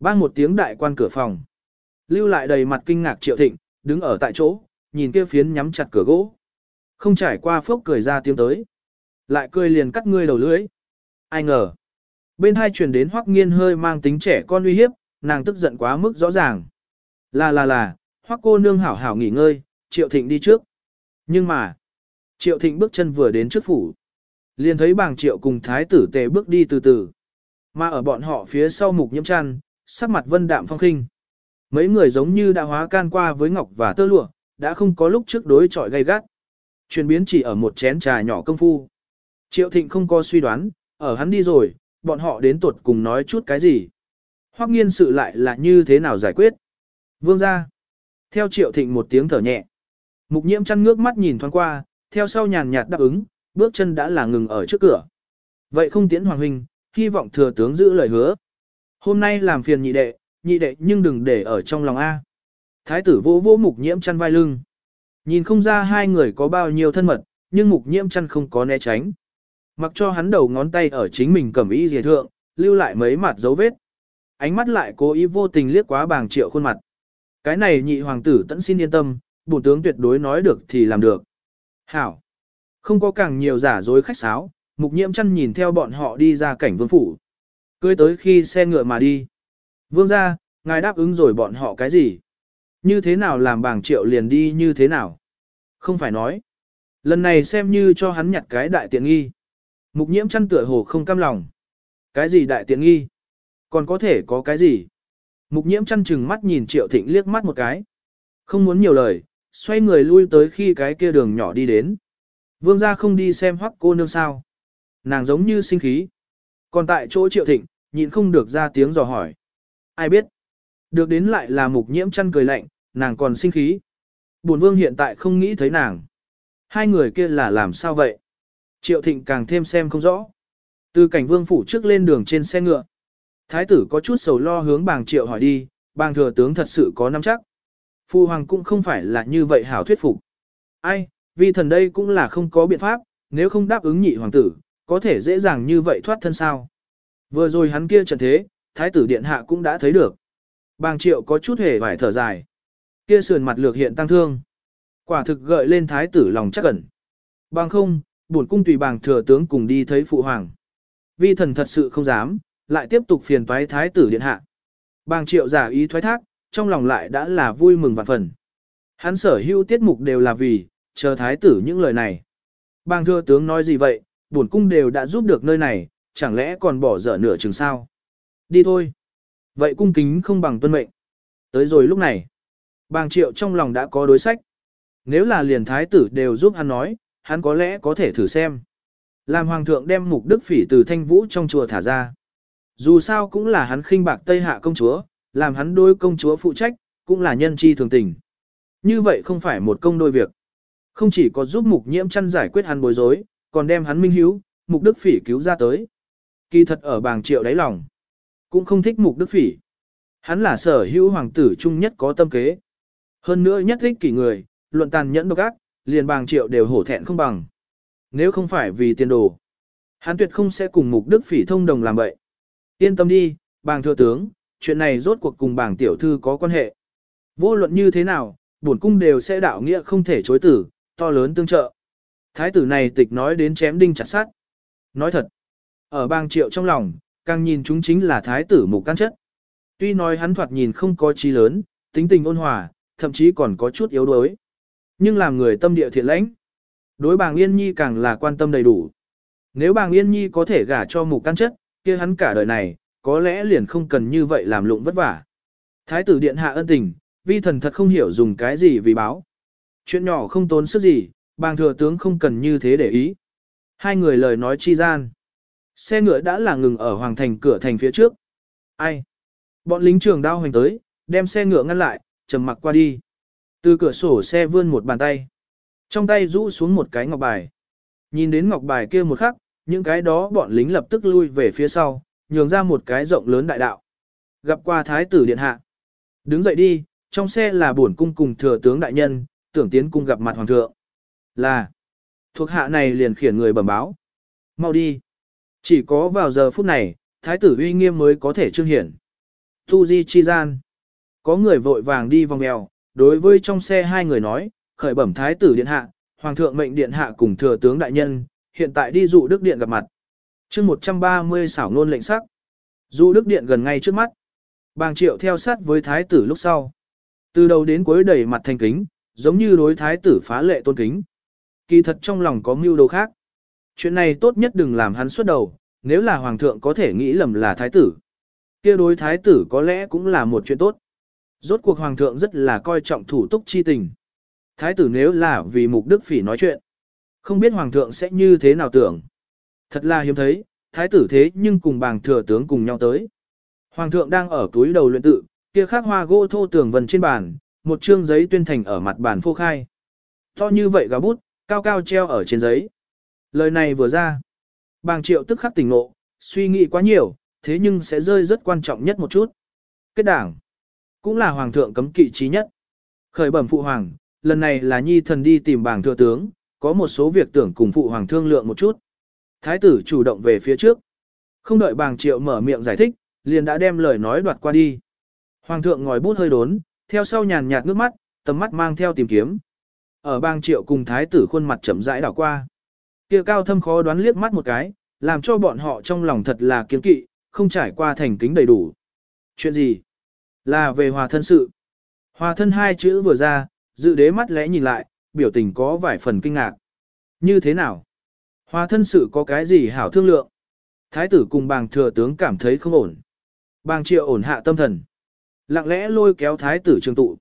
Bang một tiếng đại quan cửa phòng. Lưu lại đầy mặt kinh ngạc triệu thịnh, đứng ở tại chỗ, nhìn kia phiến nhắm chặt cửa gỗ. Không trải qua phốc cười ra tiếng tới. Lại cười liền cắt ngươi đầu lưỡi. Ai ngờ. Bên hai truyền đến hoắc nghiên hơi mang tính trẻ con uy hiếp, nàng tức giận quá mức rõ ràng. Là là là, hoắc cô nương hảo hảo nghỉ ngơi, triệu thịnh đi trước. Nhưng mà, triệu thịnh bước chân vừa đến trước phủ. Liền thấy bàng triệu cùng thái tử tề bước đi từ từ. Mà ở bọn họ phía sau mục nhiễm chăn, sắc mặt vân đạm phong khinh. Mấy người giống như đã hóa can qua với ngọc và tơ lụa, đã không có lúc trước đối chọi gay gắt. Chuyển biến chỉ ở một chén trà nhỏ công phu. Triệu thịnh không có suy đoán, ở hắn đi rồi, bọn họ đến tuột cùng nói chút cái gì. Hoắc nghiên sự lại là như thế nào giải quyết. Vương ra. Theo triệu thịnh một tiếng thở nhẹ. Mục nhiễm chăn ngước mắt nhìn thoáng qua, theo sau nhàn nhạt đáp ứng, bước chân đã là ngừng ở trước cửa. Vậy không tiễn hoàng huynh, hy vọng thừa tướng giữ lời hứa. Hôm nay làm phiền nhị đệ, nhị đệ nhưng đừng để ở trong lòng A. Thái tử vỗ vỗ mục nhiễm chăn vai lưng. Nhìn không ra hai người có bao nhiêu thân mật, nhưng mục nhiễm chăn không có né tránh. Mặc cho hắn đầu ngón tay ở chính mình cầm y dề thượng, lưu lại mấy mặt dấu vết. Ánh mắt lại cố ý vô tình liếc quá bàng triệu khuôn mặt. Cái này nhị hoàng tử tẫn xin yên tâm, bổ tướng tuyệt đối nói được thì làm được. Hảo. Không có càng nhiều giả dối khách sáo, mục nhiễm chăn nhìn theo bọn họ đi ra cảnh vương phủ. Cưới tới khi xe ngựa mà đi. Vương ra, ngài đáp ứng rồi bọn họ cái gì? Như thế nào làm bàng triệu liền đi như thế nào? Không phải nói. Lần này xem như cho hắn nhặt cái đại tiện nghi. Mục nhiễm chăn tựa hồ không cam lòng. Cái gì đại tiện nghi? Còn có thể có cái gì? Mục nhiễm chăn chừng mắt nhìn triệu thịnh liếc mắt một cái. Không muốn nhiều lời, xoay người lui tới khi cái kia đường nhỏ đi đến. Vương gia không đi xem hoắc cô nương sao. Nàng giống như sinh khí. Còn tại chỗ triệu thịnh, nhịn không được ra tiếng dò hỏi. Ai biết? Được đến lại là mục nhiễm chăn cười lạnh, nàng còn sinh khí. Bổn vương hiện tại không nghĩ thấy nàng. Hai người kia là làm sao vậy? Triệu thịnh càng thêm xem không rõ. Từ cảnh vương phủ trước lên đường trên xe ngựa. Thái tử có chút sầu lo hướng bàng triệu hỏi đi, bàng thừa tướng thật sự có nắm chắc. Phu hoàng cũng không phải là như vậy hảo thuyết phục. Ai, vì thần đây cũng là không có biện pháp, nếu không đáp ứng nhị hoàng tử, có thể dễ dàng như vậy thoát thân sao. Vừa rồi hắn kia trận thế, thái tử điện hạ cũng đã thấy được. Bàng triệu có chút hề vải thở dài. Kia sườn mặt lược hiện tăng thương. Quả thực gợi lên thái tử lòng chắc ẩn. Bàng không, bổn cung tùy bàng thừa tướng cùng đi thấy phụ hoàng. Vi thần thật sự không dám, lại tiếp tục phiền toái thái tử điện hạ. Bàng triệu giả ý thoái thác, trong lòng lại đã là vui mừng vạn phần. Hắn sở hữu tiết mục đều là vì, chờ thái tử những lời này. Bàng thừa tướng nói gì vậy, buồn cung đều đã giúp được nơi này, chẳng lẽ còn bỏ dở nửa chừng sao? Đi thôi. Vậy cung kính không bằng tuân mệnh. Tới rồi lúc này, bàng triệu trong lòng đã có đối sách. Nếu là liền thái tử đều giúp hắn nói, hắn có lẽ có thể thử xem. Làm hoàng thượng đem mục đức phỉ từ thanh vũ trong chùa thả ra. Dù sao cũng là hắn khinh bạc Tây Hạ công chúa, làm hắn đôi công chúa phụ trách, cũng là nhân chi thường tình. Như vậy không phải một công đôi việc. Không chỉ có giúp mục nhiễm chăn giải quyết hắn bối rối, còn đem hắn minh hiếu, mục đức phỉ cứu ra tới. Kỳ thật ở bàng triệu đáy lòng. Cũng không thích mục đức phỉ. Hắn là sở hữu hoàng tử trung nhất có tâm kế. Hơn nữa nhất thích kỷ người, luận tàn nhẫn độc ác, liền bàng triệu đều hổ thẹn không bằng. Nếu không phải vì tiền đồ, hắn tuyệt không sẽ cùng mục đức phỉ thông đồng làm vậy. Yên tâm đi, bàng thừa tướng, chuyện này rốt cuộc cùng bàng tiểu thư có quan hệ. Vô luận như thế nào, bổn cung đều sẽ đạo nghĩa không thể chối tử, to lớn tương trợ. Thái tử này tịch nói đến chém đinh chặt sát. Nói thật, ở bang triệu trong lòng, càng nhìn chúng chính là thái tử mục căn chất. Tuy nói hắn thoạt nhìn không có trí lớn, tính tình ôn hòa, thậm chí còn có chút yếu đuối. Nhưng làm người tâm địa thiện lãnh. Đối bàng Yên Nhi càng là quan tâm đầy đủ. Nếu bàng Yên Nhi có thể gả cho mục căn chất, kia hắn cả đời này, có lẽ liền không cần như vậy làm lụng vất vả. Thái tử điện hạ ân tình, vi thần thật không hiểu dùng cái gì vì báo. Chuyện nhỏ không tốn sức gì, bàng thừa tướng không cần như thế để ý. Hai người lời nói chi gian. Xe ngựa đã là ngừng ở hoàng thành cửa thành phía trước. Ai? Bọn lính trường đao hoành tới, đem xe ngựa ngăn lại, trầm mặc qua đi. Từ cửa sổ xe vươn một bàn tay. Trong tay rũ xuống một cái ngọc bài. Nhìn đến ngọc bài kia một khắc, những cái đó bọn lính lập tức lui về phía sau, nhường ra một cái rộng lớn đại đạo. Gặp qua thái tử điện hạ. Đứng dậy đi, trong xe là bổn cung cùng thừa tướng đại nhân, tưởng tiến cung gặp mặt hoàng thượng. Là, thuộc hạ này liền khiển người bẩm báo. Mau đi. Chỉ có vào giờ phút này, thái tử uy nghiêm mới có thể trương hiển. Tu di chi gian. Có người vội vàng đi vòng mèo, đối với trong xe hai người nói, khởi bẩm thái tử điện hạ, hoàng thượng mệnh điện hạ cùng thừa tướng đại nhân, hiện tại đi dụ đức điện gặp mặt. chương 130 xảo ngôn lệnh sắc. Dụ đức điện gần ngay trước mắt. Bàng triệu theo sát với thái tử lúc sau. Từ đầu đến cuối đầy mặt thành kính, giống như đối thái tử phá lệ tôn kính. Kỳ thật trong lòng có mưu đồ khác. Chuyện này tốt nhất đừng làm hắn xuất đầu, nếu là hoàng thượng có thể nghĩ lầm là thái tử. kia đối thái tử có lẽ cũng là một chuyện tốt. Rốt cuộc hoàng thượng rất là coi trọng thủ túc chi tình. Thái tử nếu là vì mục đức phỉ nói chuyện, không biết hoàng thượng sẽ như thế nào tưởng. Thật là hiếm thấy, thái tử thế nhưng cùng bàng thừa tướng cùng nhau tới. Hoàng thượng đang ở túi đầu luyện tự, kia khắc hoa gỗ thô tường vần trên bàn, một chương giấy tuyên thành ở mặt bàn phô khai. To như vậy gà bút, cao cao treo ở trên giấy. Lời này vừa ra, bàng triệu tức khắc tỉnh ngộ, suy nghĩ quá nhiều, thế nhưng sẽ rơi rất quan trọng nhất một chút. Kết đảng, cũng là hoàng thượng cấm kỵ trí nhất. Khởi bẩm phụ hoàng, lần này là nhi thần đi tìm bàng thừa tướng, có một số việc tưởng cùng phụ hoàng thương lượng một chút. Thái tử chủ động về phía trước. Không đợi bàng triệu mở miệng giải thích, liền đã đem lời nói đoạt qua đi. Hoàng thượng ngòi bút hơi đốn, theo sau nhàn nhạt ngước mắt, tầm mắt mang theo tìm kiếm. Ở bang triệu cùng thái tử khuôn mặt chậm rãi đảo qua. Kia cao thâm khó đoán liếc mắt một cái, làm cho bọn họ trong lòng thật là kiên kỵ, không trải qua thành kính đầy đủ. Chuyện gì? Là về hòa thân sự. Hòa thân hai chữ vừa ra, dự đế mắt lẽ nhìn lại, biểu tình có vài phần kinh ngạc. Như thế nào? Hòa thân sự có cái gì hảo thương lượng? Thái tử cùng bàng thừa tướng cảm thấy không ổn. Bàng triệu ổn hạ tâm thần. Lặng lẽ lôi kéo thái tử trường tụ.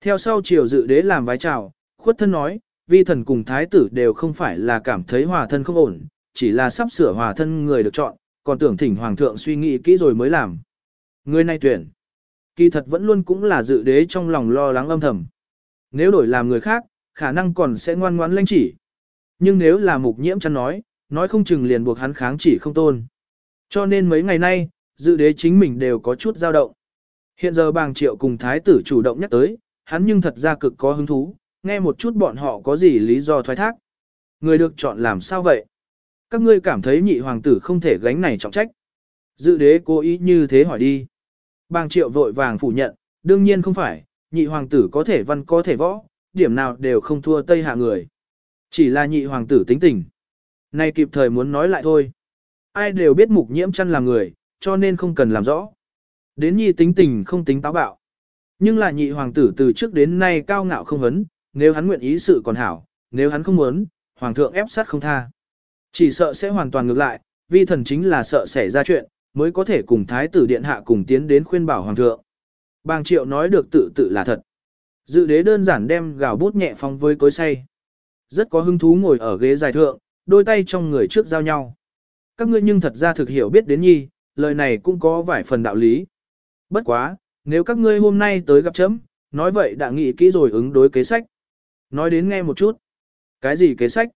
Theo sau triều dự đế làm vái chào, khuất thân nói, vi thần cùng thái tử đều không phải là cảm thấy hòa thân không ổn, chỉ là sắp sửa hòa thân người được chọn, còn tưởng thỉnh hoàng thượng suy nghĩ kỹ rồi mới làm. Người này tuyển. Kỳ thật vẫn luôn cũng là dự đế trong lòng lo lắng âm thầm. Nếu đổi làm người khác, khả năng còn sẽ ngoan ngoãn lãnh chỉ. Nhưng nếu là mục nhiễm chăn nói, nói không chừng liền buộc hắn kháng chỉ không tôn. Cho nên mấy ngày nay, dự đế chính mình đều có chút dao động. Hiện giờ bàng triệu cùng thái tử chủ động nhắc tới, hắn nhưng thật ra cực có hứng thú, nghe một chút bọn họ có gì lý do thoái thác. Người được chọn làm sao vậy? Các ngươi cảm thấy nhị hoàng tử không thể gánh này trọng trách. Dự đế cố ý như thế hỏi đi. Bàng triệu vội vàng phủ nhận, đương nhiên không phải, nhị hoàng tử có thể văn có thể võ, điểm nào đều không thua tây hạ người. Chỉ là nhị hoàng tử tính tình. Nay kịp thời muốn nói lại thôi. Ai đều biết mục nhiễm chăn là người, cho nên không cần làm rõ. Đến nhi tính tình không tính táo bạo. Nhưng là nhị hoàng tử từ trước đến nay cao ngạo không hấn, nếu hắn nguyện ý sự còn hảo, nếu hắn không muốn, hoàng thượng ép sát không tha. Chỉ sợ sẽ hoàn toàn ngược lại, vi thần chính là sợ xảy ra chuyện, mới có thể cùng thái tử điện hạ cùng tiến đến khuyên bảo hoàng thượng. Bàng triệu nói được tự tự là thật. Dự đế đơn giản đem gào bút nhẹ phong với cối say. Rất có hứng thú ngồi ở ghế dài thượng, đôi tay trong người trước giao nhau. Các ngươi nhưng thật ra thực hiểu biết đến nhi, lời này cũng có vài phần đạo lý. Bất quá, nếu các ngươi hôm nay tới gặp chấm, nói vậy đã nghĩ kỹ rồi ứng đối kế sách. Nói đến nghe một chút. Cái gì kế sách?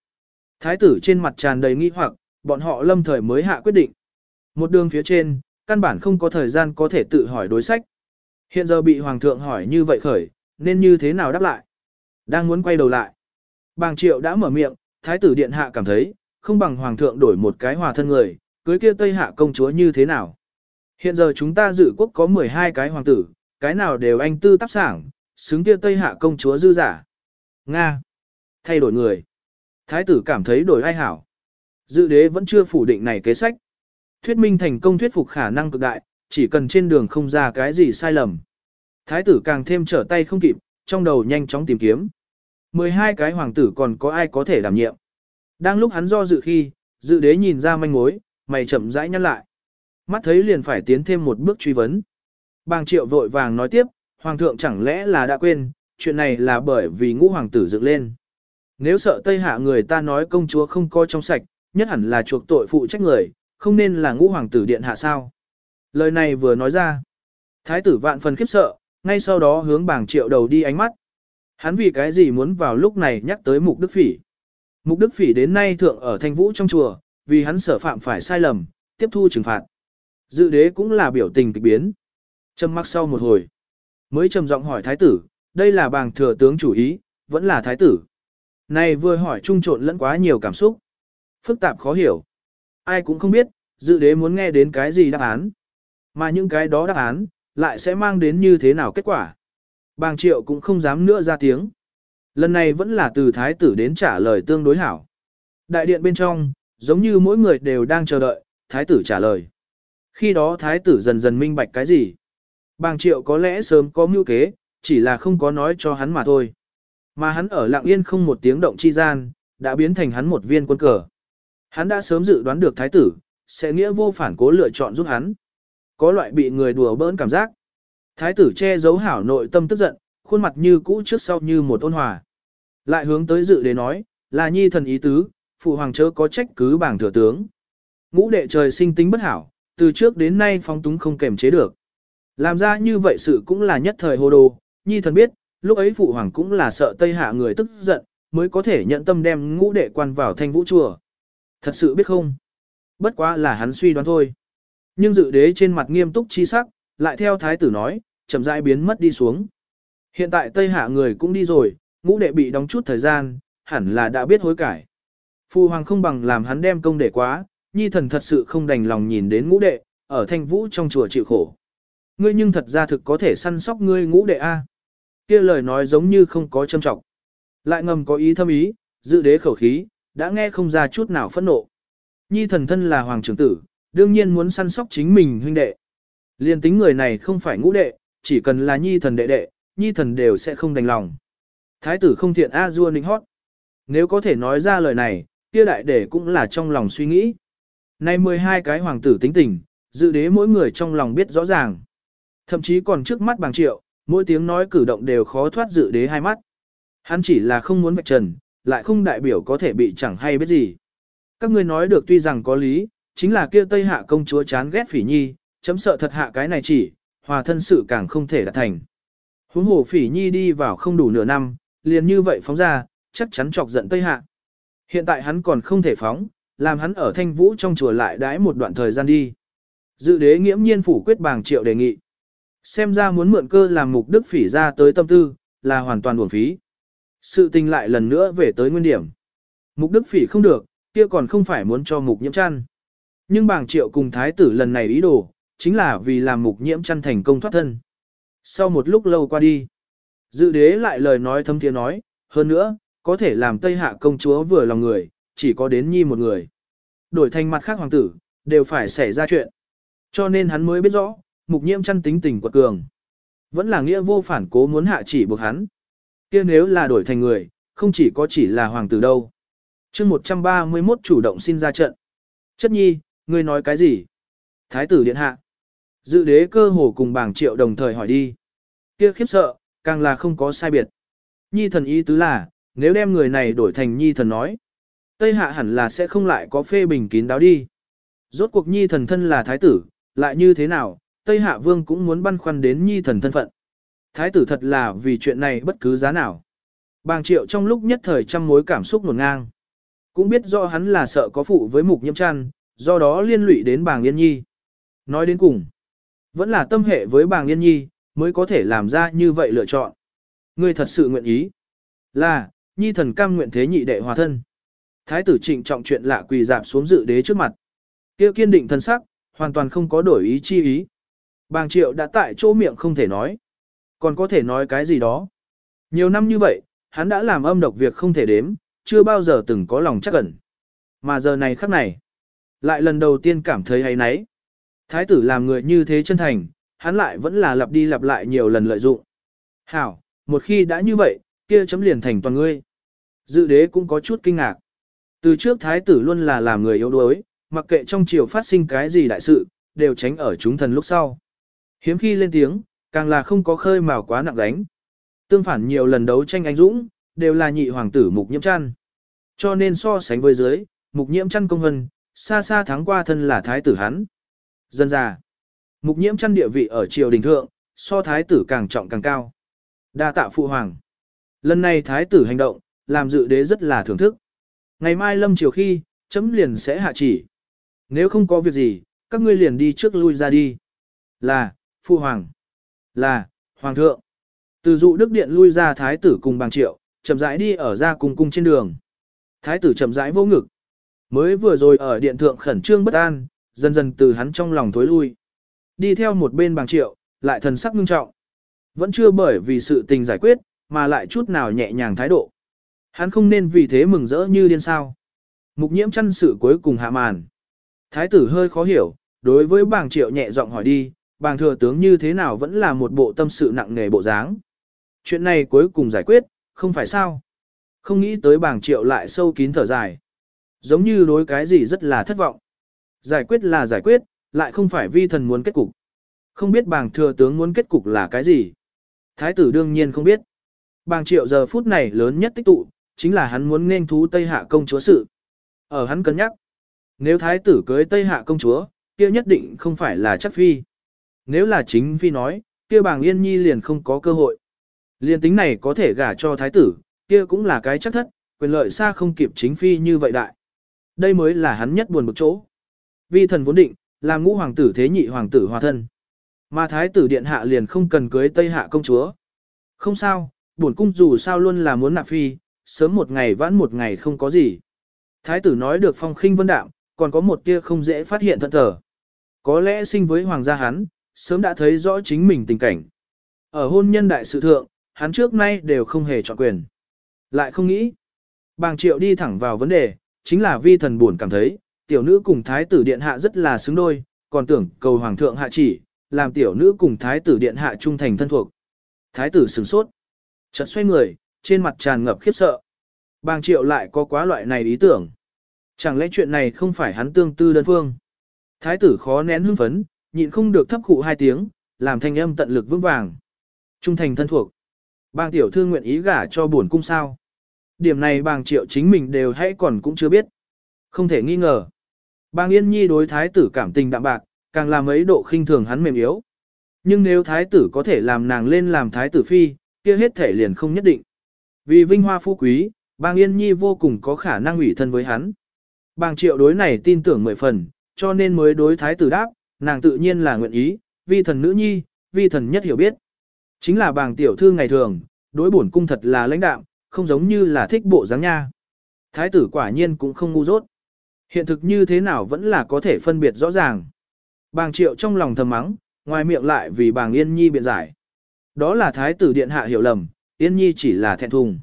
Thái tử trên mặt tràn đầy nghi hoặc, bọn họ lâm thời mới hạ quyết định. Một đường phía trên, căn bản không có thời gian có thể tự hỏi đối sách. Hiện giờ bị hoàng thượng hỏi như vậy khởi, nên như thế nào đáp lại? Đang muốn quay đầu lại. Bàng triệu đã mở miệng, thái tử điện hạ cảm thấy, không bằng hoàng thượng đổi một cái hòa thân người, cưới kia tây hạ công chúa như thế nào. Hiện giờ chúng ta dự quốc có 12 cái hoàng tử, cái nào đều anh tư tác sảng, xứng kia tây hạ công chúa dư giả. Nga. Thay đổi người. Thái tử cảm thấy đổi ai hảo. Dự đế vẫn chưa phủ định này kế sách. Thuyết minh thành công thuyết phục khả năng cực đại, chỉ cần trên đường không ra cái gì sai lầm. Thái tử càng thêm trở tay không kịp, trong đầu nhanh chóng tìm kiếm. 12 cái hoàng tử còn có ai có thể đảm nhiệm. Đang lúc hắn do dự khi, dự đế nhìn ra manh mối, mày chậm rãi nhăn lại. Mắt thấy liền phải tiến thêm một bước truy vấn. Bàng triệu vội vàng nói tiếp, hoàng thượng chẳng lẽ là đã quên, chuyện này là bởi vì ngũ hoàng tử dựng lên. Nếu sợ Tây Hạ người ta nói công chúa không coi trong sạch, nhất hẳn là chuộc tội phụ trách người, không nên là ngũ hoàng tử điện hạ sao. Lời này vừa nói ra. Thái tử vạn phần khiếp sợ, ngay sau đó hướng bảng triệu đầu đi ánh mắt. Hắn vì cái gì muốn vào lúc này nhắc tới mục đức phỉ. Mục đức phỉ đến nay thượng ở thanh vũ trong chùa, vì hắn sở phạm phải sai lầm, tiếp thu trừng phạt. Dự đế cũng là biểu tình kịch biến. Trầm mặc sau một hồi. Mới trầm giọng hỏi thái tử, đây là bàng thừa tướng chủ ý, vẫn là thái tử. Này vừa hỏi trung trộn lẫn quá nhiều cảm xúc. Phức tạp khó hiểu. Ai cũng không biết, dự đế muốn nghe đến cái gì đáp án. Mà những cái đó đáp án, lại sẽ mang đến như thế nào kết quả. Bàng triệu cũng không dám nữa ra tiếng. Lần này vẫn là từ thái tử đến trả lời tương đối hảo. Đại điện bên trong, giống như mỗi người đều đang chờ đợi, thái tử trả lời. Khi đó thái tử dần dần minh bạch cái gì. Bàng triệu có lẽ sớm có mưu kế, chỉ là không có nói cho hắn mà thôi. Mà hắn ở lặng yên không một tiếng động chi gian, đã biến thành hắn một viên quân cờ. Hắn đã sớm dự đoán được thái tử, sẽ nghĩa vô phản cố lựa chọn giúp hắn. Có loại bị người đùa bỡn cảm giác. Thái tử che giấu hảo nội tâm tức giận, khuôn mặt như cũ trước sau như một ôn hòa. Lại hướng tới dự để nói, là nhi thần ý tứ, phụ hoàng chớ có trách cứ bảng thừa tướng. Ngũ đệ trời sinh tính bất hảo, từ trước đến nay phóng túng không kềm chế được. Làm ra như vậy sự cũng là nhất thời hồ đồ, nhi thần biết, lúc ấy phụ hoàng cũng là sợ Tây Hạ người tức giận, mới có thể nhận tâm đem ngũ đệ quan vào thanh vũ chùa. Thật sự biết không? Bất quá là hắn suy đoán thôi. Nhưng dự đế trên mặt nghiêm túc chi sắc, lại theo thái tử nói, chậm rãi biến mất đi xuống. Hiện tại Tây Hạ người cũng đi rồi, ngũ đệ bị đóng chút thời gian, hẳn là đã biết hối cải. Phu hoàng không bằng làm hắn đem công để quá, nhi thần thật sự không đành lòng nhìn đến ngũ đệ, ở thanh vũ trong chùa chịu khổ. Ngươi nhưng thật ra thực có thể săn sóc ngươi ngũ đệ A. kia lời nói giống như không có châm trọng. Lại ngầm có ý thâm ý, dự đế khẩu khí, đã nghe không ra chút nào phẫn nộ. Nhi thần thân là hoàng trưởng tử, đương nhiên muốn săn sóc chính mình huynh đệ. Liên tính người này không phải ngũ đệ, chỉ cần là nhi thần đệ đệ, nhi thần đều sẽ không đành lòng. Thái tử không thiện A Dua nịnh hót. Nếu có thể nói ra lời này, kia đại đệ cũng là trong lòng suy nghĩ. Nay 12 cái hoàng tử tính tình, dự đế mỗi người trong lòng biết rõ ràng. Thậm chí còn trước mắt bằng triệu, mỗi tiếng nói cử động đều khó thoát dự đế hai mắt. Hắn chỉ là không muốn vạch trần, lại không đại biểu có thể bị chẳng hay biết gì. Các ngươi nói được tuy rằng có lý, chính là kia Tây Hạ công chúa chán ghét phỉ nhi, chấm sợ thật hạ cái này chỉ, hòa thân sự càng không thể đạt thành. Huống hồ phỉ nhi đi vào không đủ nửa năm, liền như vậy phóng ra, chắc chắn chọc giận Tây Hạ. Hiện tại hắn còn không thể phóng, làm hắn ở thanh vũ trong chùa lại đãi một đoạn thời gian đi. Dự đế nghiễm nhiên phủ quyết bàng triệu đề nghị. Xem ra muốn mượn cơ làm mục đức phỉ ra tới tâm tư, là hoàn toàn uổng phí. Sự tình lại lần nữa về tới nguyên điểm. Mục đức phỉ không được, kia còn không phải muốn cho mục nhiễm chăn. Nhưng bàng triệu cùng thái tử lần này ý đồ, chính là vì làm mục nhiễm chăn thành công thoát thân. Sau một lúc lâu qua đi, dự đế lại lời nói thâm thiế nói, hơn nữa, có thể làm Tây Hạ công chúa vừa lòng người, chỉ có đến nhi một người. Đổi thành mặt khác hoàng tử, đều phải xảy ra chuyện. Cho nên hắn mới biết rõ, mục nhiễm chăn tính tình quật cường. Vẫn là nghĩa vô phản cố muốn hạ chỉ buộc hắn. kia nếu là đổi thành người, không chỉ có chỉ là hoàng tử đâu. chương 131 chủ động xin ra trận. Chất nhi, ngươi nói cái gì? Thái tử điện hạ. Dự đế cơ hồ cùng bảng triệu đồng thời hỏi đi. Kia khiếp sợ, càng là không có sai biệt. Nhi thần ý tứ là, nếu đem người này đổi thành nhi thần nói. Tây hạ hẳn là sẽ không lại có phê bình kín đáo đi. Rốt cuộc nhi thần thân là thái tử, lại như thế nào, Tây hạ vương cũng muốn băn khoăn đến nhi thần thân phận. Thái tử thật là vì chuyện này bất cứ giá nào. Bàng triệu trong lúc nhất thời trăm mối cảm xúc nổn ngang. Cũng biết do hắn là sợ có phụ với mục nhiễm chăn, do đó liên lụy đến bàng yên nhi. Nói đến cùng, vẫn là tâm hệ với bàng yên nhi, mới có thể làm ra như vậy lựa chọn. Ngươi thật sự nguyện ý. Là, nhi thần cam nguyện thế nhị đệ hòa thân. Thái tử trịnh trọng chuyện lạ quỳ dạp xuống dự đế trước mặt. Kêu kiên định thân sắc, hoàn toàn không có đổi ý chi ý. Bàng triệu đã tại chỗ miệng không thể nói. Còn có thể nói cái gì đó. Nhiều năm như vậy, hắn đã làm âm độc việc không thể đếm, chưa bao giờ từng có lòng chắc ẩn. Mà giờ này khắc này, lại lần đầu tiên cảm thấy hay nấy. Thái tử làm người như thế chân thành, hắn lại vẫn là lặp đi lặp lại nhiều lần lợi dụng. Hảo, một khi đã như vậy, kia chấm liền thành toàn ngươi. Dự đế cũng có chút kinh ngạc. Từ trước thái tử luôn là làm người yếu đuối, mặc kệ trong triều phát sinh cái gì đại sự, đều tránh ở chúng thần lúc sau. Hiếm khi lên tiếng, càng là không có khơi mào quá nặng đánh. Tương phản nhiều lần đấu tranh anh dũng, đều là nhị hoàng tử mục nhiễm chăn. Cho nên so sánh với dưới, mục nhiễm chăn công hân, xa xa thắng qua thân là thái tử hắn. Dân già, mục nhiễm chăn địa vị ở triều đình thượng, so thái tử càng trọng càng cao. Đa tạ phụ hoàng. Lần này thái tử hành động, làm dự đế rất là thưởng thức. Ngày mai lâm chiều khi, chấm liền sẽ hạ chỉ. Nếu không có việc gì, các ngươi liền đi trước lui ra đi. Là, phụ hoàng. Là, hoàng thượng. Từ dụ đức điện lui ra thái tử cùng bằng triệu, chậm rãi đi ở ra cùng cung trên đường. Thái tử chậm rãi vô ngực. Mới vừa rồi ở điện thượng khẩn trương bất an, dần dần từ hắn trong lòng thối lui. Đi theo một bên bằng triệu, lại thần sắc ngưng trọng. Vẫn chưa bởi vì sự tình giải quyết, mà lại chút nào nhẹ nhàng thái độ. Hắn không nên vì thế mừng rỡ như điên sao. Mục nhiễm chăn sự cuối cùng hạ màn. Thái tử hơi khó hiểu, đối với bàng triệu nhẹ giọng hỏi đi, bàng thừa tướng như thế nào vẫn là một bộ tâm sự nặng nề bộ dáng. Chuyện này cuối cùng giải quyết, không phải sao. Không nghĩ tới bàng triệu lại sâu kín thở dài. Giống như đối cái gì rất là thất vọng. Giải quyết là giải quyết, lại không phải vi thần muốn kết cục. Không biết bàng thừa tướng muốn kết cục là cái gì. Thái tử đương nhiên không biết. Bàng triệu giờ phút này lớn nhất tích tụ, chính là hắn muốn nên thú Tây Hạ công chúa sự. Ở hắn cân nhắc, nếu thái tử cưới Tây Hạ công chúa, kia nhất định không phải là chắc phi. Nếu là chính phi nói, kia bàng yên nhi liền không có cơ hội. Liên tính này có thể gả cho thái tử, kia cũng là cái chắc thất, quyền lợi xa không kịp chính phi như vậy đại. Đây mới là hắn nhất buồn bực chỗ. Vi thần vốn định, làm ngũ hoàng tử thế nhị hoàng tử hòa thân. Mà thái tử điện hạ liền không cần cưới Tây Hạ công chúa. Không sao, bổn cung dù sao luôn là muốn nạp phi, sớm một ngày vãn một ngày không có gì. Thái tử nói được phong khinh vân đạm, còn có một tia không dễ phát hiện thận thở Có lẽ sinh với hoàng gia hắn, sớm đã thấy rõ chính mình tình cảnh. Ở hôn nhân đại sự thượng, hắn trước nay đều không hề chọn quyền. Lại không nghĩ. Bàng triệu đi thẳng vào vấn đề, chính là vi thần buồn cảm thấy, tiểu nữ cùng thái tử điện hạ rất là xứng đôi, còn tưởng cầu hoàng thượng hạ chỉ, làm tiểu nữ cùng thái tử điện hạ trung thành thân thuộc. Thái tử sửng sốt. Chợt xoay người, trên mặt tràn ngập khiếp sợ. Bàng triệu lại có quá loại này ý tưởng. Chẳng lẽ chuyện này không phải hắn tương tư đơn phương. Thái tử khó nén hưng phấn, nhịn không được thấp khụ hai tiếng, làm thanh âm tận lực vững vàng. Trung thành thân thuộc. Bàng tiểu thư nguyện ý gả cho buồn cung sao. Điểm này bàng triệu chính mình đều hãy còn cũng chưa biết. Không thể nghi ngờ. Bàng yên nhi đối thái tử cảm tình đạm bạc, càng làm ấy độ khinh thường hắn mềm yếu. Nhưng nếu thái tử có thể làm nàng lên làm thái tử phi, kia hết thể liền không nhất định. Vì vinh hoa phú quý, bàng yên nhi vô cùng có khả năng ủy thân với hắn. Bàng triệu đối này tin tưởng mười phần, cho nên mới đối thái tử đáp, nàng tự nhiên là nguyện ý, vi thần nữ nhi, vi thần nhất hiểu biết. Chính là bàng tiểu thư ngày thường, đối bổn cung thật là lãnh đạm, không giống như là thích bộ dáng nha. Thái tử quả nhiên cũng không ngu dốt. Hiện thực như thế nào vẫn là có thể phân biệt rõ ràng. Bàng triệu trong lòng thầm mắng, ngoài miệng lại vì bàng Yên Nhi biện giải. Đó là thái tử điện hạ hiểu lầm, Yên Nhi chỉ là thẹn thùng.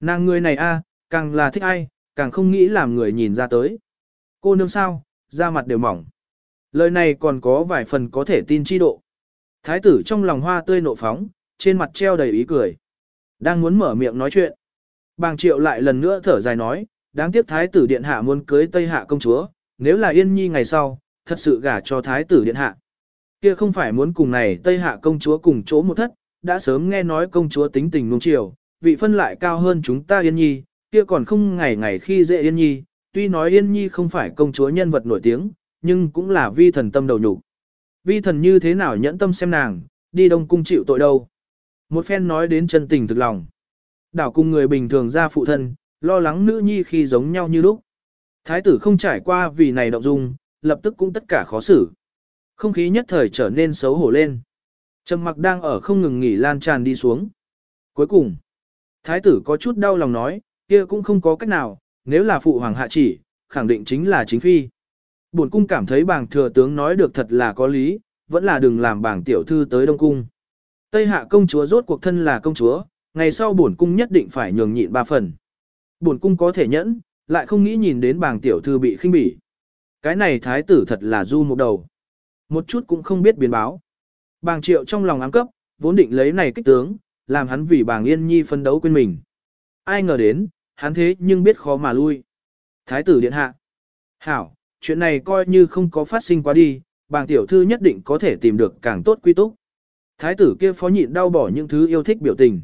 Nàng người này a, càng là thích ai, càng không nghĩ làm người nhìn ra tới. Cô nương sao, da mặt đều mỏng. Lời này còn có vài phần có thể tin chi độ. Thái tử trong lòng hoa tươi nộ phóng, trên mặt treo đầy ý cười. Đang muốn mở miệng nói chuyện. Bàng triệu lại lần nữa thở dài nói, đáng tiếc thái tử điện hạ muốn cưới Tây Hạ công chúa, nếu là yên nhi ngày sau, thật sự gả cho thái tử điện hạ. Kia không phải muốn cùng này Tây Hạ công chúa cùng chỗ một thất, đã sớm nghe nói công chúa tính tình nung chiều, vị phân lại cao hơn chúng ta yên nhi, kia còn không ngày ngày khi dễ yên nhi, tuy nói yên nhi không phải công chúa nhân vật nổi tiếng, nhưng cũng là vi thần tâm đầu nhục. Vi thần như thế nào nhẫn tâm xem nàng, đi đông cung chịu tội đâu. Một phen nói đến chân tình thực lòng. Đảo cùng người bình thường ra phụ thân, lo lắng nữ nhi khi giống nhau như lúc. Thái tử không trải qua vì này động dung, lập tức cũng tất cả khó xử. Không khí nhất thời trở nên xấu hổ lên. Trầm mặc đang ở không ngừng nghỉ lan tràn đi xuống. Cuối cùng, thái tử có chút đau lòng nói, kia cũng không có cách nào, nếu là phụ hoàng hạ chỉ, khẳng định chính là chính phi. Bổn cung cảm thấy bàng thừa tướng nói được thật là có lý, vẫn là đừng làm bàng tiểu thư tới Đông Cung. Tây hạ công chúa rốt cuộc thân là công chúa, ngày sau bổn cung nhất định phải nhường nhịn ba phần. Bổn cung có thể nhẫn, lại không nghĩ nhìn đến bàng tiểu thư bị khinh bỉ. Cái này thái tử thật là du một đầu. Một chút cũng không biết biến báo. Bàng triệu trong lòng ám cấp, vốn định lấy này kích tướng, làm hắn vì bàng yên nhi phân đấu quên mình. Ai ngờ đến, hắn thế nhưng biết khó mà lui. Thái tử điện hạ. Hảo, chuyện này coi như không có phát sinh quá đi, bàng tiểu thư nhất định có thể tìm được càng tốt quy túc. Thái tử kia phó nhịn đau bỏ những thứ yêu thích biểu tình.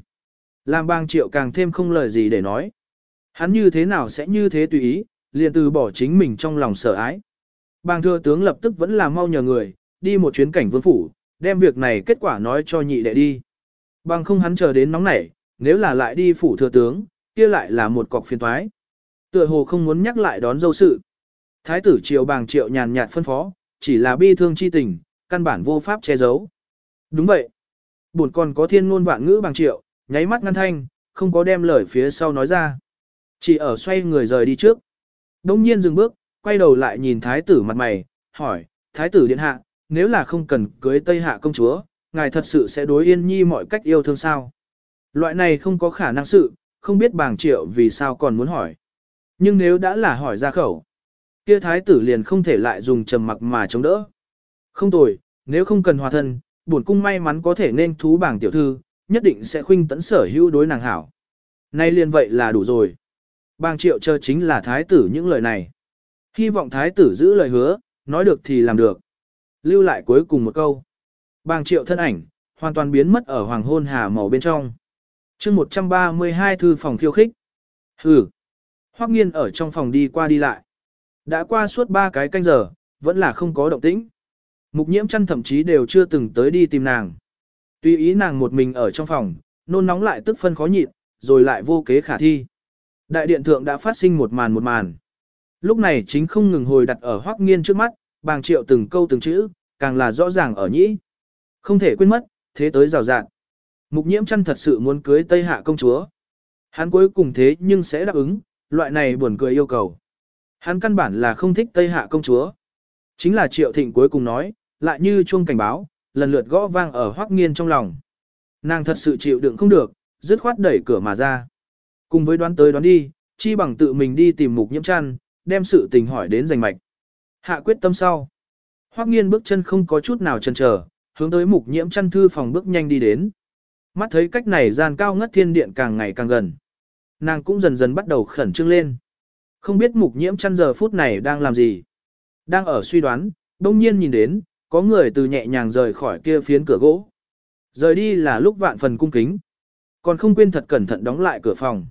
Làm bàng triệu càng thêm không lời gì để nói. Hắn như thế nào sẽ như thế tùy ý, liền từ bỏ chính mình trong lòng sợ ái. Bàng thừa tướng lập tức vẫn là mau nhờ người, đi một chuyến cảnh vương phủ, đem việc này kết quả nói cho nhị đệ đi. Bằng không hắn chờ đến nóng nảy, nếu là lại đi phủ thừa tướng, kia lại là một cọc phiền toái. Tựa hồ không muốn nhắc lại đón dâu sự. Thái tử triều bàng triệu nhàn nhạt phân phó, chỉ là bi thương chi tình, căn bản vô pháp che giấu. Đúng vậy. Buồn còn có thiên ngôn vạn ngữ bàng triệu, nháy mắt ngăn thanh, không có đem lời phía sau nói ra. Chỉ ở xoay người rời đi trước. Đông nhiên dừng bước, quay đầu lại nhìn thái tử mặt mày, hỏi, thái tử điện hạ, nếu là không cần cưới Tây Hạ công chúa, ngài thật sự sẽ đối yên nhi mọi cách yêu thương sao? Loại này không có khả năng sự, không biết bàng triệu vì sao còn muốn hỏi. Nhưng nếu đã là hỏi ra khẩu, kia thái tử liền không thể lại dùng trầm mặc mà chống đỡ. Không tồi, nếu không cần hòa thân, bổn cung may mắn có thể nên thú bảng tiểu thư, nhất định sẽ khuynh tấn sở hữu đối nàng hảo. Nay liền vậy là đủ rồi. Bàng triệu chờ chính là thái tử những lời này. Hy vọng thái tử giữ lời hứa, nói được thì làm được. Lưu lại cuối cùng một câu. Bàng triệu thân ảnh, hoàn toàn biến mất ở hoàng hôn hà màu bên trong. chương 132 thư phòng khiêu khích. Hừ. Hoắc nghiên ở trong phòng đi qua đi lại. Đã qua suốt ba cái canh giờ, vẫn là không có động tĩnh. Mục nhiễm chăn thậm chí đều chưa từng tới đi tìm nàng. Tuy ý nàng một mình ở trong phòng, nôn nóng lại tức phân khó nhịn, rồi lại vô kế khả thi. Đại điện thượng đã phát sinh một màn một màn. Lúc này chính không ngừng hồi đặt ở hoác nghiên trước mắt, bàng triệu từng câu từng chữ, càng là rõ ràng ở nhĩ. Không thể quên mất, thế tới rào rạng. Mục nhiễm chăn thật sự muốn cưới Tây Hạ công chúa. Hắn cuối cùng thế nhưng sẽ đáp ứng, loại này buồn cười yêu cầu. Hắn căn bản là không thích Tây Hạ công chúa. Chính là triệu thịnh cuối cùng nói, lại như chuông cảnh báo, lần lượt gõ vang ở hoắc nghiên trong lòng. Nàng thật sự chịu đựng không được, dứt khoát đẩy cửa mà ra. Cùng với đoán tới đoán đi, chi bằng tự mình đi tìm mục nhiễm Chân, đem sự tình hỏi đến rành mạch. Hạ quyết tâm sau. Hoắc nghiên bước chân không có chút nào chần chờ, hướng tới mục nhiễm Chân thư phòng bước nhanh đi đến. Mắt thấy cách này gian cao ngất thiên điện càng ngày càng gần. Nàng cũng dần dần bắt đầu khẩn trương lên. Không biết mục nhiễm chăn giờ phút này đang làm gì. Đang ở suy đoán, đông nhiên nhìn đến, có người từ nhẹ nhàng rời khỏi kia phiến cửa gỗ. Rời đi là lúc vạn phần cung kính. Còn không quên thật cẩn thận đóng lại cửa phòng.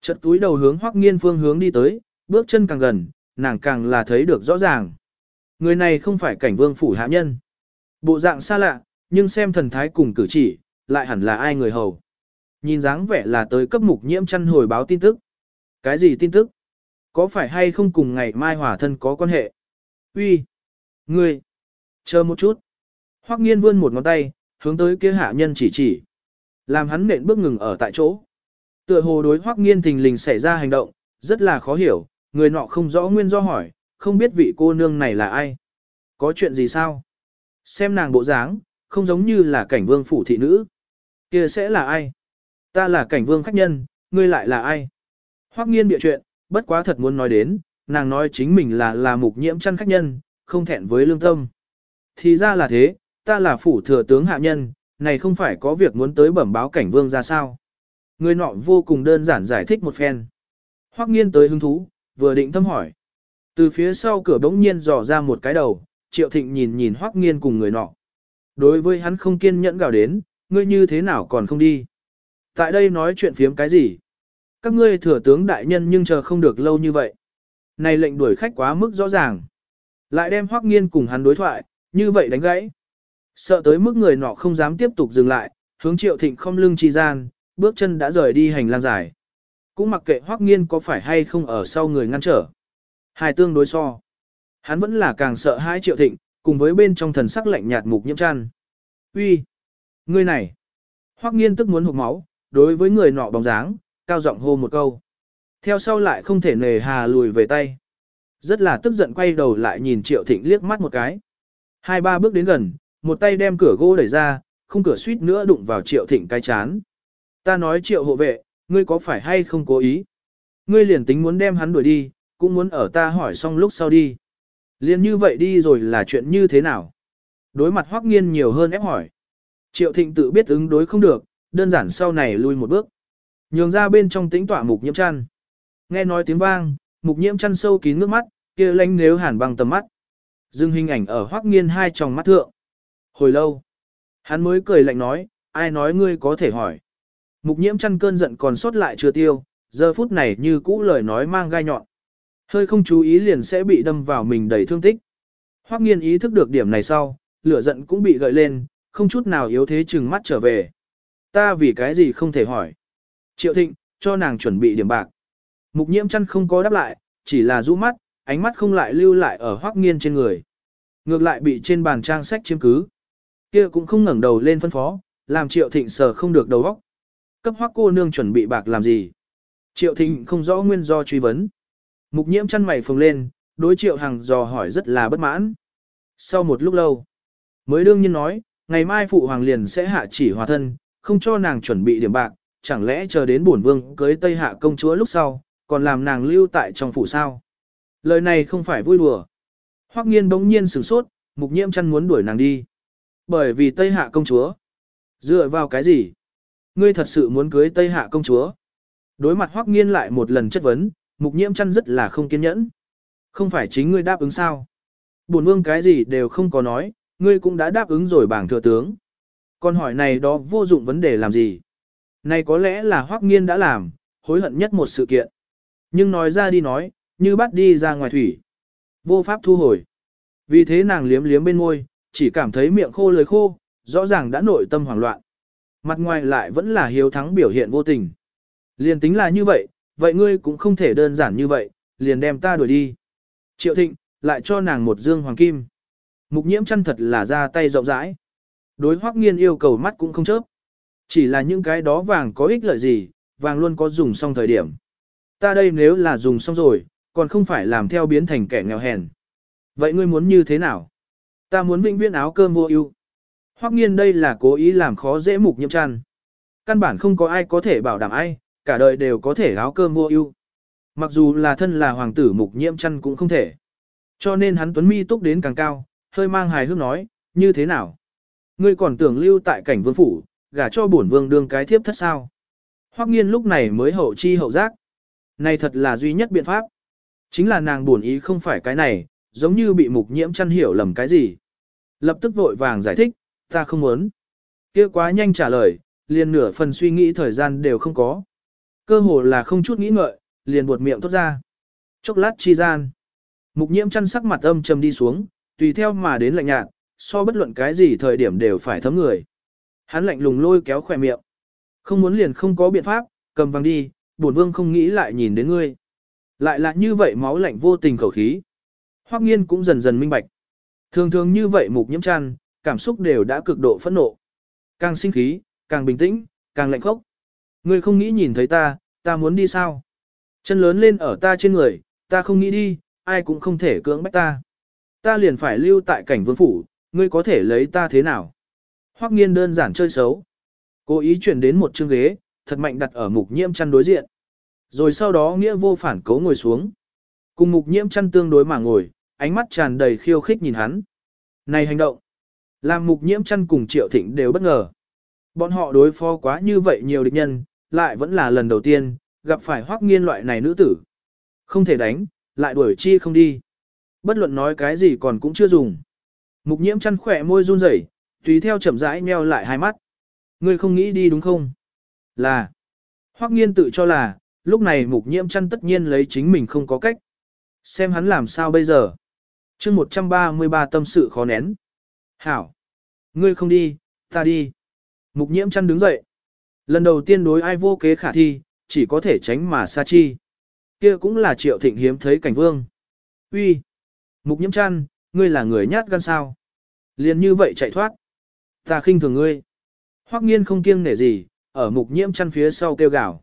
Chật túi đầu hướng hoắc nghiên phương hướng đi tới, bước chân càng gần, nàng càng là thấy được rõ ràng. Người này không phải cảnh vương phủ hạ nhân. Bộ dạng xa lạ, nhưng xem thần thái cùng cử chỉ, lại hẳn là ai người hầu. Nhìn dáng vẻ là tới cấp mục nhiễm chăn hồi báo tin tức. Cái gì tin tức? Có phải hay không cùng ngày mai hỏa thân có quan hệ? Uy, Ngươi! Chờ một chút. Hoắc nghiên vươn một ngón tay, hướng tới kia hạ nhân chỉ chỉ. Làm hắn nện bước ngừng ở tại chỗ. Tựa hồ đối Hoắc nghiên thình lình xảy ra hành động, rất là khó hiểu, người nọ không rõ nguyên do hỏi, không biết vị cô nương này là ai. Có chuyện gì sao? Xem nàng bộ dáng, không giống như là cảnh vương phủ thị nữ. kia sẽ là ai? Ta là cảnh vương khách nhân, ngươi lại là ai? Hoắc nghiên bịa chuyện, bất quá thật muốn nói đến, nàng nói chính mình là là mục nhiễm chăn khách nhân, không thẹn với lương tâm. Thì ra là thế, ta là phủ thừa tướng hạ nhân, này không phải có việc muốn tới bẩm báo cảnh vương ra sao. Người nọ vô cùng đơn giản giải thích một phen. Hoắc nghiên tới hứng thú, vừa định thâm hỏi. Từ phía sau cửa bỗng nhiên dò ra một cái đầu, triệu thịnh nhìn nhìn Hoắc nghiên cùng người nọ. Đối với hắn không kiên nhẫn gào đến, ngươi như thế nào còn không đi. Tại đây nói chuyện phiếm cái gì? Các ngươi thừa tướng đại nhân nhưng chờ không được lâu như vậy. Này lệnh đuổi khách quá mức rõ ràng. Lại đem Hoắc nghiên cùng hắn đối thoại, như vậy đánh gãy. Sợ tới mức người nọ không dám tiếp tục dừng lại, hướng triệu thịnh không lưng chi gian, bước chân đã rời đi hành lang dài. Cũng mặc kệ Hoắc nghiên có phải hay không ở sau người ngăn trở. Hai tương đối so. Hắn vẫn là càng sợ hai triệu thịnh, cùng với bên trong thần sắc lạnh nhạt mục nhiễm chăn. Uy, Ngươi này! Hoắc nghiên tức muốn hụt máu, đối với người nọ bóng dáng, cao giọng hô một câu. Theo sau lại không thể nề hà lùi về tay. Rất là tức giận quay đầu lại nhìn triệu thịnh liếc mắt một cái. Hai ba bước đến gần, một tay đem cửa gỗ đẩy ra, không cửa suýt nữa đụng vào triệu thịnh cái chán. Ta nói triệu hộ vệ, ngươi có phải hay không cố ý? Ngươi liền tính muốn đem hắn đuổi đi, cũng muốn ở ta hỏi xong lúc sau đi. Liền như vậy đi rồi là chuyện như thế nào? Đối mặt hoắc nghiên nhiều hơn ép hỏi. Triệu thịnh tự biết ứng đối không được, đơn giản sau này lui một bước. Nhường ra bên trong tĩnh tọa mục nhiễm chăn. Nghe nói tiếng vang, mục nhiễm chăn sâu kín nước mắt, kia lánh nếu hàn bằng tầm mắt. Dừng hình ảnh ở hoắc nghiên hai tròng mắt thượng. Hồi lâu, hắn mới cười lạnh nói, ai nói ngươi có thể hỏi. Mục nhiễm chăn cơn giận còn sót lại chưa tiêu, giờ phút này như cũ lời nói mang gai nhọn. Hơi không chú ý liền sẽ bị đâm vào mình đầy thương tích. Hoắc nghiên ý thức được điểm này sau, lửa giận cũng bị gợi lên, không chút nào yếu thế chừng mắt trở về. Ta vì cái gì không thể hỏi. Triệu thịnh, cho nàng chuẩn bị điểm bạc. Mục nhiễm chăn không có đáp lại, chỉ là rũ mắt, ánh mắt không lại lưu lại ở hoắc nghiên trên người. Ngược lại bị trên bàn trang sách chiếm cứ. Kia cũng không ngẩng đầu lên phân phó, làm triệu thịnh sờ không được đầu óc. Cấp hoắc cô nương chuẩn bị bạc làm gì? Triệu thịnh không rõ nguyên do truy vấn. Mục nhiễm chăn mày phồng lên, đối triệu hằng dò hỏi rất là bất mãn. Sau một lúc lâu, mới đương nhiên nói, ngày mai phụ hoàng liền sẽ hạ chỉ hòa thân, không cho nàng chuẩn bị điểm bạc, chẳng lẽ chờ đến bổn vương cưới Tây Hạ công chúa lúc sau, còn làm nàng lưu tại trong phủ sao? Lời này không phải vui đùa. Hoắc nghiên bỗng nhiên sửng sốt, mục nhiễm chăn muốn đuổi nàng đi. Bởi vì Tây Hạ công chúa. Dựa vào cái gì? Ngươi thật sự muốn cưới Tây Hạ công chúa? Đối mặt Hoắc nghiên lại một lần chất vấn, mục nhiễm chăn rất là không kiên nhẫn. Không phải chính ngươi đáp ứng sao? Bổn vương cái gì đều không có nói, ngươi cũng đã đáp ứng rồi bảng thừa tướng. Còn hỏi này đó vô dụng vấn đề làm gì? Này có lẽ là Hoắc nghiên đã làm, hối hận nhất một sự kiện. Nhưng nói ra đi nói, như bắt đi ra ngoài thủy. Vô pháp thu hồi. Vì thế nàng liếm liếm bên môi, chỉ cảm thấy miệng khô lưỡi khô, rõ ràng đã nội tâm hoảng loạn. Mặt ngoài lại vẫn là hiếu thắng biểu hiện vô tình. Liền tính là như vậy, vậy ngươi cũng không thể đơn giản như vậy, liền đem ta đuổi đi. Triệu thịnh, lại cho nàng một dương hoàng kim. Mục nhiễm chân thật là ra tay rộng rãi. Đối hoắc nghiên yêu cầu mắt cũng không chớp. Chỉ là những cái đó vàng có ích lợi gì, vàng luôn có dùng xong thời điểm. Ta đây nếu là dùng xong rồi, còn không phải làm theo biến thành kẻ nghèo hèn. Vậy ngươi muốn như thế nào? Ta muốn vĩnh viễn áo cơm vô ưu. Hoắc nghiên đây là cố ý làm khó dễ mục nhiễm chăn. Căn bản không có ai có thể bảo đảm ai, cả đời đều có thể áo cơm vô ưu. Mặc dù là thân là hoàng tử mục nhiễm chăn cũng không thể. Cho nên hắn tuấn mi túc đến càng cao, hơi mang hài hước nói, như thế nào? Ngươi còn tưởng lưu tại cảnh vương phủ, gả cho bổn vương đương cái thiếp thất sao? Hoắc nghiên lúc này mới hậu chi hậu giác. Này thật là duy nhất biện pháp. Chính là nàng buồn ý không phải cái này, giống như bị mục nhiễm chăn hiểu lầm cái gì. Lập tức vội vàng giải thích, ta không muốn. kia quá nhanh trả lời, liền nửa phần suy nghĩ thời gian đều không có. Cơ hồ là không chút nghĩ ngợi, liền buột miệng thốt ra. Chốc lát chi gian. Mục nhiễm chăn sắc mặt âm trầm đi xuống, tùy theo mà đến lạnh nhạt, so bất luận cái gì thời điểm đều phải thấm người. Hắn lạnh lùng lôi kéo khỏe miệng. Không muốn liền không có biện pháp, cầm vàng đi, bổn vương không nghĩ lại nhìn đến ngươi. Lại là như vậy máu lạnh vô tình khẩu khí. Hoắc nghiên cũng dần dần minh bạch. Thường thường như vậy mục nhiễm chăn, cảm xúc đều đã cực độ phẫn nộ. Càng sinh khí, càng bình tĩnh, càng lạnh khốc. Ngươi không nghĩ nhìn thấy ta, ta muốn đi sao? Chân lớn lên ở ta trên người, ta không nghĩ đi, ai cũng không thể cưỡng bách ta. Ta liền phải lưu tại cảnh vương phủ, ngươi có thể lấy ta thế nào? Hoắc nghiên đơn giản chơi xấu. Cố ý chuyển đến một chương ghế, thật mạnh đặt ở mục nhiễm chăn đối diện. Rồi sau đó nghĩa vô phản cố ngồi xuống. Cùng mục nhiễm chăn tương đối mà ngồi, ánh mắt tràn đầy khiêu khích nhìn hắn. Này hành động, làm mục nhiễm chăn cùng triệu thịnh đều bất ngờ. Bọn họ đối phó quá như vậy nhiều địch nhân, lại vẫn là lần đầu tiên, gặp phải hoắc nghiên loại này nữ tử. Không thể đánh, lại đuổi chi không đi. Bất luận nói cái gì còn cũng chưa dùng. Mục nhiễm chăn khỏe môi run rẩy, tùy theo chậm rãi nheo lại hai mắt. Ngươi không nghĩ đi đúng không? Là. Hoắc nghiên tự cho là, lúc này mục nhiễm chăn tất nhiên lấy chính mình không có cách. Xem hắn làm sao bây giờ. chương 133 tâm sự khó nén. Hảo. Ngươi không đi, ta đi. Mục nhiễm chăn đứng dậy. Lần đầu tiên đối ai vô kế khả thi, chỉ có thể tránh mà xa chi. Kia cũng là triệu thịnh hiếm thấy cảnh vương. Uy, Mục nhiễm chăn, ngươi là người nhát gan sao. Liền như vậy chạy thoát. Ta khinh thường ngươi. Hoắc nghiên không kiêng nể gì, ở mục nhiễm chăn phía sau kêu gào.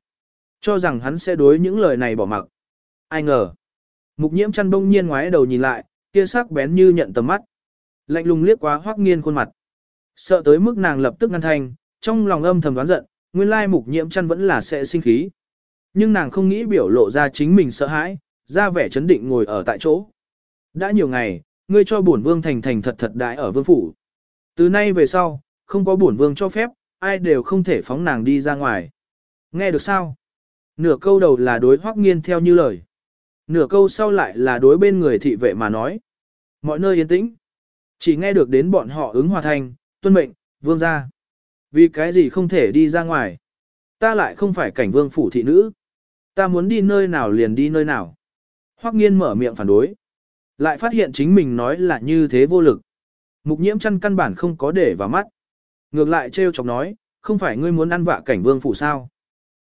Cho rằng hắn sẽ đối những lời này bỏ mặc. Ai ngờ. Mục nhiễm chăn bông nhiên ngoái đầu nhìn lại, kia sắc bén như nhận tầm mắt. Lạnh lùng liếc qua hoắc nghiên khuôn mặt. Sợ tới mức nàng lập tức ngăn thanh, trong lòng âm thầm đoán giận, nguyên lai mục nhiễm chăn vẫn là sẽ sinh khí. Nhưng nàng không nghĩ biểu lộ ra chính mình sợ hãi, ra vẻ chấn định ngồi ở tại chỗ. Đã nhiều ngày, ngươi cho bổn vương thành thành thật thật đại ở vương phủ. Từ nay về sau, không có bổn vương cho phép, ai đều không thể phóng nàng đi ra ngoài. Nghe được sao? Nửa câu đầu là đối hoắc nghiên theo như lời. Nửa câu sau lại là đối bên người thị vệ mà nói. Mọi nơi yên tĩnh. Chỉ nghe được đến bọn họ ứng hòa thành, tuân mệnh, vương ra. Vì cái gì không thể đi ra ngoài? Ta lại không phải cảnh vương phủ thị nữ. Ta muốn đi nơi nào liền đi nơi nào. Hoắc nghiên mở miệng phản đối. Lại phát hiện chính mình nói là như thế vô lực. Mục nhiễm chăn căn bản không có để vào mắt. Ngược lại trêu chọc nói, không phải ngươi muốn ăn vạ cảnh vương phủ sao.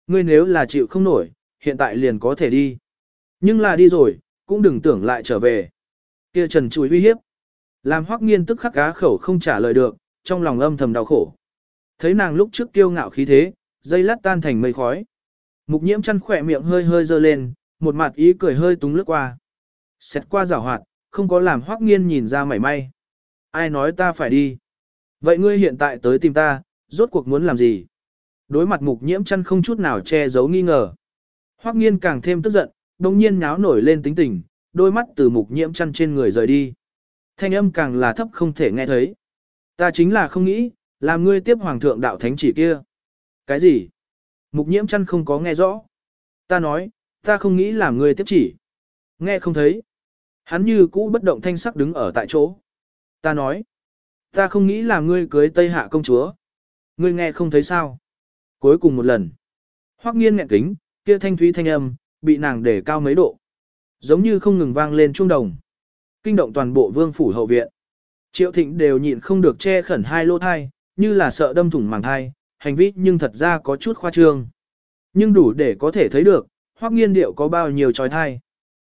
Ngươi nếu là chịu không nổi, hiện tại liền có thể đi. Nhưng là đi rồi, cũng đừng tưởng lại trở về. Kia trần chùi uy hiếp. Làm hoắc nghiên tức khắc cá khẩu không trả lời được, trong lòng âm thầm đau khổ. Thấy nàng lúc trước kiêu ngạo khí thế, dây lát tan thành mây khói. Mục nhiễm chăn khỏe miệng hơi hơi dơ lên, một mặt ý cười hơi túng lướt qua. Xét qua rào hoạt, không có làm hoắc nghiên nhìn ra mảy may. Ai nói ta phải đi? Vậy ngươi hiện tại tới tìm ta, rốt cuộc muốn làm gì? Đối mặt mục nhiễm chăn không chút nào che giấu nghi ngờ. Hoắc nghiên càng thêm tức giận, đồng nhiên nháo nổi lên tính tình, đôi mắt từ mục nhiễm chăn trên người rời đi. Thanh âm càng là thấp không thể nghe thấy. Ta chính là không nghĩ, làm ngươi tiếp hoàng thượng đạo thánh chỉ kia. Cái gì? Mục nhiễm chăn không có nghe rõ. Ta nói, ta không nghĩ làm ngươi tiếp chỉ. Nghe không thấy. Hắn như cũ bất động thanh sắc đứng ở tại chỗ. Ta nói, ta không nghĩ là ngươi cưới Tây Hạ công chúa. Ngươi nghe không thấy sao? Cuối cùng một lần. Hoắc nghiên nghẹn kính, kia thanh thúy thanh âm, bị nàng để cao mấy độ. Giống như không ngừng vang lên trung đồng. Kinh động toàn bộ vương phủ hậu viện. Triệu thịnh đều nhịn không được che khẩn hai lô thai, như là sợ đâm thủng màng thai, hành vi nhưng thật ra có chút khoa trương. Nhưng đủ để có thể thấy được, hoắc nghiên điệu có bao nhiêu trói thai.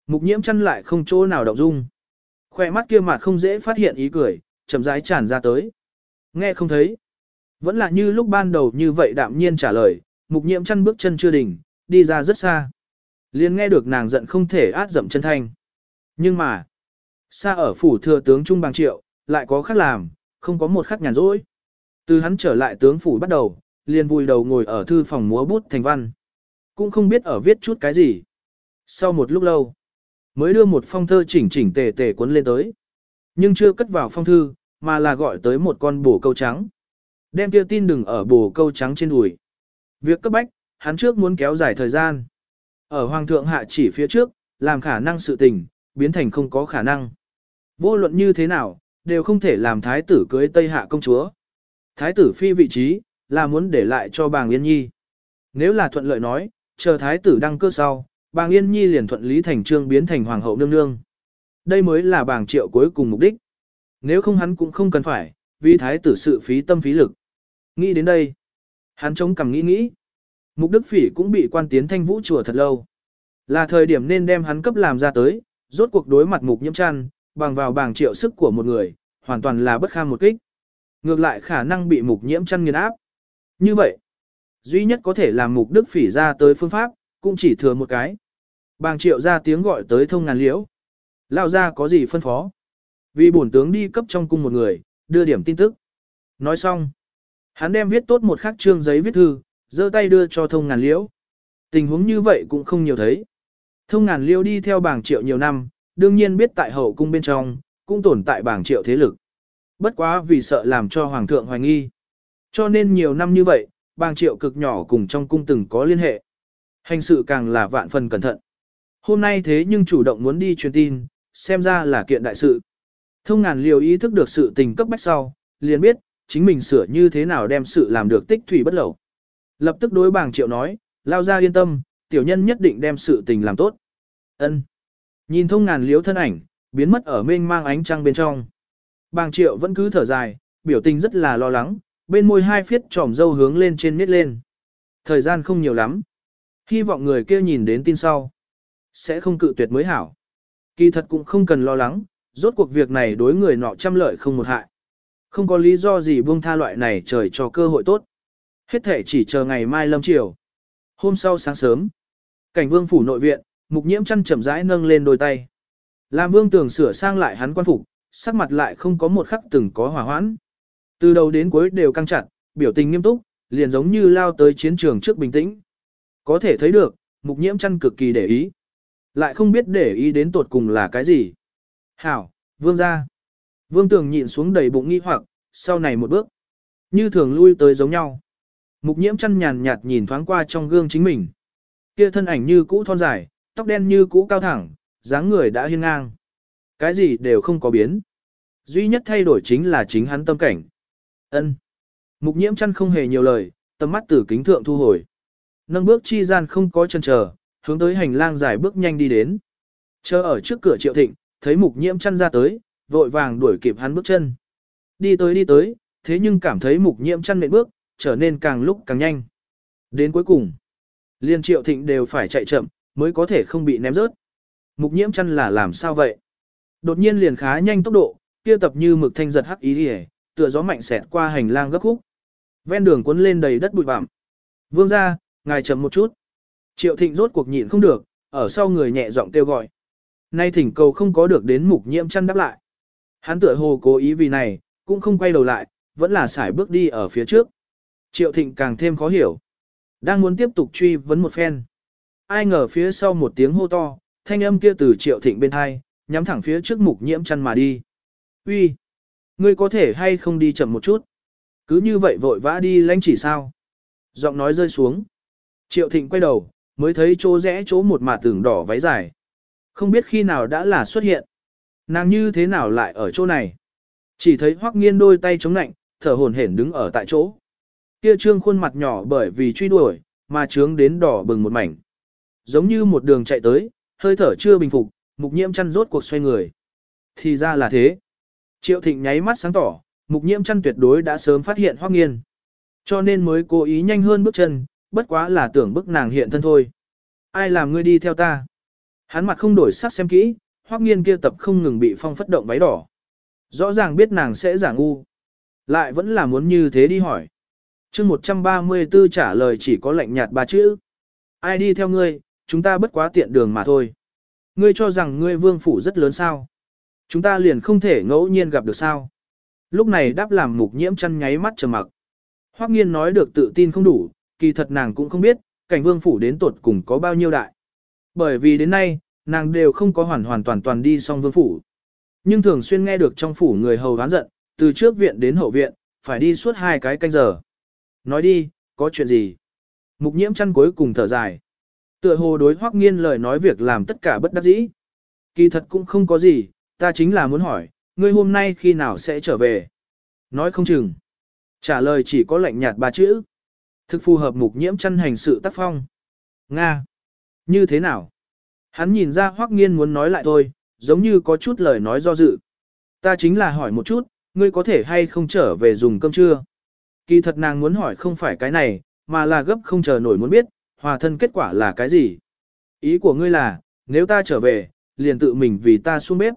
Mục nhiễm chăn lại không chỗ nào động dung. Khoe mắt kia mặt không dễ phát hiện ý cười, chậm rãi tràn ra tới. Nghe không thấy. Vẫn là như lúc ban đầu như vậy đạm nhiên trả lời, mục nhiễm chăn bước chân chưa đỉnh, đi ra rất xa. liền nghe được nàng giận không thể át dậm chân thanh. Nhưng mà, xa ở phủ thừa tướng Trung Bằng Triệu, lại có khác làm, không có một khắc nhàn rỗi. Từ hắn trở lại tướng phủ bắt đầu, liền vùi đầu ngồi ở thư phòng múa bút thành văn. Cũng không biết ở viết chút cái gì. Sau một lúc lâu, mới đưa một phong thơ chỉnh chỉnh tề tề cuốn lên tới. Nhưng chưa cất vào phong thư, mà là gọi tới một con bồ câu trắng. Đem kia tin đừng ở bồ câu trắng trên đùi. Việc cấp bách, hắn trước muốn kéo dài thời gian. Ở hoàng thượng hạ chỉ phía trước, làm khả năng sự tình, biến thành không có khả năng. Vô luận như thế nào, đều không thể làm thái tử cưới Tây Hạ công chúa. Thái tử phi vị trí, là muốn để lại cho bàng Yên Nhi. Nếu là thuận lợi nói, chờ thái tử đăng cơ sau, bàng Yên Nhi liền thuận lý thành trương biến thành hoàng hậu nương nương. Đây mới là bàng triệu cuối cùng mục đích. Nếu không hắn cũng không cần phải, vì thái tử sự phí tâm phí lực. Nghĩ đến đây, hắn chống cằm nghĩ nghĩ. Mục Đức Phỉ cũng bị quan tiến thanh vũ chùa thật lâu. Là thời điểm nên đem hắn cấp làm ra tới, rốt cuộc đối mặt mục nhiễm chăn, bằng vào bảng triệu sức của một người, hoàn toàn là bất kham một kích. Ngược lại khả năng bị mục nhiễm chăn nghiền áp. Như vậy, duy nhất có thể làm mục đức phỉ ra tới phương pháp, cũng chỉ thừa một cái. Bàng triệu ra tiếng gọi tới thông ngàn liễu. Lao ra có gì phân phó? Vì bổn tướng đi cấp trong cung một người, đưa điểm tin tức. Nói xong. Hắn đem viết tốt một khắc trương giấy viết thư, giơ tay đưa cho thông ngàn liễu. Tình huống như vậy cũng không nhiều thấy. Thông ngàn liễu đi theo bảng triệu nhiều năm, đương nhiên biết tại hậu cung bên trong, cũng tồn tại bảng triệu thế lực. Bất quá vì sợ làm cho hoàng thượng hoài nghi. Cho nên nhiều năm như vậy, bảng triệu cực nhỏ cùng trong cung từng có liên hệ. Hành sự càng là vạn phần cẩn thận. Hôm nay thế nhưng chủ động muốn đi truyền tin, xem ra là kiện đại sự. Thông ngàn liều ý thức được sự tình cấp bách sau, liền biết, chính mình sửa như thế nào đem sự làm được tích thủy bất lẩu. Lập tức đối bảng triệu nói, lao ra yên tâm, tiểu nhân nhất định đem sự tình làm tốt. ân Nhìn thông ngàn liếu thân ảnh, biến mất ở mênh mang ánh trăng bên trong. Bàng triệu vẫn cứ thở dài, biểu tình rất là lo lắng, bên môi hai phiết trỏm dâu hướng lên trên miết lên. Thời gian không nhiều lắm. Hy vọng người kia nhìn đến tin sau. Sẽ không cự tuyệt mới hảo. Kỳ thật cũng không cần lo lắng, rốt cuộc việc này đối người nọ trăm lợi không một hại. Không có lý do gì buông tha loại này trời cho cơ hội tốt. Hết thể chỉ chờ ngày mai lâm chiều. Hôm sau sáng sớm, cảnh vương phủ nội viện, mục nhiễm chăn chậm rãi nâng lên đôi tay. Làm vương tưởng sửa sang lại hắn quan phục, sắc mặt lại không có một khắc từng có hỏa hoãn. Từ đầu đến cuối đều căng chặt, biểu tình nghiêm túc, liền giống như lao tới chiến trường trước bình tĩnh. Có thể thấy được, mục nhiễm chăn cực kỳ để ý. Lại không biết để ý đến tột cùng là cái gì. Hảo, vương ra. Vương tường nhịn xuống đầy bụng nghi hoặc, sau này một bước. Như thường lui tới giống nhau. Mục nhiễm chăn nhàn nhạt nhìn thoáng qua trong gương chính mình. Kia thân ảnh như cũ thon dài, tóc đen như cũ cao thẳng, dáng người đã hiên ngang. Cái gì đều không có biến. Duy nhất thay đổi chính là chính hắn tâm cảnh. Ân. Mục nhiễm chăn không hề nhiều lời, tầm mắt từ kính thượng thu hồi. Nâng bước chi gian không có chân chờ, hướng tới hành lang dài bước nhanh đi đến. Chờ ở trước cửa triệu thịnh, thấy mục nhiễm chăn ra tới, vội vàng đuổi kịp hắn bước chân. Đi tới đi tới, thế nhưng cảm thấy mục nhiễm chăn nện bước, trở nên càng lúc càng nhanh. Đến cuối cùng, liên triệu thịnh đều phải chạy chậm, mới có thể không bị ném rớt. Mục nhiễm chăn là làm sao vậy? Đột nhiên liền khá nhanh tốc độ, kia tập như mực thanh giật hắc ý đi tựa gió mạnh xẹt qua hành lang gấp khúc. Ven đường cuốn lên đầy đất bụi bặm. Vương ra, ngài chậm một chút. Triệu thịnh rốt cuộc nhịn không được, ở sau người nhẹ giọng kêu gọi. Nay thỉnh cầu không có được đến mục nhiễm chăn đáp lại. Hắn tựa hồ cố ý vì này, cũng không quay đầu lại, vẫn là xài bước đi ở phía trước. Triệu thịnh càng thêm khó hiểu. Đang muốn tiếp tục truy vấn một phen. Ai ngờ phía sau một tiếng hô to, thanh âm kia từ triệu thịnh bên hai, nhắm thẳng phía trước mục nhiễm chăn mà đi. Uy, Ngươi có thể hay không đi chậm một chút? Cứ như vậy vội vã đi lánh chỉ sao? Giọng nói rơi xuống. Triệu thịnh quay đầu, mới thấy chỗ rẽ chỗ một mà tưởng đỏ váy dài. Không biết khi nào đã là xuất hiện. Nàng như thế nào lại ở chỗ này? Chỉ thấy hoắc nghiên đôi tay chống lạnh, thở hổn hển đứng ở tại chỗ. Kia trương khuôn mặt nhỏ bởi vì truy đuổi, mà trướng đến đỏ bừng một mảnh. Giống như một đường chạy tới, hơi thở chưa bình phục, mục nhiễm chăn rốt cuộc xoay người. Thì ra là thế. Triệu thịnh nháy mắt sáng tỏ, mục nhiễm chăn tuyệt đối đã sớm phát hiện hoắc nghiên. Cho nên mới cố ý nhanh hơn bước chân, bất quá là tưởng bức nàng hiện thân thôi. Ai làm ngươi đi theo ta? Hắn mặt không đổi sắc xem kỹ, hoắc nghiên kia tập không ngừng bị phong phất động váy đỏ. Rõ ràng biết nàng sẽ giả ngu. Lại vẫn là muốn như thế đi hỏi. chương 134 trả lời chỉ có lạnh nhạt ba chữ. Ai đi theo ngươi, chúng ta bất quá tiện đường mà thôi. Ngươi cho rằng ngươi vương phủ rất lớn sao. Chúng ta liền không thể ngẫu nhiên gặp được sao. Lúc này đáp làm mục nhiễm chăn nháy mắt trầm mặc. Hoắc nghiên nói được tự tin không đủ, kỳ thật nàng cũng không biết, cảnh vương phủ đến tuột cùng có bao nhiêu đại. Bởi vì đến nay, nàng đều không có hoàn hoàn toàn toàn đi xong vương phủ. Nhưng thường xuyên nghe được trong phủ người hầu ván giận, từ trước viện đến hậu viện, phải đi suốt hai cái canh giờ. Nói đi, có chuyện gì? Mục nhiễm chăn cuối cùng thở dài. Tựa hồ đối hoắc nghiên lời nói việc làm tất cả bất đắc dĩ. Kỳ thật cũng không có gì, ta chính là muốn hỏi, ngươi hôm nay khi nào sẽ trở về? Nói không chừng. Trả lời chỉ có lạnh nhạt ba chữ. Thực phù hợp mục nhiễm chăn hành sự tác phong. Nga. Như thế nào? Hắn nhìn ra hoắc nghiên muốn nói lại thôi, giống như có chút lời nói do dự. Ta chính là hỏi một chút, ngươi có thể hay không trở về dùng cơm trưa? Kỳ thật nàng muốn hỏi không phải cái này, mà là gấp không chờ nổi muốn biết, hòa thân kết quả là cái gì? Ý của ngươi là, nếu ta trở về, liền tự mình vì ta xuống bếp.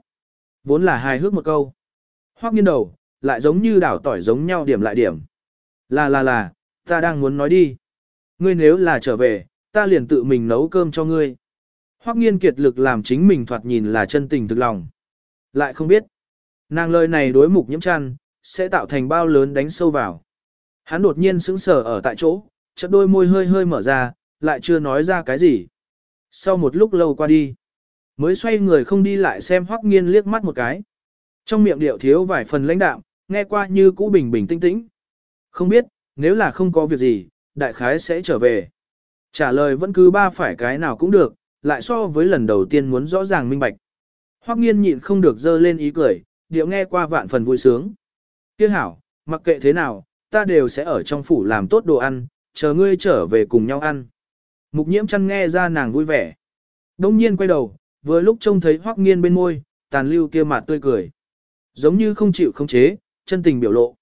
Vốn là hài hước một câu. Hoắc nghiên đầu, lại giống như đảo tỏi giống nhau điểm lại điểm. Là là là, ta đang muốn nói đi. Ngươi nếu là trở về, ta liền tự mình nấu cơm cho ngươi. Hoắc nghiên kiệt lực làm chính mình thoạt nhìn là chân tình thực lòng. Lại không biết, nàng lời này đối mục nhiễm chăn, sẽ tạo thành bao lớn đánh sâu vào. Hắn đột nhiên sững sờ ở tại chỗ, chợt đôi môi hơi hơi mở ra, lại chưa nói ra cái gì. Sau một lúc lâu qua đi, mới xoay người không đi lại xem Hoắc nghiên liếc mắt một cái. Trong miệng điệu thiếu vài phần lãnh đạm, nghe qua như cũ bình bình tĩnh tĩnh. Không biết, nếu là không có việc gì, đại khái sẽ trở về. Trả lời vẫn cứ ba phải cái nào cũng được, lại so với lần đầu tiên muốn rõ ràng minh bạch. Hoắc nghiên nhịn không được dơ lên ý cười, điệu nghe qua vạn phần vui sướng. Tiếc hảo, mặc kệ thế nào, ta đều sẽ ở trong phủ làm tốt đồ ăn, chờ ngươi trở về cùng nhau ăn. Mục nhiễm chăn nghe ra nàng vui vẻ. Đông nhiên quay đầu, vừa lúc trông thấy Hoắc nghiên bên môi, tàn lưu kia mặt tươi cười. Giống như không chịu không chế, chân tình biểu lộ.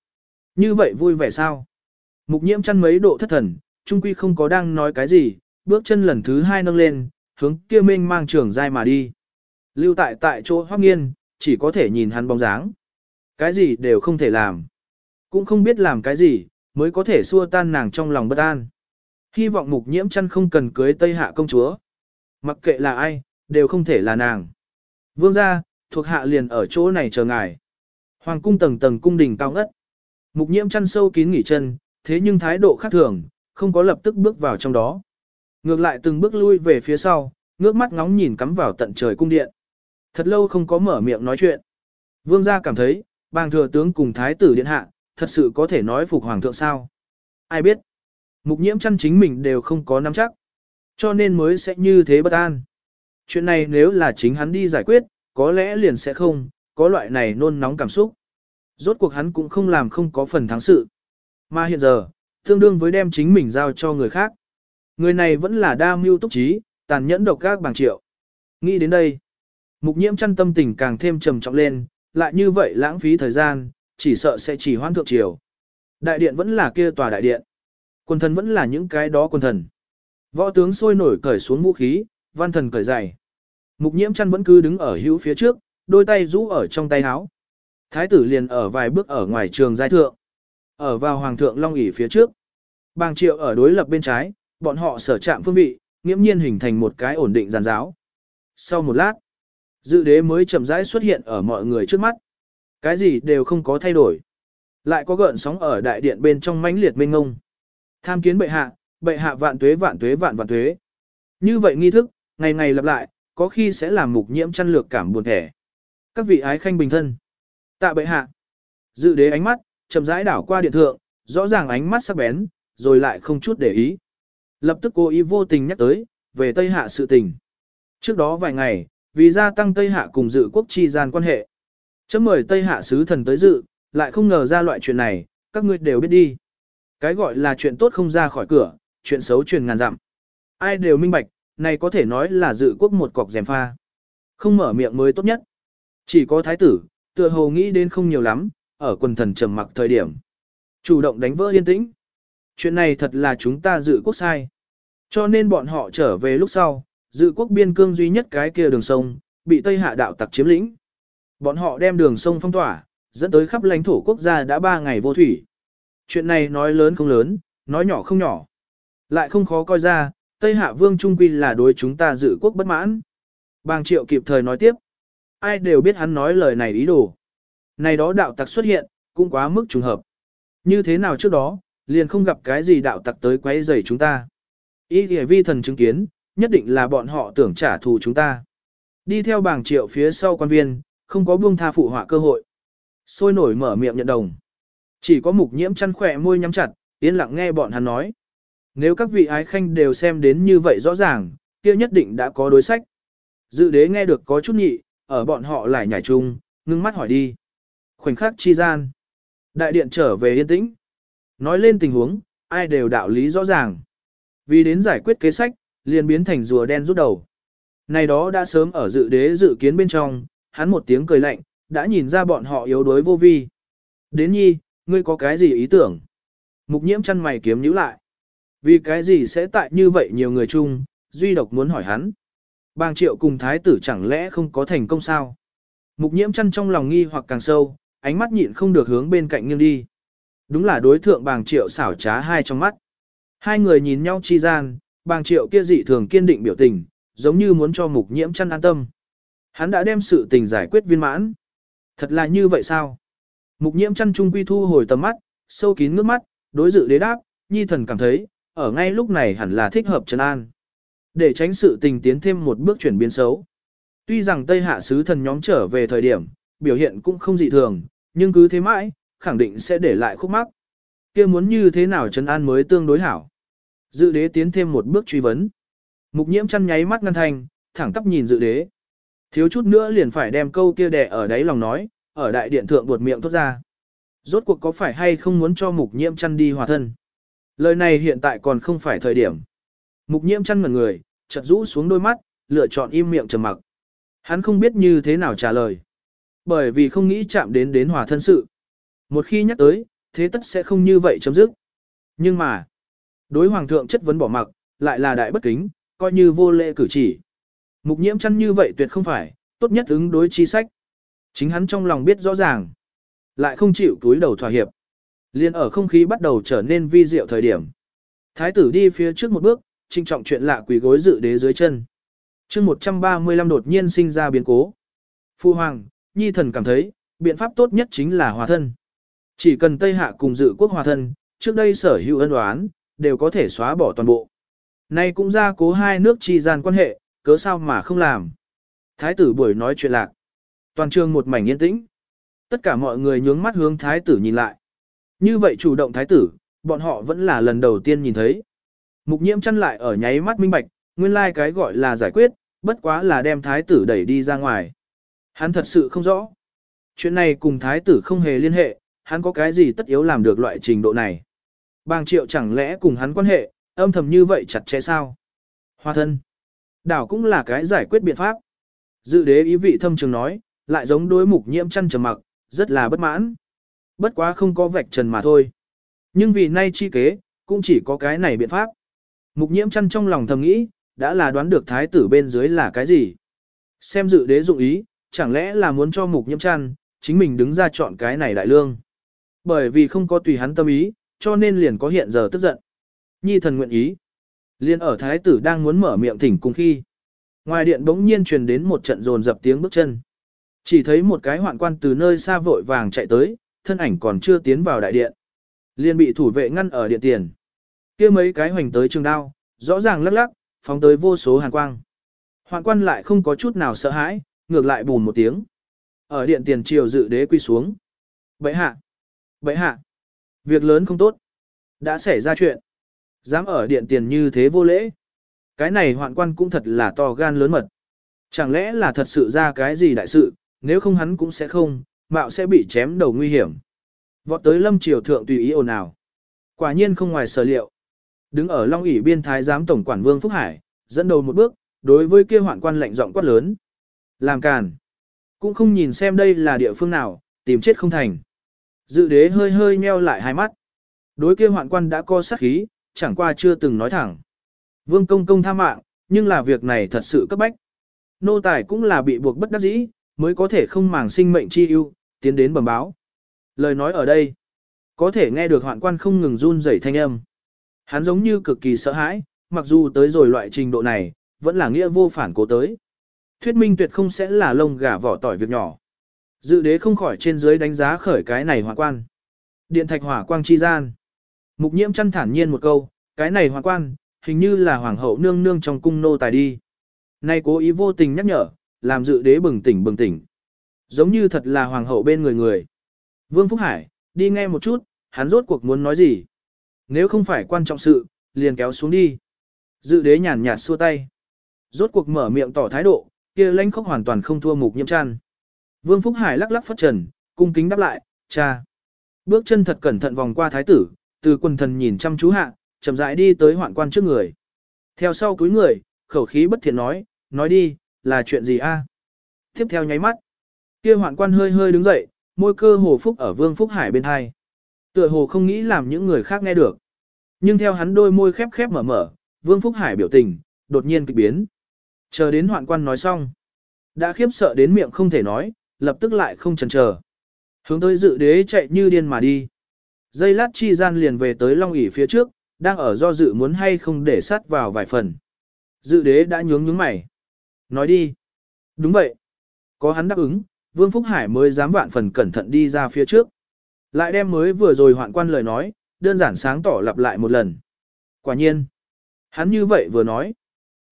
Như vậy vui vẻ sao? Mục nhiễm chăn mấy độ thất thần, trung quy không có đang nói cái gì, bước chân lần thứ hai nâng lên, hướng kia mênh mang trường dai mà đi. Lưu tại tại chỗ hoác nghiên, chỉ có thể nhìn hắn bóng dáng. Cái gì đều không thể làm. Cũng không biết làm cái gì, mới có thể xua tan nàng trong lòng bất an. Hy vọng mục nhiễm chăn không cần cưới Tây Hạ công chúa. Mặc kệ là ai, đều không thể là nàng. Vương gia, thuộc hạ liền ở chỗ này chờ ngài. Hoàng cung tầng tầng cung đình cao ngất. Mục nhiễm chăn sâu kín nghỉ chân, thế nhưng thái độ khác thường, không có lập tức bước vào trong đó. Ngược lại từng bước lui về phía sau, ngước mắt ngóng nhìn cắm vào tận trời cung điện. Thật lâu không có mở miệng nói chuyện. Vương gia cảm thấy, bàng thừa tướng cùng thái tử điện hạ, thật sự có thể nói phục hoàng thượng sao. Ai biết, mục nhiễm chăn chính mình đều không có nắm chắc. Cho nên mới sẽ như thế bất an. Chuyện này nếu là chính hắn đi giải quyết, có lẽ liền sẽ không, có loại này nôn nóng cảm xúc. Rốt cuộc hắn cũng không làm không có phần thắng sự. Mà hiện giờ, tương đương với đem chính mình giao cho người khác. Người này vẫn là đa mưu túc trí, tàn nhẫn độc các bằng triệu. Nghĩ đến đây, mục nhiễm chăn tâm tình càng thêm trầm trọng lên, lại như vậy lãng phí thời gian, chỉ sợ sẽ chỉ hoan thượng triều. Đại điện vẫn là kia tòa đại điện. Quân thần vẫn là những cái đó quân thần. Võ tướng sôi nổi cởi xuống vũ khí, văn thần cởi giày. Mục nhiễm chăn vẫn cứ đứng ở hữu phía trước, đôi tay rũ ở trong tay áo. Thái tử liền ở vài bước ở ngoài trường giai thượng. Ở vào hoàng thượng long ỷ phía trước. Bàng triệu ở đối lập bên trái, bọn họ sở chạm phương vị, nghiễm nhiên hình thành một cái ổn định giàn giáo. Sau một lát, dự đế mới chậm rãi xuất hiện ở mọi người trước mắt. Cái gì đều không có thay đổi. Lại có gợn sóng ở đại điện bên trong mãnh liệt mênh ngông. Tham kiến bệ hạ, bệ hạ vạn tuế vạn tuế vạn vạn tuế. Như vậy nghi thức, ngày ngày lặp lại, có khi sẽ làm mục nhiễm chăn lược cảm buồn thẻ. Các vị ái khanh bình thân. Tạ bệ hạ. Dự đế ánh mắt, chậm rãi đảo qua điện thượng, rõ ràng ánh mắt sắc bén, rồi lại không chút để ý. Lập tức cô ý vô tình nhắc tới, về Tây Hạ sự tình. Trước đó vài ngày, vì gia tăng Tây Hạ cùng dự quốc chi gian quan hệ. Chấm mời Tây Hạ sứ thần tới dự, lại không ngờ ra loại chuyện này, các ngươi đều biết đi. Cái gọi là chuyện tốt không ra khỏi cửa, chuyện xấu truyền ngàn dặm. Ai đều minh bạch, này có thể nói là dự quốc một cọc rèm pha. Không mở miệng mới tốt nhất. Chỉ có thái tử, tựa hồ nghĩ đến không nhiều lắm, ở quần thần trầm mặc thời điểm. Chủ động đánh vỡ yên tĩnh. Chuyện này thật là chúng ta dự quốc sai. Cho nên bọn họ trở về lúc sau, dự quốc biên cương duy nhất cái kia đường sông, bị Tây Hạ đạo tặc chiếm lĩnh. Bọn họ đem đường sông phong tỏa, dẫn tới khắp lãnh thổ quốc gia đã 3 ngày vô thủy. Chuyện này nói lớn không lớn, nói nhỏ không nhỏ. Lại không khó coi ra, Tây Hạ Vương Trung Quy là đối chúng ta dự quốc bất mãn. Bàng triệu kịp thời nói tiếp. Ai đều biết hắn nói lời này ý đồ. Này đó đạo tặc xuất hiện, cũng quá mức trùng hợp. Như thế nào trước đó, liền không gặp cái gì đạo tặc tới quấy rầy chúng ta. Ý thì vi thần chứng kiến, nhất định là bọn họ tưởng trả thù chúng ta. Đi theo bảng triệu phía sau quan viên, không có buông tha phụ họa cơ hội. Sôi nổi mở miệng nhận đồng. Chỉ có mục nhiễm chăn khỏe môi nhắm chặt, yên lặng nghe bọn hắn nói. Nếu các vị ái khanh đều xem đến như vậy rõ ràng, kia nhất định đã có đối sách. Dự đế nghe được có chút nhị, ở bọn họ lại nhảy chung, ngưng mắt hỏi đi. Khoảnh khắc chi gian. Đại điện trở về yên tĩnh. Nói lên tình huống, ai đều đạo lý rõ ràng. Vì đến giải quyết kế sách, liền biến thành rùa đen rút đầu. Này đó đã sớm ở dự đế dự kiến bên trong, hắn một tiếng cười lạnh, đã nhìn ra bọn họ yếu đuối vô vi. Đến nhi, ngươi có cái gì ý tưởng? Mục nhiễm chăn mày kiếm nhíu lại. Vì cái gì sẽ tại như vậy nhiều người chung, duy độc muốn hỏi hắn. Bàng triệu cùng thái tử chẳng lẽ không có thành công sao? Mục nhiễm chăn trong lòng nghi hoặc càng sâu, ánh mắt nhịn không được hướng bên cạnh nghiêng đi. Đúng là đối thượng bàng triệu xảo trá hai trong mắt. Hai người nhìn nhau chi gian, bàng triệu kia dị thường kiên định biểu tình, giống như muốn cho mục nhiễm chăn an tâm. Hắn đã đem sự tình giải quyết viên mãn. Thật là như vậy sao? Mục nhiễm chăn trung quy thu hồi tầm mắt, sâu kín nước mắt, đối dự đế đáp, nhi thần cảm thấy, ở ngay lúc này hẳn là thích hợp trấn an. Để tránh sự tình tiến thêm một bước chuyển biến xấu. Tuy rằng Tây Hạ sứ thần nhóm trở về thời điểm, biểu hiện cũng không dị thường, nhưng cứ thế mãi, khẳng định sẽ để lại khúc mắc. kia muốn như thế nào trấn an mới tương đối hảo. Dự đế tiến thêm một bước truy vấn. Mục nhiễm chăn nháy mắt ngăn thành, thẳng tắp nhìn dự đế. Thiếu chút nữa liền phải đem câu kia đè ở đáy lòng nói, ở đại điện thượng buột miệng thốt ra. Rốt cuộc có phải hay không muốn cho mục nhiễm chăn đi hòa thân? Lời này hiện tại còn không phải thời điểm. Mục nhiễm chăn ngẩn người, chợt rũ xuống đôi mắt, lựa chọn im miệng trầm mặc. Hắn không biết như thế nào trả lời. Bởi vì không nghĩ chạm đến đến hòa thân sự. Một khi nhắc tới, thế tất sẽ không như vậy chấm dứt. Nhưng mà, đối hoàng thượng chất vấn bỏ mặc, lại là đại bất kính, coi như vô lễ cử chỉ. Mục nhiễm chăn như vậy tuyệt không phải, tốt nhất ứng đối chi sách. Chính hắn trong lòng biết rõ ràng, lại không chịu túi đầu thỏa hiệp. Liên ở không khí bắt đầu trở nên vi diệu thời điểm. Thái tử đi phía trước một bước, trinh trọng chuyện lạ quỳ gối dự đế dưới chân. chương 135 đột nhiên sinh ra biến cố. Phu Hoàng, Nhi thần cảm thấy, biện pháp tốt nhất chính là hòa thân. Chỉ cần Tây Hạ cùng dự quốc hòa thân, trước đây sở hữu ân oán đều có thể xóa bỏ toàn bộ. Nay cũng ra cố hai nước chi gian quan hệ, cớ sao mà không làm. Thái tử buổi nói chuyện lạc. Toàn trường một mảnh yên tĩnh. Tất cả mọi người nhướng mắt hướng thái tử nhìn lại. Như vậy chủ động thái tử, bọn họ vẫn là lần đầu tiên nhìn thấy. Mục nhiễm chăn lại ở nháy mắt minh bạch, nguyên lai like cái gọi là giải quyết, bất quá là đem thái tử đẩy đi ra ngoài. Hắn thật sự không rõ. Chuyện này cùng thái tử không hề liên hệ, hắn có cái gì tất yếu làm được loại trình độ này. Bang triệu chẳng lẽ cùng hắn quan hệ, âm thầm như vậy chặt chẽ sao? Hoa thân. Đảo cũng là cái giải quyết biện pháp. Dự đế ý vị thâm trường nói, lại giống đối mục nhiễm chăn trầm mặc, rất là bất mãn. Bất quá không có vạch trần mà thôi. Nhưng vì nay chi kế, cũng chỉ có cái này biện pháp. Mục nhiễm chăn trong lòng thầm nghĩ, đã là đoán được thái tử bên dưới là cái gì. Xem dự đế dụng ý, chẳng lẽ là muốn cho mục nhiễm chăn, chính mình đứng ra chọn cái này đại lương. Bởi vì không có tùy hắn tâm ý, cho nên liền có hiện giờ tức giận. Nhi thần nguyện ý. Liên ở thái tử đang muốn mở miệng thỉnh cùng khi. Ngoài điện bỗng nhiên truyền đến một trận rồn dập tiếng bước chân. Chỉ thấy một cái hoạn quan từ nơi xa vội vàng chạy tới, thân ảnh còn chưa tiến vào đại điện. Liên bị thủ vệ ngăn ở điện tiền. kia mấy cái hoành tới trường đao, rõ ràng lắc lắc, phóng tới vô số hàn quang. Hoạn quan lại không có chút nào sợ hãi, ngược lại bùn một tiếng. Ở điện tiền triều dự đế quy xuống. Bậy hạ! Bậy hạ! Việc lớn không tốt. Đã xảy ra chuyện. Dám ở điện tiền như thế vô lễ. Cái này hoạn quan cũng thật là to gan lớn mật. Chẳng lẽ là thật sự ra cái gì đại sự, nếu không hắn cũng sẽ không, mạo sẽ bị chém đầu nguy hiểm. Vọt tới lâm triều thượng tùy ý ồn ào. Quả nhiên không ngoài sở liệu. Đứng ở long ỷ biên thái giám tổng quản vương Phúc Hải, dẫn đầu một bước, đối với kia hoạn quan lệnh giọng quát lớn. Làm càn. Cũng không nhìn xem đây là địa phương nào, tìm chết không thành. Dự đế hơi hơi nheo lại hai mắt. Đối kia hoạn quan đã co sát khí, chẳng qua chưa từng nói thẳng. Vương công công tha mạng, nhưng là việc này thật sự cấp bách. Nô tài cũng là bị buộc bất đắc dĩ, mới có thể không màng sinh mệnh chi ưu, tiến đến bẩm báo. Lời nói ở đây, có thể nghe được hoạn quan không ngừng run rẩy thanh âm. Hắn giống như cực kỳ sợ hãi, mặc dù tới rồi loại trình độ này, vẫn là nghĩa vô phản cố tới. Thuyết minh tuyệt không sẽ là lông gà vỏ tỏi việc nhỏ. Dự đế không khỏi trên dưới đánh giá khởi cái này hỏa quan. Điện thạch hỏa quang chi gian. Mục nhiễm chăn thản nhiên một câu, cái này hỏa quan, hình như là hoàng hậu nương nương trong cung nô tài đi. Nay cố ý vô tình nhắc nhở, làm dự đế bừng tỉnh bừng tỉnh. Giống như thật là hoàng hậu bên người người. Vương Phúc Hải, đi nghe một chút, hắn rốt cuộc muốn nói gì. Nếu không phải quan trọng sự, liền kéo xuống đi. Dự đế nhàn nhạt xua tay. Rốt cuộc mở miệng tỏ thái độ, kia lãnh khốc hoàn toàn không thua mục nhiễm chăn. Vương Phúc Hải lắc lắc phất trần, cung kính đáp lại, cha. Bước chân thật cẩn thận vòng qua thái tử, từ quần thần nhìn chăm chú hạ, chậm rãi đi tới hoạn quan trước người. Theo sau cúi người, khẩu khí bất thiện nói, nói đi, là chuyện gì a? Tiếp theo nháy mắt, kia hoạn quan hơi hơi đứng dậy, môi cơ hồ phúc ở Vương Phúc Hải bên hai. Tựa hồ không nghĩ làm những người khác nghe được. Nhưng theo hắn đôi môi khép khép mở mở, Vương Phúc Hải biểu tình, đột nhiên kịch biến. Chờ đến hoạn quan nói xong. Đã khiếp sợ đến miệng không thể nói, lập tức lại không chần chờ. Hướng tới dự đế chạy như điên mà đi. Dây lát chi gian liền về tới long ỉ phía trước, đang ở do dự muốn hay không để sát vào vài phần. Dự đế đã nhướng nhướng mày. Nói đi. Đúng vậy. Có hắn đáp ứng, Vương Phúc Hải mới dám vạn phần cẩn thận đi ra phía trước. Lại đem mới vừa rồi hoạn quan lời nói, đơn giản sáng tỏ lặp lại một lần. Quả nhiên. Hắn như vậy vừa nói.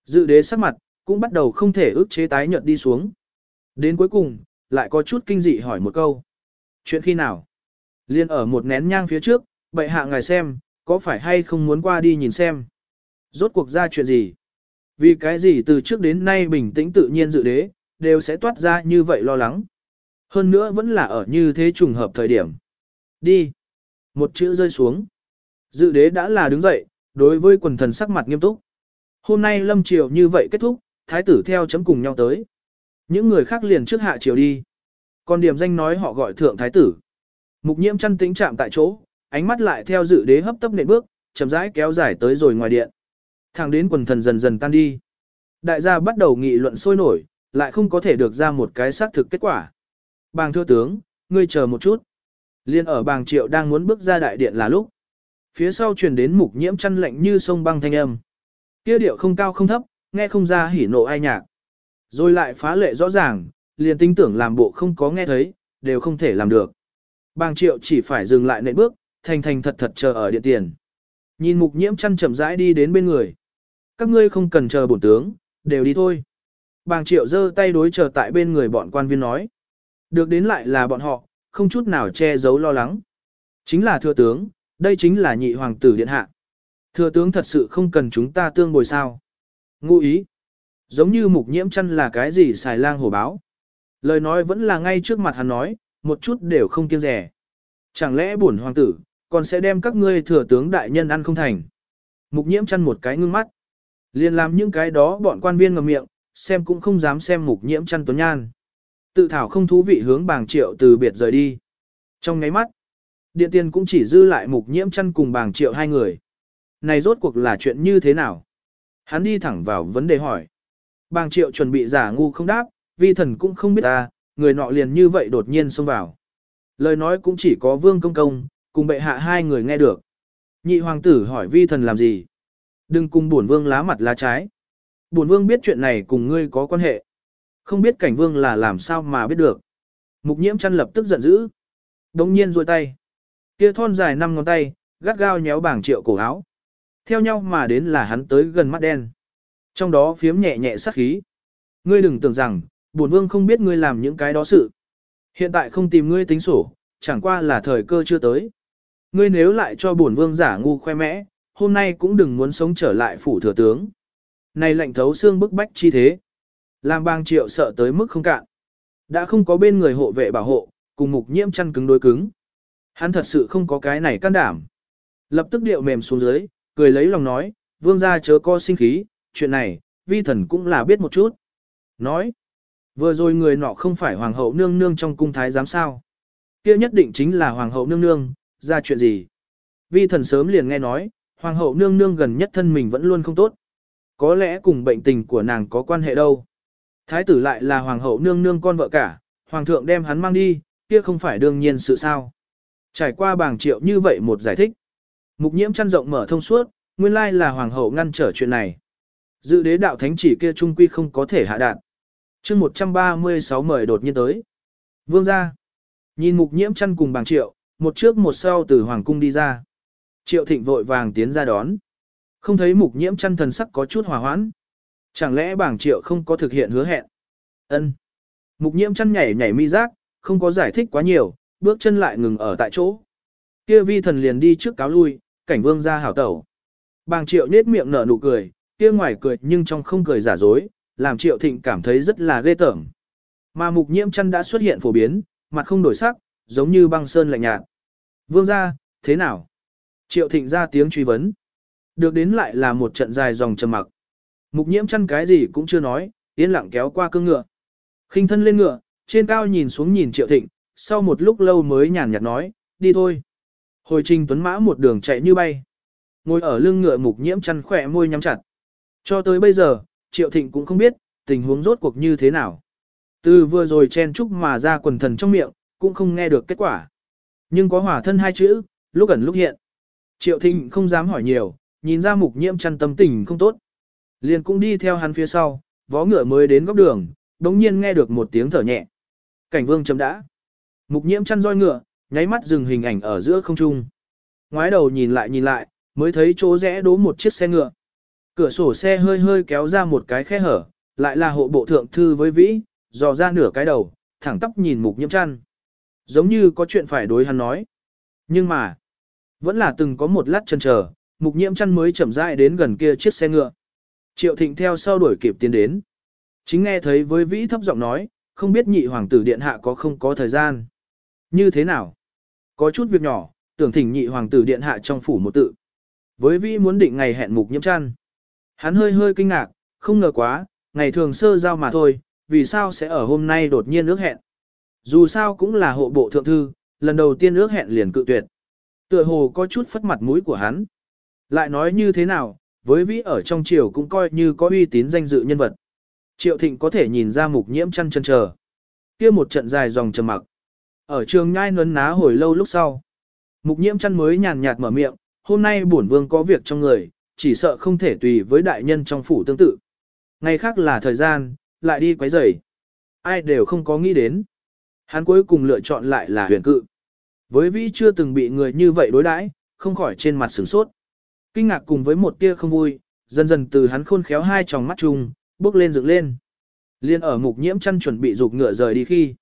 Dự đế sắc mặt, cũng bắt đầu không thể ước chế tái nhợt đi xuống. Đến cuối cùng, lại có chút kinh dị hỏi một câu. Chuyện khi nào? Liên ở một nén nhang phía trước, bệ hạ ngài xem, có phải hay không muốn qua đi nhìn xem? Rốt cuộc ra chuyện gì? Vì cái gì từ trước đến nay bình tĩnh tự nhiên dự đế, đều sẽ toát ra như vậy lo lắng. Hơn nữa vẫn là ở như thế trùng hợp thời điểm. Đi. Một chữ rơi xuống. Dự đế đã là đứng dậy, đối với quần thần sắc mặt nghiêm túc. Hôm nay lâm triều như vậy kết thúc, thái tử theo chấm cùng nhau tới. Những người khác liền trước hạ triều đi. Còn điểm danh nói họ gọi thượng thái tử. Mục nhiễm chăn tĩnh chạm tại chỗ, ánh mắt lại theo dự đế hấp tấp nện bước, chậm rãi kéo dài tới rồi ngoài điện. Thẳng đến quần thần dần dần tan đi. Đại gia bắt đầu nghị luận sôi nổi, lại không có thể được ra một cái xác thực kết quả. Bàng thưa tướng, ngươi chờ một chút. Liên ở bàng triệu đang muốn bước ra đại điện là lúc. Phía sau truyền đến mục nhiễm chăn lạnh như sông băng thanh âm. Kia điệu không cao không thấp, nghe không ra hỉ nộ ai nhạc. Rồi lại phá lệ rõ ràng, liền tính tưởng làm bộ không có nghe thấy, đều không thể làm được. Bàng triệu chỉ phải dừng lại nệm bước, thành thành thật thật chờ ở điện tiền. Nhìn mục nhiễm chăn chậm rãi đi đến bên người. Các ngươi không cần chờ bổn tướng, đều đi thôi. Bàng triệu giơ tay đối chờ tại bên người bọn quan viên nói. Được đến lại là bọn họ, không chút nào che giấu lo lắng. Chính là thừa tướng, đây chính là nhị hoàng tử điện hạ. Thừa tướng thật sự không cần chúng ta tương bồi sao. Ngụ ý. Giống như mục nhiễm chăn là cái gì xài lang hổ báo. Lời nói vẫn là ngay trước mặt hắn nói, một chút đều không kiêng rẻ. Chẳng lẽ bổn hoàng tử, còn sẽ đem các ngươi thừa tướng đại nhân ăn không thành. Mục nhiễm chăn một cái ngưng mắt. Liền làm những cái đó bọn quan viên ngầm miệng, xem cũng không dám xem mục nhiễm chăn tuấn nhan. Tự thảo không thú vị hướng bàng triệu từ biệt rời đi. Trong ngáy mắt, điện tiền cũng chỉ dư lại mục nhiễm chăn cùng bàng triệu hai người. Này rốt cuộc là chuyện như thế nào? Hắn đi thẳng vào vấn đề hỏi. Bàng triệu chuẩn bị giả ngu không đáp, vi thần cũng không biết ta, người nọ liền như vậy đột nhiên xông vào. Lời nói cũng chỉ có vương công công, cùng bệ hạ hai người nghe được. Nhị hoàng tử hỏi vi thần làm gì? Đừng cùng bổn vương lá mặt lá trái. Bổn vương biết chuyện này cùng ngươi có quan hệ. Không biết cảnh vương là làm sao mà biết được. Mục nhiễm chăn lập tức giận dữ. Đống nhiên ruôi tay. Kia thon dài năm ngón tay, gắt gao nhéo bảng triệu cổ áo. Theo nhau mà đến là hắn tới gần mắt đen. Trong đó phiếm nhẹ nhẹ sát khí. Ngươi đừng tưởng rằng, bổn vương không biết ngươi làm những cái đó sự. Hiện tại không tìm ngươi tính sổ, chẳng qua là thời cơ chưa tới. Ngươi nếu lại cho bổn vương giả ngu khoe mẽ, hôm nay cũng đừng muốn sống trở lại phủ thừa tướng. Này lệnh thấu xương bức bách chi thế. Làm bang triệu sợ tới mức không cạn. Đã không có bên người hộ vệ bảo hộ, cùng mục nhiễm chăn cứng đối cứng. Hắn thật sự không có cái này can đảm. Lập tức điệu mềm xuống dưới, cười lấy lòng nói, vương gia chớ co sinh khí, chuyện này, vi thần cũng là biết một chút. Nói, vừa rồi người nọ không phải hoàng hậu nương nương trong cung thái giám sao. kia nhất định chính là hoàng hậu nương nương, ra chuyện gì. Vi thần sớm liền nghe nói, hoàng hậu nương nương gần nhất thân mình vẫn luôn không tốt. Có lẽ cùng bệnh tình của nàng có quan hệ đâu. Thái tử lại là hoàng hậu nương nương con vợ cả, hoàng thượng đem hắn mang đi, kia không phải đương nhiên sự sao. Trải qua bảng triệu như vậy một giải thích. Mục nhiễm chăn rộng mở thông suốt, nguyên lai là hoàng hậu ngăn trở chuyện này. Dự đế đạo thánh chỉ kia trung quy không có thể hạ đạn. chương 136 mời đột nhiên tới. Vương gia, Nhìn mục nhiễm chăn cùng Bàng triệu, một trước một sau từ hoàng cung đi ra. Triệu thịnh vội vàng tiến ra đón. Không thấy mục nhiễm chăn thần sắc có chút hòa hoãn. Chẳng lẽ bảng triệu không có thực hiện hứa hẹn? Ân. Mục nhiễm chăn nhảy nhảy mi giác, không có giải thích quá nhiều, bước chân lại ngừng ở tại chỗ. Kia vi thần liền đi trước cáo lui, cảnh vương ra hảo tẩu. Bàng triệu nết miệng nở nụ cười, kia ngoài cười nhưng trong không cười giả dối, làm triệu thịnh cảm thấy rất là ghê tởm. Mà mục nhiễm chăn đã xuất hiện phổ biến, mặt không đổi sắc, giống như băng sơn lạnh nhạt. Vương ra, thế nào? Triệu thịnh ra tiếng truy vấn. Được đến lại là một trận dài dòng trầm mặc. Mục nhiễm chăn cái gì cũng chưa nói, yên lặng kéo qua cương ngựa. khinh thân lên ngựa, trên cao nhìn xuống nhìn triệu thịnh, sau một lúc lâu mới nhàn nhạt nói, đi thôi. Hồi trình tuấn mã một đường chạy như bay. Ngồi ở lưng ngựa mục nhiễm chăn khỏe môi nhắm chặt. Cho tới bây giờ, triệu thịnh cũng không biết, tình huống rốt cuộc như thế nào. Từ vừa rồi chen chúc mà ra quần thần trong miệng, cũng không nghe được kết quả. Nhưng có hỏa thân hai chữ, lúc ẩn lúc hiện. Triệu thịnh không dám hỏi nhiều, nhìn ra mục nhiễm chăn tâm tình không tốt. Liền cũng đi theo hắn phía sau, vó ngựa mới đến góc đường, đống nhiên nghe được một tiếng thở nhẹ. Cảnh vương chấm đã. Mục nhiễm chăn roi ngựa, nháy mắt dừng hình ảnh ở giữa không trung. Ngoái đầu nhìn lại nhìn lại, mới thấy chỗ rẽ đố một chiếc xe ngựa. Cửa sổ xe hơi hơi kéo ra một cái khe hở, lại là hộ bộ thượng thư với vĩ, dò ra nửa cái đầu, thẳng tóc nhìn mục nhiễm chăn. Giống như có chuyện phải đối hắn nói. Nhưng mà, vẫn là từng có một lát chân chờ, mục nhiễm chăn mới chậm rãi đến gần kia chiếc xe ngựa. Triệu thịnh theo sau đuổi kịp tiến đến. Chính nghe thấy với vĩ thấp giọng nói, không biết nhị hoàng tử điện hạ có không có thời gian. Như thế nào? Có chút việc nhỏ, tưởng thỉnh nhị hoàng tử điện hạ trong phủ một tự. Với vi muốn định ngày hẹn mục nhiễm chăn. Hắn hơi hơi kinh ngạc, không ngờ quá, ngày thường sơ giao mà thôi, vì sao sẽ ở hôm nay đột nhiên ước hẹn. Dù sao cũng là hộ bộ thượng thư, lần đầu tiên ước hẹn liền cự tuyệt. Tựa hồ có chút phất mặt mũi của hắn. Lại nói như thế nào, với vĩ ở trong triều cũng coi như có uy tín danh dự nhân vật. Triệu Thịnh có thể nhìn ra mục nhiễm chăn chân chờ. kia một trận dài dòng trầm mặc. Ở trường nhai nấn ná hồi lâu lúc sau. Mục nhiễm chăn mới nhàn nhạt mở miệng, hôm nay bổn vương có việc trong người, chỉ sợ không thể tùy với đại nhân trong phủ tương tự. Ngày khác là thời gian, lại đi quấy rầy. Ai đều không có nghĩ đến. Hắn cuối cùng lựa chọn lại là huyền cự. Với vĩ chưa từng bị người như vậy đối đãi, không khỏi trên mặt sửng sốt. Kinh ngạc cùng với một tia không vui, dần dần từ hắn khôn khéo hai tròng mắt chung, bước lên dựng lên. Liên ở mục nhiễm chăn chuẩn bị dục ngựa rời đi khi.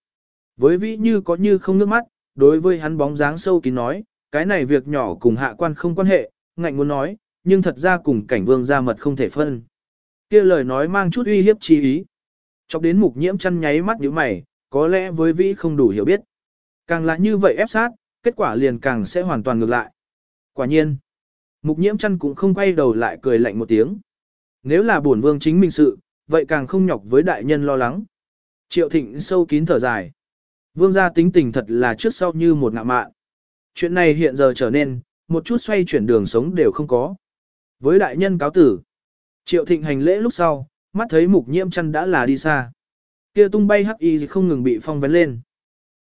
Với vĩ như có như không nước mắt, đối với hắn bóng dáng sâu kín nói, cái này việc nhỏ cùng hạ quan không quan hệ, ngạnh muốn nói, nhưng thật ra cùng cảnh vương gia mật không thể phân. kia lời nói mang chút uy hiếp chi ý. Chọc đến mục nhiễm chăn nháy mắt như mày, có lẽ với vĩ không đủ hiểu biết. Càng là như vậy ép sát, kết quả liền càng sẽ hoàn toàn ngược lại. Quả nhiên, mục nhiễm chăn cũng không quay đầu lại cười lạnh một tiếng. Nếu là bổn vương chính mình sự, vậy càng không nhọc với đại nhân lo lắng. Triệu thịnh sâu kín thở dài. Vương gia tính tình thật là trước sau như một ngạ mạn. Chuyện này hiện giờ trở nên, một chút xoay chuyển đường sống đều không có. Với đại nhân cáo tử, triệu thịnh hành lễ lúc sau, mắt thấy mục nhiễm chăn đã là đi xa. Kia tung bay hắc y không ngừng bị phong vén lên.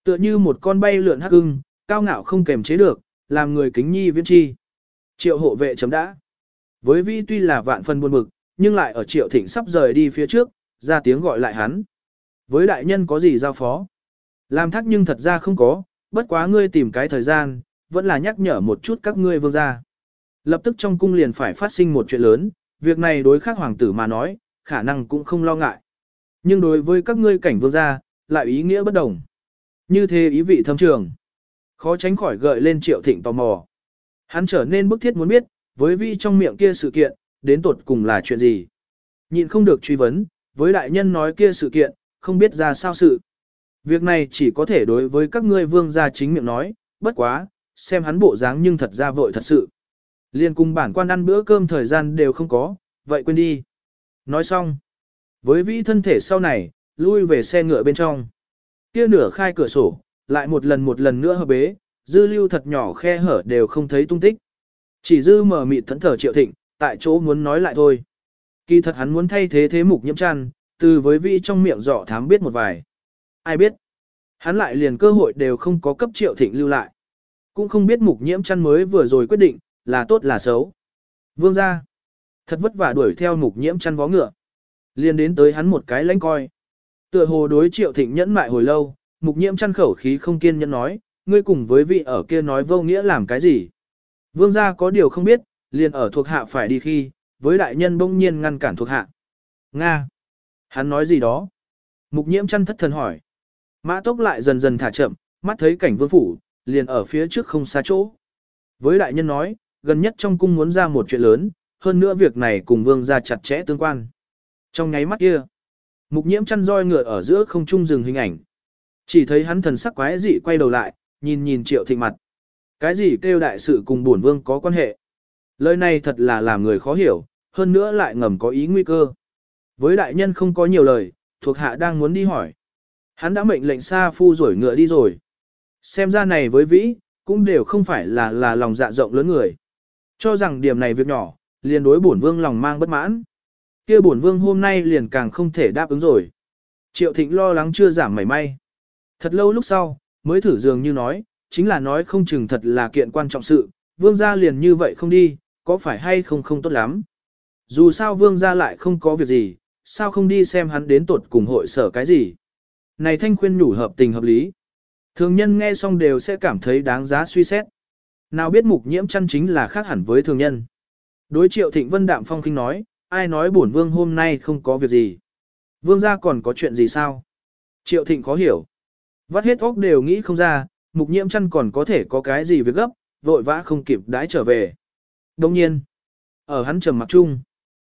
Tựa như một con bay lượn hắc ưng, cao ngạo không kềm chế được, làm người kính nhi viễn chi. Triệu hộ vệ chấm đã. Với vi tuy là vạn phần buồn bực, nhưng lại ở triệu thịnh sắp rời đi phía trước, ra tiếng gọi lại hắn. Với đại nhân có gì giao phó? Làm thác nhưng thật ra không có, bất quá ngươi tìm cái thời gian, vẫn là nhắc nhở một chút các ngươi vương gia. Lập tức trong cung liền phải phát sinh một chuyện lớn, việc này đối khác hoàng tử mà nói, khả năng cũng không lo ngại. Nhưng đối với các ngươi cảnh vương gia, lại ý nghĩa bất đồng. Như thế ý vị thâm trường. Khó tránh khỏi gợi lên triệu thịnh tò mò. Hắn trở nên bức thiết muốn biết, với vi trong miệng kia sự kiện, đến tột cùng là chuyện gì. Nhìn không được truy vấn, với đại nhân nói kia sự kiện, không biết ra sao sự. Việc này chỉ có thể đối với các ngươi vương gia chính miệng nói, bất quá, xem hắn bộ dáng nhưng thật ra vội thật sự. Liên cùng bản quan ăn bữa cơm thời gian đều không có, vậy quên đi. Nói xong, với vĩ thân thể sau này, lui về xe ngựa bên trong. Kia nửa khai cửa sổ, lại một lần một lần nữa hợp bế, dư lưu thật nhỏ khe hở đều không thấy tung tích. Chỉ dư mở mịt thẫn thở triệu thịnh, tại chỗ muốn nói lại thôi. Kỳ thật hắn muốn thay thế thế mục nhiễm chăn, từ với vĩ trong miệng dọ thám biết một vài. Ai biết? Hắn lại liền cơ hội đều không có cấp triệu thịnh lưu lại. Cũng không biết mục nhiễm chăn mới vừa rồi quyết định, là tốt là xấu. Vương ra. Thật vất vả đuổi theo mục nhiễm chăn vó ngựa. Liền đến tới hắn một cái lãnh coi. Tựa hồ đối triệu thịnh nhẫn mại hồi lâu, mục nhiễm chăn khẩu khí không kiên nhẫn nói, ngươi cùng với vị ở kia nói vô nghĩa làm cái gì. Vương gia có điều không biết, liền ở thuộc hạ phải đi khi, với đại nhân bỗng nhiên ngăn cản thuộc hạ. Nga. Hắn nói gì đó? Mục nhiễm chăn thất thần hỏi. Mã tốc lại dần dần thả chậm, mắt thấy cảnh vương phủ, liền ở phía trước không xa chỗ. Với đại nhân nói, gần nhất trong cung muốn ra một chuyện lớn, hơn nữa việc này cùng vương gia chặt chẽ tương quan. Trong nháy mắt kia, mục nhiễm chăn roi ngựa ở giữa không trung dừng hình ảnh. Chỉ thấy hắn thần sắc quái dị quay đầu lại, nhìn nhìn triệu thịnh mặt. Cái gì kêu đại sự cùng bổn vương có quan hệ? Lời này thật là làm người khó hiểu, hơn nữa lại ngầm có ý nguy cơ. Với đại nhân không có nhiều lời, thuộc hạ đang muốn đi hỏi. Hắn đã mệnh lệnh xa phu rồi ngựa đi rồi. Xem ra này với vĩ, cũng đều không phải là là lòng dạ rộng lớn người. Cho rằng điểm này việc nhỏ, liền đối bổn vương lòng mang bất mãn. kia bổn vương hôm nay liền càng không thể đáp ứng rồi. Triệu thịnh lo lắng chưa giảm mảy may. Thật lâu lúc sau, mới thử dường như nói, chính là nói không chừng thật là kiện quan trọng sự, vương gia liền như vậy không đi, có phải hay không không tốt lắm. Dù sao vương gia lại không có việc gì, sao không đi xem hắn đến tuột cùng hội sở cái gì. Này thanh khuyên nhủ hợp tình hợp lý. Thường nhân nghe xong đều sẽ cảm thấy đáng giá suy xét. Nào biết mục nhiễm chăn chính là khác hẳn với thường nhân. Đối triệu thịnh vân đạm phong kinh nói, ai nói bổn vương hôm nay không có việc gì. Vương gia còn có chuyện gì sao? Triệu thịnh khó hiểu. Vắt hết óc đều nghĩ không ra, mục nhiễm chăn còn có thể có cái gì việc gấp, vội vã không kịp đãi trở về. Đồng nhiên, ở hắn trầm mặc chung,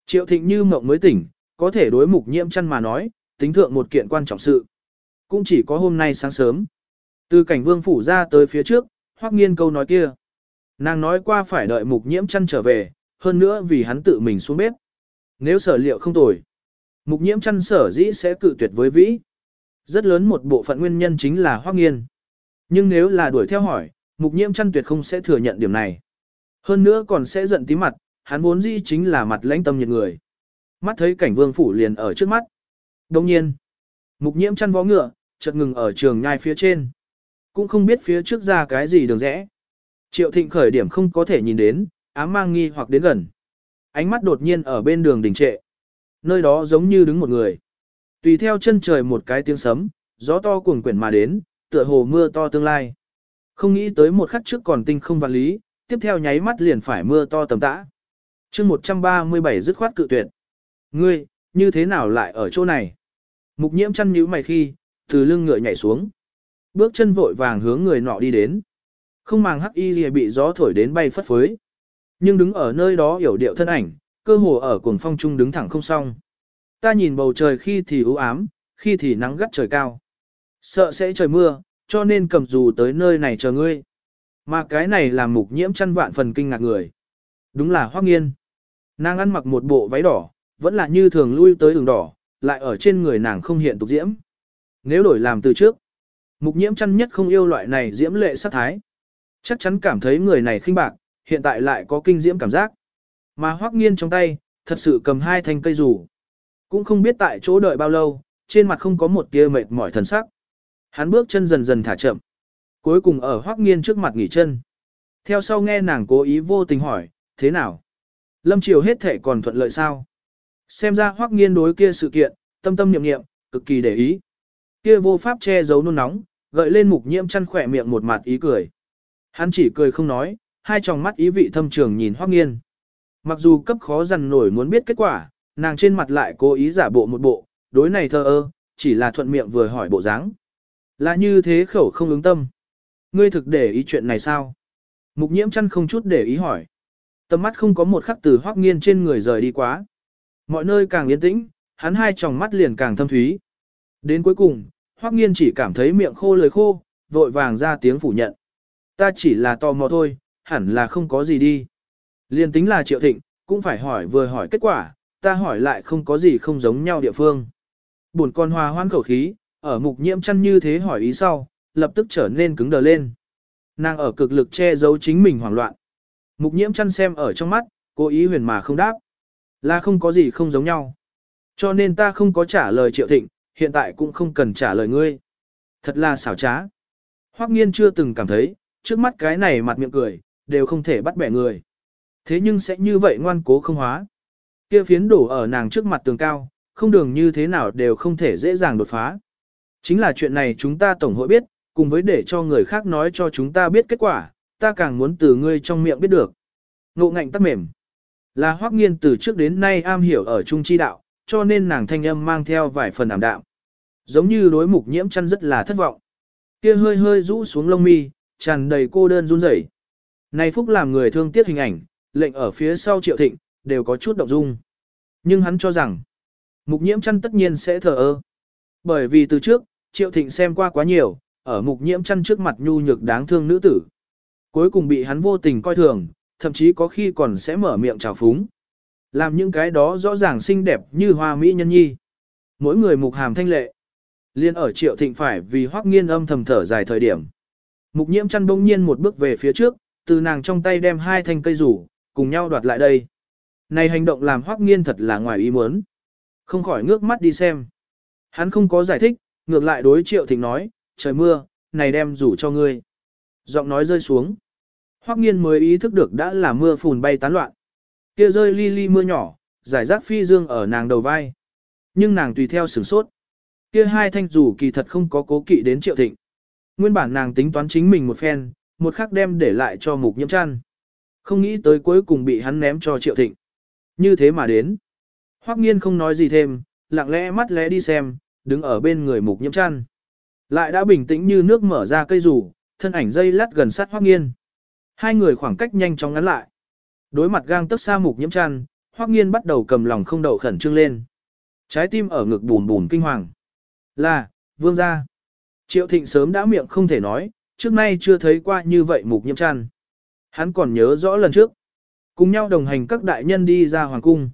triệu thịnh như mộng mới tỉnh, có thể đối mục nhiễm chăn mà nói, tính thượng một kiện quan trọng sự. Cũng chỉ có hôm nay sáng sớm. Từ cảnh vương phủ ra tới phía trước, hoắc nghiên câu nói kia. Nàng nói qua phải đợi mục nhiễm chăn trở về, hơn nữa vì hắn tự mình xuống bếp. Nếu sở liệu không tồi, mục nhiễm chăn sở dĩ sẽ cự tuyệt với vĩ. Rất lớn một bộ phận nguyên nhân chính là hoắc nghiên. Nhưng nếu là đuổi theo hỏi, mục nhiễm chăn tuyệt không sẽ thừa nhận điểm này. Hơn nữa còn sẽ giận tí mặt, hắn vốn dĩ chính là mặt lãnh tâm nhiệt người. Mắt thấy cảnh vương phủ liền ở trước mắt. Đồng nhiên, mục nhiễm chăn vó ngựa, chợt ngừng ở trường nhai phía trên. Cũng không biết phía trước ra cái gì đường rẽ. Triệu thịnh khởi điểm không có thể nhìn đến, ám mang nghi hoặc đến gần. Ánh mắt đột nhiên ở bên đường đình trệ. Nơi đó giống như đứng một người. Tùy theo chân trời một cái tiếng sấm, gió to cuồng quyển mà đến, tựa hồ mưa to tương lai. Không nghĩ tới một khắc trước còn tinh không vạn lý, tiếp theo nháy mắt liền phải mưa to tầm tã. chương 137 dứt khoát cự tuyệt. Ngươi, như thế nào lại ở chỗ này? Mục nhiễm chăn nhíu mày khi, từ lưng ngựa nhảy xuống. Bước chân vội vàng hướng người nọ đi đến. Không màng hắc y gì bị gió thổi đến bay phất phới. Nhưng đứng ở nơi đó hiểu điệu thân ảnh, cơ hồ ở cuồng phong trung đứng thẳng không xong. Ta nhìn bầu trời khi thì u ám, khi thì nắng gắt trời cao. Sợ sẽ trời mưa, cho nên cầm dù tới nơi này chờ ngươi. Mà cái này làm mục nhiễm chăn vạn phần kinh ngạc người. Đúng là hoác nghiên. Nàng ăn mặc một bộ váy đỏ, vẫn là như thường lui tới đường đỏ, lại ở trên người nàng không hiện tục diễm. Nếu đổi làm từ trước, mục nhiễm chăn nhất không yêu loại này diễm lệ sát thái. Chắc chắn cảm thấy người này khinh bạc, hiện tại lại có kinh diễm cảm giác. Mà hoác nghiên trong tay, thật sự cầm hai thanh cây rủ. Cũng không biết tại chỗ đợi bao lâu, trên mặt không có một tia mệt mỏi thần sắc. Hắn bước chân dần dần thả chậm. Cuối cùng ở hoác nghiên trước mặt nghỉ chân. Theo sau nghe nàng cố ý vô tình hỏi, thế nào? Lâm Triều hết thể còn thuận lợi sao? Xem ra hoắc nghiên đối kia sự kiện, tâm tâm niệm niệm, cực kỳ để ý. Kia vô pháp che giấu nôn nóng, gợi lên mục nhiễm chăn khỏe miệng một mặt ý cười. Hắn chỉ cười không nói, hai tròng mắt ý vị thâm trường nhìn hoắc nghiên. Mặc dù cấp khó dằn nổi muốn biết kết quả, nàng trên mặt lại cố ý giả bộ một bộ, đối này thơ ơ, chỉ là thuận miệng vừa hỏi bộ dáng. Là như thế khẩu không ứng tâm. Ngươi thực để ý chuyện này sao? Mục nhiễm chăn không chút để ý hỏi. Tầm mắt không có một khắc từ hoác nghiên trên người rời đi quá. Mọi nơi càng yên tĩnh, hắn hai tròng mắt liền càng thâm thúy. Đến cuối cùng, Hoắc nghiên chỉ cảm thấy miệng khô lời khô, vội vàng ra tiếng phủ nhận. Ta chỉ là tò mò thôi, hẳn là không có gì đi. Liên tính là triệu thịnh, cũng phải hỏi vừa hỏi kết quả, ta hỏi lại không có gì không giống nhau địa phương. Buồn con hòa hoan khẩu khí, ở mục nhiễm chăn như thế hỏi ý sau, lập tức trở nên cứng đờ lên. Nàng ở cực lực che giấu chính mình hoảng loạn. Mục nhiễm chăn xem ở trong mắt, cố ý huyền mà không đáp. Là không có gì không giống nhau. Cho nên ta không có trả lời triệu thịnh, hiện tại cũng không cần trả lời ngươi. Thật là xảo trá. Hoắc nghiên chưa từng cảm thấy, trước mắt cái này mặt miệng cười, đều không thể bắt bẻ người. Thế nhưng sẽ như vậy ngoan cố không hóa. Kia phiến đổ ở nàng trước mặt tường cao, không đường như thế nào đều không thể dễ dàng đột phá. Chính là chuyện này chúng ta tổng hội biết, cùng với để cho người khác nói cho chúng ta biết kết quả, ta càng muốn từ ngươi trong miệng biết được. Ngộ ngạnh tắc mềm. Là hoắc nghiên từ trước đến nay am hiểu ở trung chi đạo, cho nên nàng thanh âm mang theo vài phần ảm đạm. Giống như đối mục nhiễm chăn rất là thất vọng. Kia hơi hơi rũ xuống lông mi, tràn đầy cô đơn run rẩy. Này phúc làm người thương tiếc hình ảnh, lệnh ở phía sau triệu thịnh, đều có chút động dung. Nhưng hắn cho rằng, mục nhiễm chăn tất nhiên sẽ thờ ơ. Bởi vì từ trước, triệu thịnh xem qua quá nhiều, ở mục nhiễm chăn trước mặt nhu nhược đáng thương nữ tử. Cuối cùng bị hắn vô tình coi thường, thậm chí có khi còn sẽ mở miệng chào phúng. Làm những cái đó rõ ràng xinh đẹp như hoa mỹ nhân nhi. Mỗi người mục hàm thanh lệ. Liên ở triệu thịnh phải vì hoắc nghiên âm thầm thở dài thời điểm. Mục nhiễm chăn bỗng nhiên một bước về phía trước, từ nàng trong tay đem hai thanh cây rủ, cùng nhau đoạt lại đây. Này hành động làm hoắc nghiên thật là ngoài ý muốn. Không khỏi ngước mắt đi xem. Hắn không có giải thích, ngược lại đối triệu thịnh nói, trời mưa, này đem rủ cho ngươi. Giọng nói rơi xuống. Hoắc nghiên mới ý thức được đã là mưa phùn bay tán loạn. Kia rơi li li mưa nhỏ, giải rác phi dương ở nàng đầu vai. Nhưng nàng tùy theo sửng sốt. Kia hai thanh rủ kỳ thật không có cố kỵ đến triệu thịnh. Nguyên bản nàng tính toán chính mình một phen, một khắc đem để lại cho mục nhiễm chăn. Không nghĩ tới cuối cùng bị hắn ném cho triệu thịnh. Như thế mà đến. Hoắc nghiên không nói gì thêm, lặng lẽ mắt lẽ đi xem, đứng ở bên người mục nhiễm chăn. Lại đã bình tĩnh như nước mở ra cây rủ, thân ảnh dây lắt gần sát Hoắc nghiên. Hai người khoảng cách nhanh chóng ngắn lại. Đối mặt gang tức xa mục nhiễm chăn, Hoắc nghiên bắt đầu cầm lòng không đậu khẩn trương lên. Trái tim ở ngực bùn bùn kinh hoàng. Là, vương gia. Triệu thịnh sớm đã miệng không thể nói, trước nay chưa thấy qua như vậy mục nhiễm chăn. Hắn còn nhớ rõ lần trước. Cùng nhau đồng hành các đại nhân đi ra hoàng cung.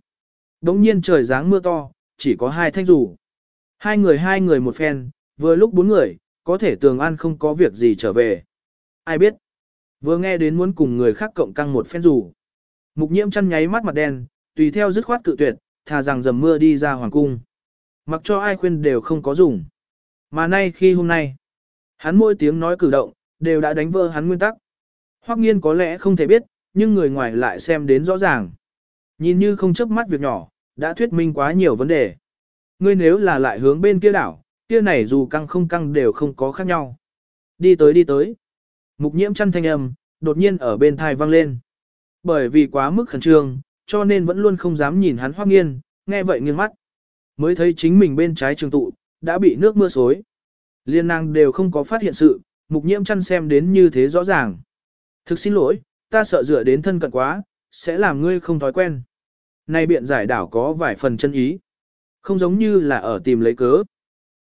Đống nhiên trời giáng mưa to, chỉ có hai thanh rủ. Hai người hai người một phen, vừa lúc bốn người, có thể tường an không có việc gì trở về. Ai biết? Vừa nghe đến muốn cùng người khác cộng căng một phen rủ. Mục nhiễm chăn nháy mắt mặt đen, tùy theo dứt khoát cự tuyệt, thà rằng dầm mưa đi ra hoàng cung. Mặc cho ai khuyên đều không có dùng. Mà nay khi hôm nay, hắn mỗi tiếng nói cử động, đều đã đánh vỡ hắn nguyên tắc. Hoắc nghiên có lẽ không thể biết, nhưng người ngoài lại xem đến rõ ràng. Nhìn như không chớp mắt việc nhỏ, đã thuyết minh quá nhiều vấn đề. Ngươi nếu là lại hướng bên kia đảo, kia này dù căng không căng đều không có khác nhau. Đi tới đi tới. Mục nhiễm chăn thanh âm, đột nhiên ở bên thai vang lên. Bởi vì quá mức khẩn trương, cho nên vẫn luôn không dám nhìn hắn hoác nghiên, nghe vậy nghiêng mắt. Mới thấy chính mình bên trái trường tụ, đã bị nước mưa xối. Liên năng đều không có phát hiện sự, mục nhiễm chăn xem đến như thế rõ ràng. Thực xin lỗi, ta sợ dựa đến thân cận quá, sẽ làm ngươi không thói quen. Này biện giải đảo có vài phần chân ý. Không giống như là ở tìm lấy cớ.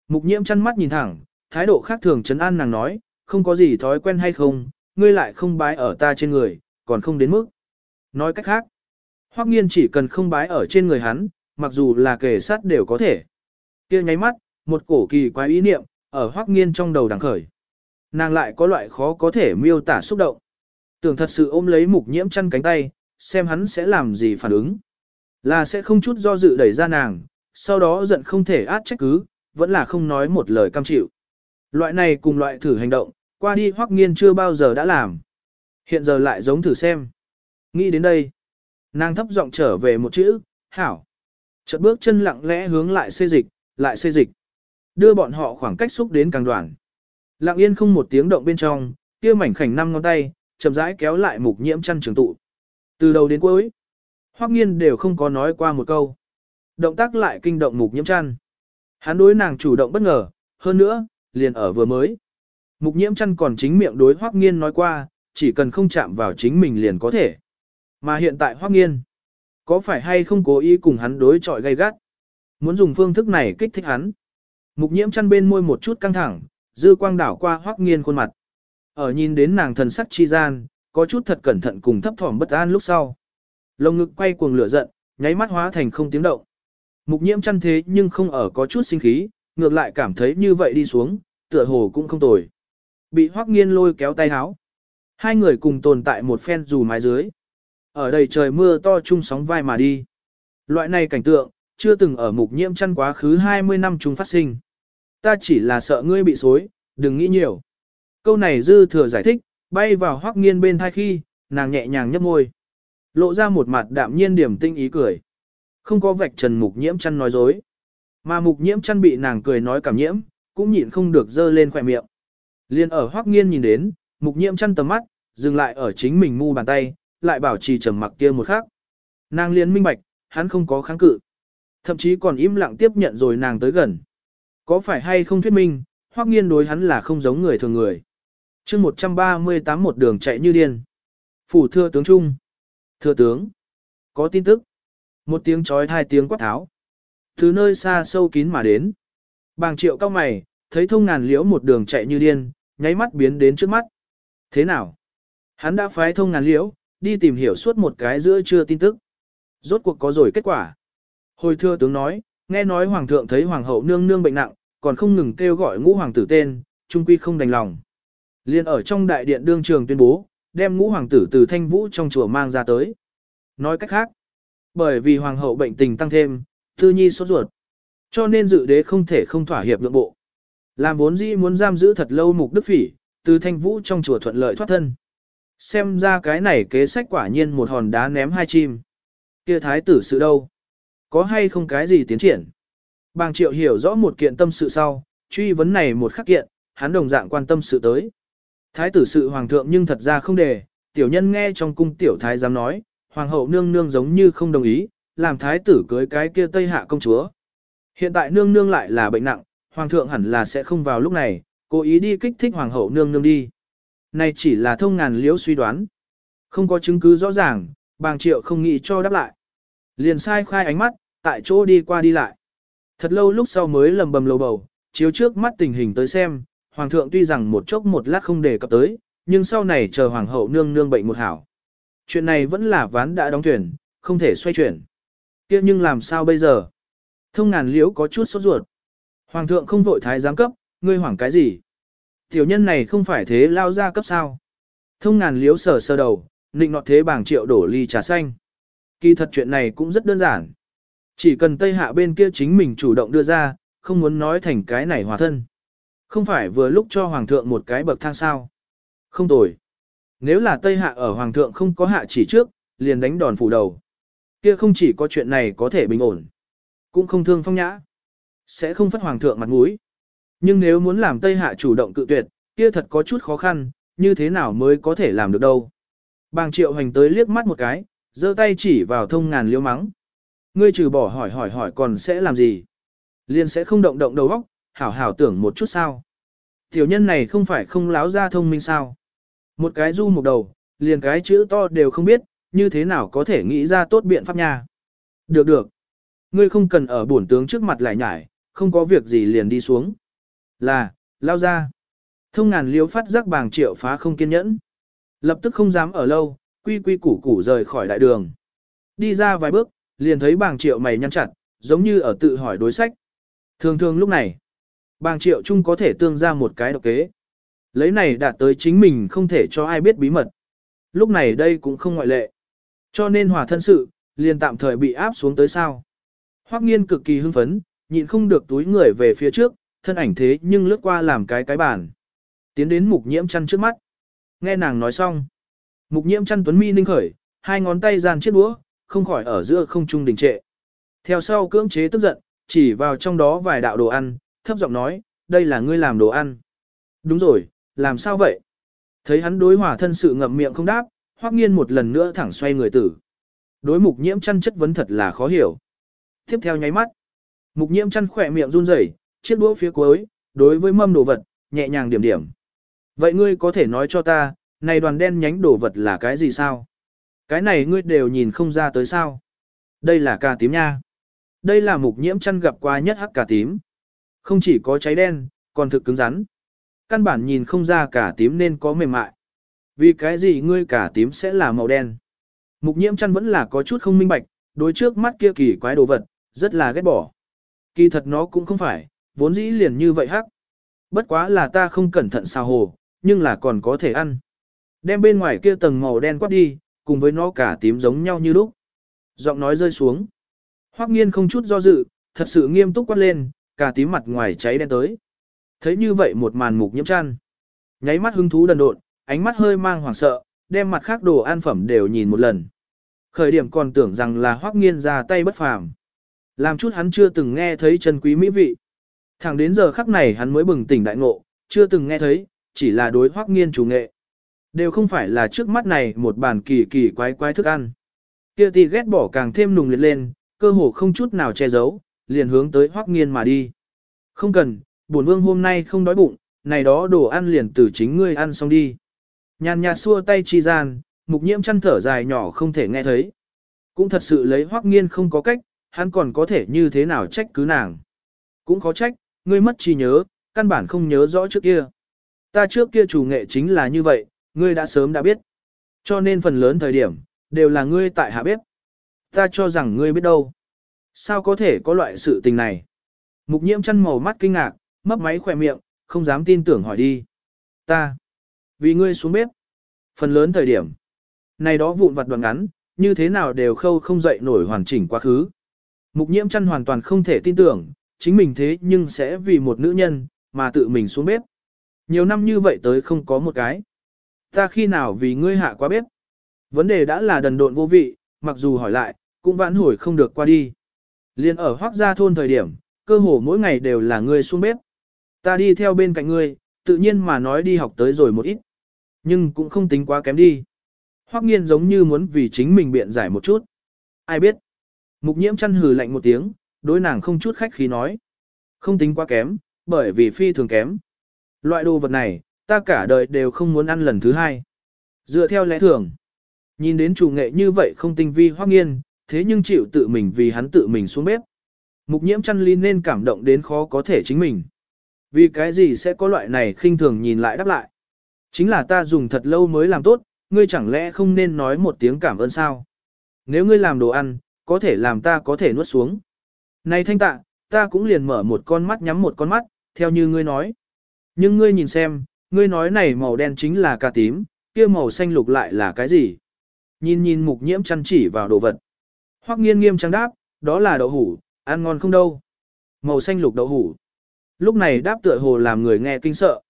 Mục nhiễm chăn mắt nhìn thẳng, thái độ khác thường chấn an nàng nói, không có gì thói quen hay không, ngươi lại không bái ở ta trên người, còn không đến mức. Nói cách khác, Hoắc nghiên chỉ cần không bái ở trên người hắn, mặc dù là kẻ sát đều có thể. kia nháy mắt, một cổ kỳ quái ý niệm, ở Hoắc nghiên trong đầu đằng khởi. Nàng lại có loại khó có thể miêu tả xúc động. Tưởng thật sự ôm lấy mục nhiễm chăn cánh tay, xem hắn sẽ làm gì phản ứng. Là sẽ không chút do dự đẩy ra nàng, sau đó giận không thể át trách cứ, vẫn là không nói một lời cam chịu. Loại này cùng loại thử hành động, qua đi hoắc nghiên chưa bao giờ đã làm. Hiện giờ lại giống thử xem. Nghĩ đến đây. Nàng thấp giọng trở về một chữ, hảo. Chợt bước chân lặng lẽ hướng lại xê dịch, lại xê dịch. Đưa bọn họ khoảng cách xúc đến càng đoạn. Lặng yên không một tiếng động bên trong, kia mảnh khảnh năm ngón tay, chậm rãi kéo lại mục nhiễm chăn trường tụ. Từ đầu đến cuối, Hoắc Nghiên đều không có nói qua một câu. Động tác lại kinh động mục nhiễm chăn. Hắn đối nàng chủ động bất ngờ, hơn nữa, liền ở vừa mới. Mục nhiễm chăn còn chính miệng đối Hoắc Nghiên nói qua, chỉ cần không chạm vào chính mình liền có thể. Mà hiện tại Hoắc Nghiên, có phải hay không cố ý cùng hắn đối chọi gay gắt? Muốn dùng phương thức này kích thích hắn. Mục nhiễm chăn bên môi một chút căng thẳng, dư quang đảo qua Hoắc Nghiên khuôn mặt. Ở nhìn đến nàng thần sắc chi gian, có chút thật cẩn thận cùng thấp thỏm bất an lúc sau. Lồng ngực quay cuồng lửa giận, nháy mắt hóa thành không tiếng động. Mục nhiễm chăn thế nhưng không ở có chút sinh khí, ngược lại cảm thấy như vậy đi xuống, tựa hồ cũng không tồi. Bị Hoắc Nghiên lôi kéo tay háo. Hai người cùng tồn tại một phen dù mái dưới. Ở đây trời mưa to chung sóng vai mà đi. Loại này cảnh tượng, chưa từng ở mục nhiễm chăn quá khứ 20 năm chung phát sinh. Ta chỉ là sợ ngươi bị xối, đừng nghĩ nhiều. Câu này dư thừa giải thích, bay vào hoắc nghiên bên thai khi, nàng nhẹ nhàng nhấp môi. Lộ ra một mặt đạm nhiên điểm tinh ý cười. Không có vạch trần mục nhiễm chăn nói dối. Mà mục nhiễm chăn bị nàng cười nói cảm nhiễm, cũng nhịn không được dơ lên khỏe miệng. Liên ở hoắc nghiên nhìn đến, mục nhiễm chăn tầm mắt, dừng lại ở chính mình mu bàn tay, lại bảo trì trầm mặc kia một khắc. Nàng liên minh bạch, hắn không có kháng cự. Thậm chí còn im lặng tiếp nhận rồi nàng tới gần. Có phải hay không thuyết minh, hoắc nghiên đối hắn là không giống người thường người. chương 138 một đường chạy như điên. Phủ thưa tướng trung. Thưa tướng. Có tin tức. Một tiếng chói hai tiếng quát tháo. Từ nơi xa sâu kín mà đến. Bàng triệu cao mày, thấy thông ngàn liễu một đường chạy như điên, nháy mắt biến đến trước mắt. Thế nào? Hắn đã phái thông ngàn liễu, đi tìm hiểu suốt một cái giữa trưa tin tức. Rốt cuộc có rồi kết quả. Hồi thưa tướng nói, nghe nói hoàng thượng thấy hoàng hậu nương nương bệnh nặng, còn không ngừng kêu gọi ngũ hoàng tử tên, trung quy không đành lòng. Liên ở trong đại điện đương trường tuyên bố, đem ngũ hoàng tử từ thanh vũ trong chùa mang ra tới. Nói cách khác, bởi vì hoàng hậu bệnh tình tăng thêm, tư nhi sốt ruột. Cho nên dự đế không thể không thỏa hiệp lượng bộ. Làm vốn dĩ muốn giam giữ thật lâu mục đức phỉ, từ thanh vũ trong chùa thuận lợi thoát thân. Xem ra cái này kế sách quả nhiên một hòn đá ném hai chim. Kia thái tử sự đâu? Có hay không cái gì tiến triển? Bàng triệu hiểu rõ một kiện tâm sự sau, truy vấn này một khắc kiện, hắn đồng dạng quan tâm sự tới. Thái tử sự hoàng thượng nhưng thật ra không đề, tiểu nhân nghe trong cung tiểu thái giám nói, hoàng hậu nương nương giống như không đồng ý, làm thái tử cưới cái kia tây hạ công chúa. Hiện tại nương nương lại là bệnh nặng, hoàng thượng hẳn là sẽ không vào lúc này, cố ý đi kích thích hoàng hậu nương nương đi. Này chỉ là thông ngàn liễu suy đoán. Không có chứng cứ rõ ràng, bàng triệu không nghĩ cho đáp lại. Liền sai khai ánh mắt, tại chỗ đi qua đi lại. Thật lâu lúc sau mới lầm bầm lầu bầu, chiếu trước mắt tình hình tới xem, hoàng thượng tuy rằng một chốc một lát không đề cập tới, nhưng sau này chờ hoàng hậu nương nương bệnh một hảo. Chuyện này vẫn là ván đã đóng thuyền, không thể xoay chuyển. kia nhưng làm sao bây giờ? Thông ngàn liễu có chút sốt ruột. Hoàng thượng không vội thái giám cấp, ngươi hoảng cái gì? Tiểu nhân này không phải thế lao ra cấp sao? Thông ngàn liếu sờ sơ đầu, nịnh nọt thế bảng triệu đổ ly trà xanh. Kỳ thật chuyện này cũng rất đơn giản. Chỉ cần Tây Hạ bên kia chính mình chủ động đưa ra, không muốn nói thành cái này hòa thân. Không phải vừa lúc cho Hoàng thượng một cái bậc thang sao. Không tồi. Nếu là Tây Hạ ở Hoàng thượng không có hạ chỉ trước, liền đánh đòn phủ đầu. Kia không chỉ có chuyện này có thể bình ổn, cũng không thương phong nhã. Sẽ không phất Hoàng thượng mặt mũi. Nhưng nếu muốn làm Tây Hạ chủ động cự tuyệt, kia thật có chút khó khăn, như thế nào mới có thể làm được đâu. Bàng triệu hành tới liếc mắt một cái, giơ tay chỉ vào thông ngàn liêu mắng. Ngươi trừ bỏ hỏi hỏi hỏi còn sẽ làm gì? Liên sẽ không động động đầu óc, hảo hảo tưởng một chút sao. Tiểu nhân này không phải không láo ra thông minh sao. Một cái du một đầu, liền cái chữ to đều không biết, như thế nào có thể nghĩ ra tốt biện pháp nha. Được được. Ngươi không cần ở bổn tướng trước mặt lại nhải, không có việc gì liền đi xuống. Là, lao ra. Thông ngàn liếu phát giác bàng triệu phá không kiên nhẫn. Lập tức không dám ở lâu, quy quy củ củ rời khỏi đại đường. Đi ra vài bước, liền thấy bàng triệu mày nhăn chặt, giống như ở tự hỏi đối sách. Thường thường lúc này, bàng triệu chung có thể tương ra một cái độc kế. Lấy này đạt tới chính mình không thể cho ai biết bí mật. Lúc này đây cũng không ngoại lệ. Cho nên hòa thân sự, liền tạm thời bị áp xuống tới sao. Hoắc nghiên cực kỳ hưng phấn, nhịn không được túi người về phía trước, thân ảnh thế nhưng lướt qua làm cái cái bàn. Tiến đến mục nhiễm chăn trước mắt. Nghe nàng nói xong. Mục nhiễm chăn tuấn mi ninh khởi, hai ngón tay giàn chiếc đũa, không khỏi ở giữa không trung đình trệ. Theo sau cưỡng chế tức giận, chỉ vào trong đó vài đạo đồ ăn, thấp giọng nói, đây là ngươi làm đồ ăn. Đúng rồi, làm sao vậy? Thấy hắn đối hòa thân sự ngậm miệng không đáp, hoắc nghiên một lần nữa thẳng xoay người tử. Đối mục nhiễm chăn chất vấn thật là khó hiểu. Tiếp theo nháy mắt, mục nhiễm chăn khỏe miệng run rẩy, chiếc đũa phía cuối, đối với mâm đồ vật, nhẹ nhàng điểm điểm. Vậy ngươi có thể nói cho ta, này đoàn đen nhánh đồ vật là cái gì sao? Cái này ngươi đều nhìn không ra tới sao? Đây là cà tím nha. Đây là mục nhiễm chăn gặp qua nhất hắc cà tím. Không chỉ có cháy đen, còn thực cứng rắn. Căn bản nhìn không ra cà tím nên có mềm mại. Vì cái gì ngươi cà tím sẽ là màu đen? Mục nhiễm chăn vẫn là có chút không minh bạch, đối trước mắt kia kỳ quái đồ vật, rất là ghét bỏ. Kỳ thật nó cũng không phải, vốn dĩ liền như vậy hắc. Bất quá là ta không cẩn thận sao hồ, nhưng là còn có thể ăn. Đem bên ngoài kia tầng màu đen quát đi, cùng với nó cả tím giống nhau như lúc. Giọng nói rơi xuống. Hoắc nghiên không chút do dự, thật sự nghiêm túc quát lên, cả tím mặt ngoài cháy đen tới. Thấy như vậy một màn mục nhiễm chăn. Nháy mắt hứng thú đần độn, ánh mắt hơi mang hoảng sợ, đem mặt khác đồ ăn phẩm đều nhìn một lần. Khởi điểm còn tưởng rằng là Hoắc nghiên ra tay bất phàm. Làm chút hắn chưa từng nghe thấy chân quý mỹ vị. Thẳng đến giờ khắc này hắn mới bừng tỉnh đại ngộ, chưa từng nghe thấy, chỉ là đối Hoắc nghiên chủ nghệ. Đều không phải là trước mắt này một bàn kỳ kỳ quái quái thức ăn. Kia thì ghét bỏ càng thêm nùng liệt lên, cơ hồ không chút nào che giấu, liền hướng tới hoắc nghiên mà đi. Không cần, bổn vương hôm nay không đói bụng, này đó đồ ăn liền từ chính ngươi ăn xong đi. Nhàn nhạt xua tay chi gian, mục nhiễm chăn thở dài nhỏ không thể nghe thấy. Cũng thật sự lấy hoắc nghiên không có cách, hắn còn có thể như thế nào trách cứ nàng. Cũng khó trách, ngươi mất trí nhớ, căn bản không nhớ rõ trước kia. Ta trước kia chủ nghệ chính là như vậy, ngươi đã sớm đã biết. Cho nên phần lớn thời điểm, đều là ngươi tại hạ bếp. Ta cho rằng ngươi biết đâu. Sao có thể có loại sự tình này? Mục nhiễm chăn màu mắt kinh ngạc, mấp máy khỏe miệng, không dám tin tưởng hỏi đi. Ta. Vì ngươi xuống bếp. Phần lớn thời điểm. Này đó vụn vặt đoạn ngắn, như thế nào đều khâu không dậy nổi hoàn chỉnh quá khứ. Mục nhiễm chăn hoàn toàn không thể tin tưởng, chính mình thế nhưng sẽ vì một nữ nhân, mà tự mình xuống bếp. Nhiều năm như vậy tới không có một cái. Ta khi nào vì ngươi hạ quá bếp? Vấn đề đã là đần độn vô vị, mặc dù hỏi lại, cũng vãn hồi không được qua đi. Liên ở hoác gia thôn thời điểm, cơ hồ mỗi ngày đều là ngươi xuống bếp. Ta đi theo bên cạnh ngươi, tự nhiên mà nói đi học tới rồi một ít. Nhưng cũng không tính quá kém đi. Hoắc nghiên giống như muốn vì chính mình biện giải một chút. Ai biết. Mục nhiễm chăn hừ lạnh một tiếng, đối nàng không chút khách khí nói. Không tính quá kém, bởi vì phi thường kém. Loại đồ vật này, ta cả đời đều không muốn ăn lần thứ hai. Dựa theo lẽ thường, nhìn đến chủ nghệ như vậy không tinh vi hoác nghiên, thế nhưng chịu tự mình vì hắn tự mình xuống bếp. Mục nhiễm chăn ly nên cảm động đến khó có thể chính mình. Vì cái gì sẽ có loại này khinh thường nhìn lại đáp lại. Chính là ta dùng thật lâu mới làm tốt, ngươi chẳng lẽ không nên nói một tiếng cảm ơn sao? Nếu ngươi làm đồ ăn, có thể làm ta có thể nuốt xuống. Này thanh tạ, ta cũng liền mở một con mắt nhắm một con mắt, theo như ngươi nói. Nhưng ngươi nhìn xem, ngươi nói này màu đen chính là cà tím, kia màu xanh lục lại là cái gì? Nhìn nhìn mục nhiễm chăn chỉ vào đồ vật. Hoắc nghiên nghiêm trang đáp, đó là đậu hủ, ăn ngon không đâu. Màu xanh lục đậu hủ. Lúc này đáp tựa hồ làm người nghe kinh sợ.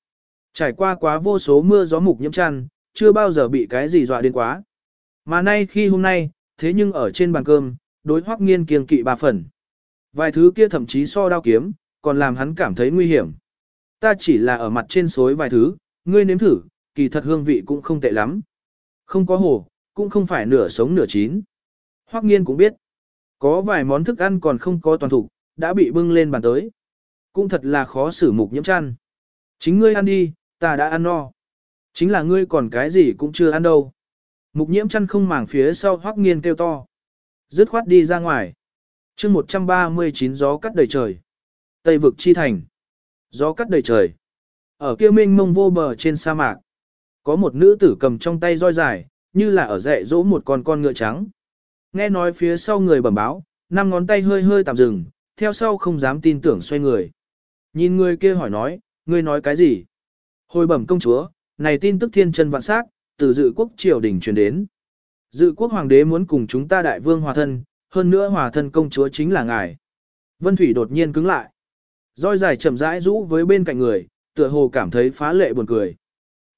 Trải qua quá vô số mưa gió mục nhiễm chăn, chưa bao giờ bị cái gì dọa đến quá. Mà nay khi hôm nay, thế nhưng ở trên bàn cơm, đối Hoắc nghiên kiêng kỵ ba phần. Vài thứ kia thậm chí so đao kiếm, còn làm hắn cảm thấy nguy hiểm. Ta chỉ là ở mặt trên xối vài thứ, ngươi nếm thử, kỳ thật hương vị cũng không tệ lắm. Không có hồ, cũng không phải nửa sống nửa chín. Hoắc nghiên cũng biết, có vài món thức ăn còn không có toàn thủ, đã bị bưng lên bàn tới. Cũng thật là khó xử mục nhiễm chăn. Chính ngươi ăn đi, ta đã ăn no. Chính là ngươi còn cái gì cũng chưa ăn đâu. Mục nhiễm chăn không màng phía sau Hoắc nghiên kêu to. Dứt khoát đi ra ngoài. chương 139 gió cắt đầy trời. Tây vực chi thành. Gió cắt đầy trời. Ở kia mênh mông vô bờ trên sa mạc. Có một nữ tử cầm trong tay roi dài, như là ở dạy dỗ một con con ngựa trắng. Nghe nói phía sau người bẩm báo, năm ngón tay hơi hơi tạm dừng, theo sau không dám tin tưởng xoay người. Nhìn người kia hỏi nói, ngươi nói cái gì? Hồi bẩm công chúa, này tin tức thiên chân vạn sắc, từ dự quốc triều đình truyền đến. Dự quốc hoàng đế muốn cùng chúng ta đại vương hòa thân, hơn nữa hòa thân công chúa chính là ngài. Vân Thủy đột nhiên cứng lại. Roi dài chậm rãi rũ với bên cạnh người, tựa hồ cảm thấy phá lệ buồn cười.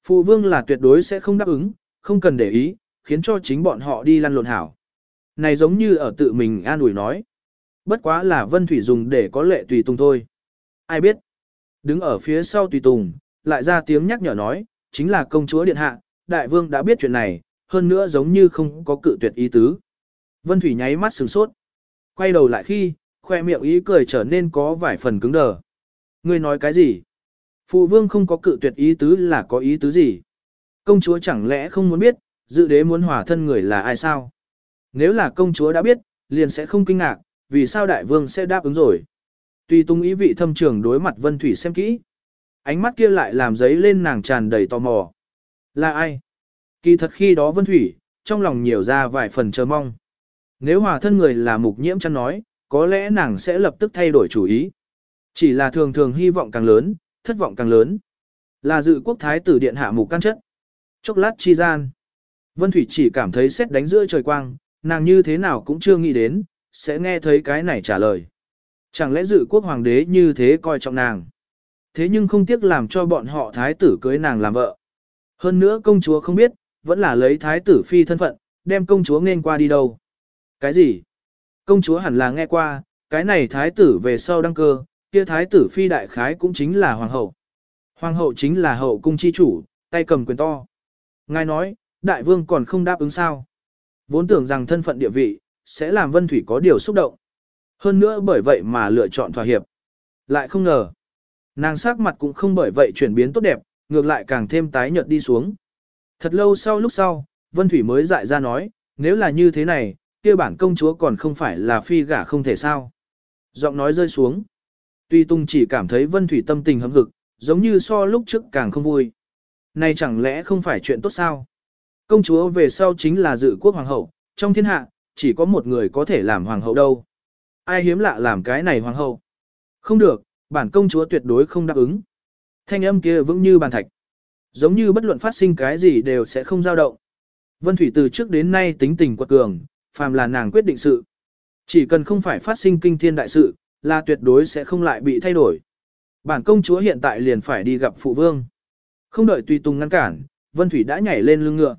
Phụ vương là tuyệt đối sẽ không đáp ứng, không cần để ý, khiến cho chính bọn họ đi lăn lộn hảo. Này giống như ở tự mình an ủi nói. Bất quá là Vân Thủy dùng để có lệ tùy tùng thôi. Ai biết? Đứng ở phía sau tùy tùng, lại ra tiếng nhắc nhở nói, chính là công chúa điện hạ, đại vương đã biết chuyện này, hơn nữa giống như không có cự tuyệt ý tứ. Vân Thủy nháy mắt sửng sốt. Quay đầu lại khi, khoe miệng ý cười trở nên có vài phần cứng đờ. Ngươi nói cái gì? Phụ vương không có cự tuyệt ý tứ là có ý tứ gì? Công chúa chẳng lẽ không muốn biết, dự đế muốn hòa thân người là ai sao? Nếu là công chúa đã biết, liền sẽ không kinh ngạc, vì sao đại vương sẽ đáp ứng rồi? Tuy tung ý vị thâm trường đối mặt Vân Thủy xem kỹ. Ánh mắt kia lại làm giấy lên nàng tràn đầy tò mò. Là ai? Kỳ thật khi đó Vân Thủy, trong lòng nhiều ra vài phần chờ mong. Nếu hòa thân người là mục nhiễm chăn nói, có lẽ nàng sẽ lập tức thay đổi chủ ý. Chỉ là thường thường hy vọng càng lớn, thất vọng càng lớn. Là dự quốc thái tử điện hạ mục can chất. Chốc lát chi gian. Vân Thủy chỉ cảm thấy xét đánh giữa trời quang, nàng như thế nào cũng chưa nghĩ đến, sẽ nghe thấy cái này trả lời. Chẳng lẽ dự quốc hoàng đế như thế coi trọng nàng. Thế nhưng không tiếc làm cho bọn họ thái tử cưới nàng làm vợ. Hơn nữa công chúa không biết, vẫn là lấy thái tử phi thân phận, đem công chúa nên qua đi đâu. Cái gì? Công chúa hẳn là nghe qua, cái này thái tử về sau đăng cơ, kia thái tử phi đại khái cũng chính là hoàng hậu. Hoàng hậu chính là hậu cung chi chủ, tay cầm quyền to. Ngài nói, đại vương còn không đáp ứng sao. Vốn tưởng rằng thân phận địa vị, sẽ làm Vân Thủy có điều xúc động. Hơn nữa bởi vậy mà lựa chọn thỏa hiệp. Lại không ngờ. Nàng sắc mặt cũng không bởi vậy chuyển biến tốt đẹp, ngược lại càng thêm tái nhợt đi xuống. Thật lâu sau lúc sau, Vân Thủy mới dại ra nói, nếu là như thế này, kia bản công chúa còn không phải là phi gả không thể sao. Giọng nói rơi xuống. Tuy Tung chỉ cảm thấy Vân Thủy tâm tình hâm hực, giống như so lúc trước càng không vui. Này chẳng lẽ không phải chuyện tốt sao? Công chúa về sau chính là dự quốc hoàng hậu, trong thiên hạ, chỉ có một người có thể làm hoàng hậu đâu. Ai hiếm lạ làm cái này hoàng hậu? Không được, bản công chúa tuyệt đối không đáp ứng. Thanh âm kia vững như bàn thạch. Giống như bất luận phát sinh cái gì đều sẽ không dao động. Vân Thủy từ trước đến nay tính tình quật cường, phàm là nàng quyết định sự. Chỉ cần không phải phát sinh kinh thiên đại sự, là tuyệt đối sẽ không lại bị thay đổi. Bản công chúa hiện tại liền phải đi gặp phụ vương. Không đợi tùy tùng ngăn cản, Vân Thủy đã nhảy lên lưng ngựa.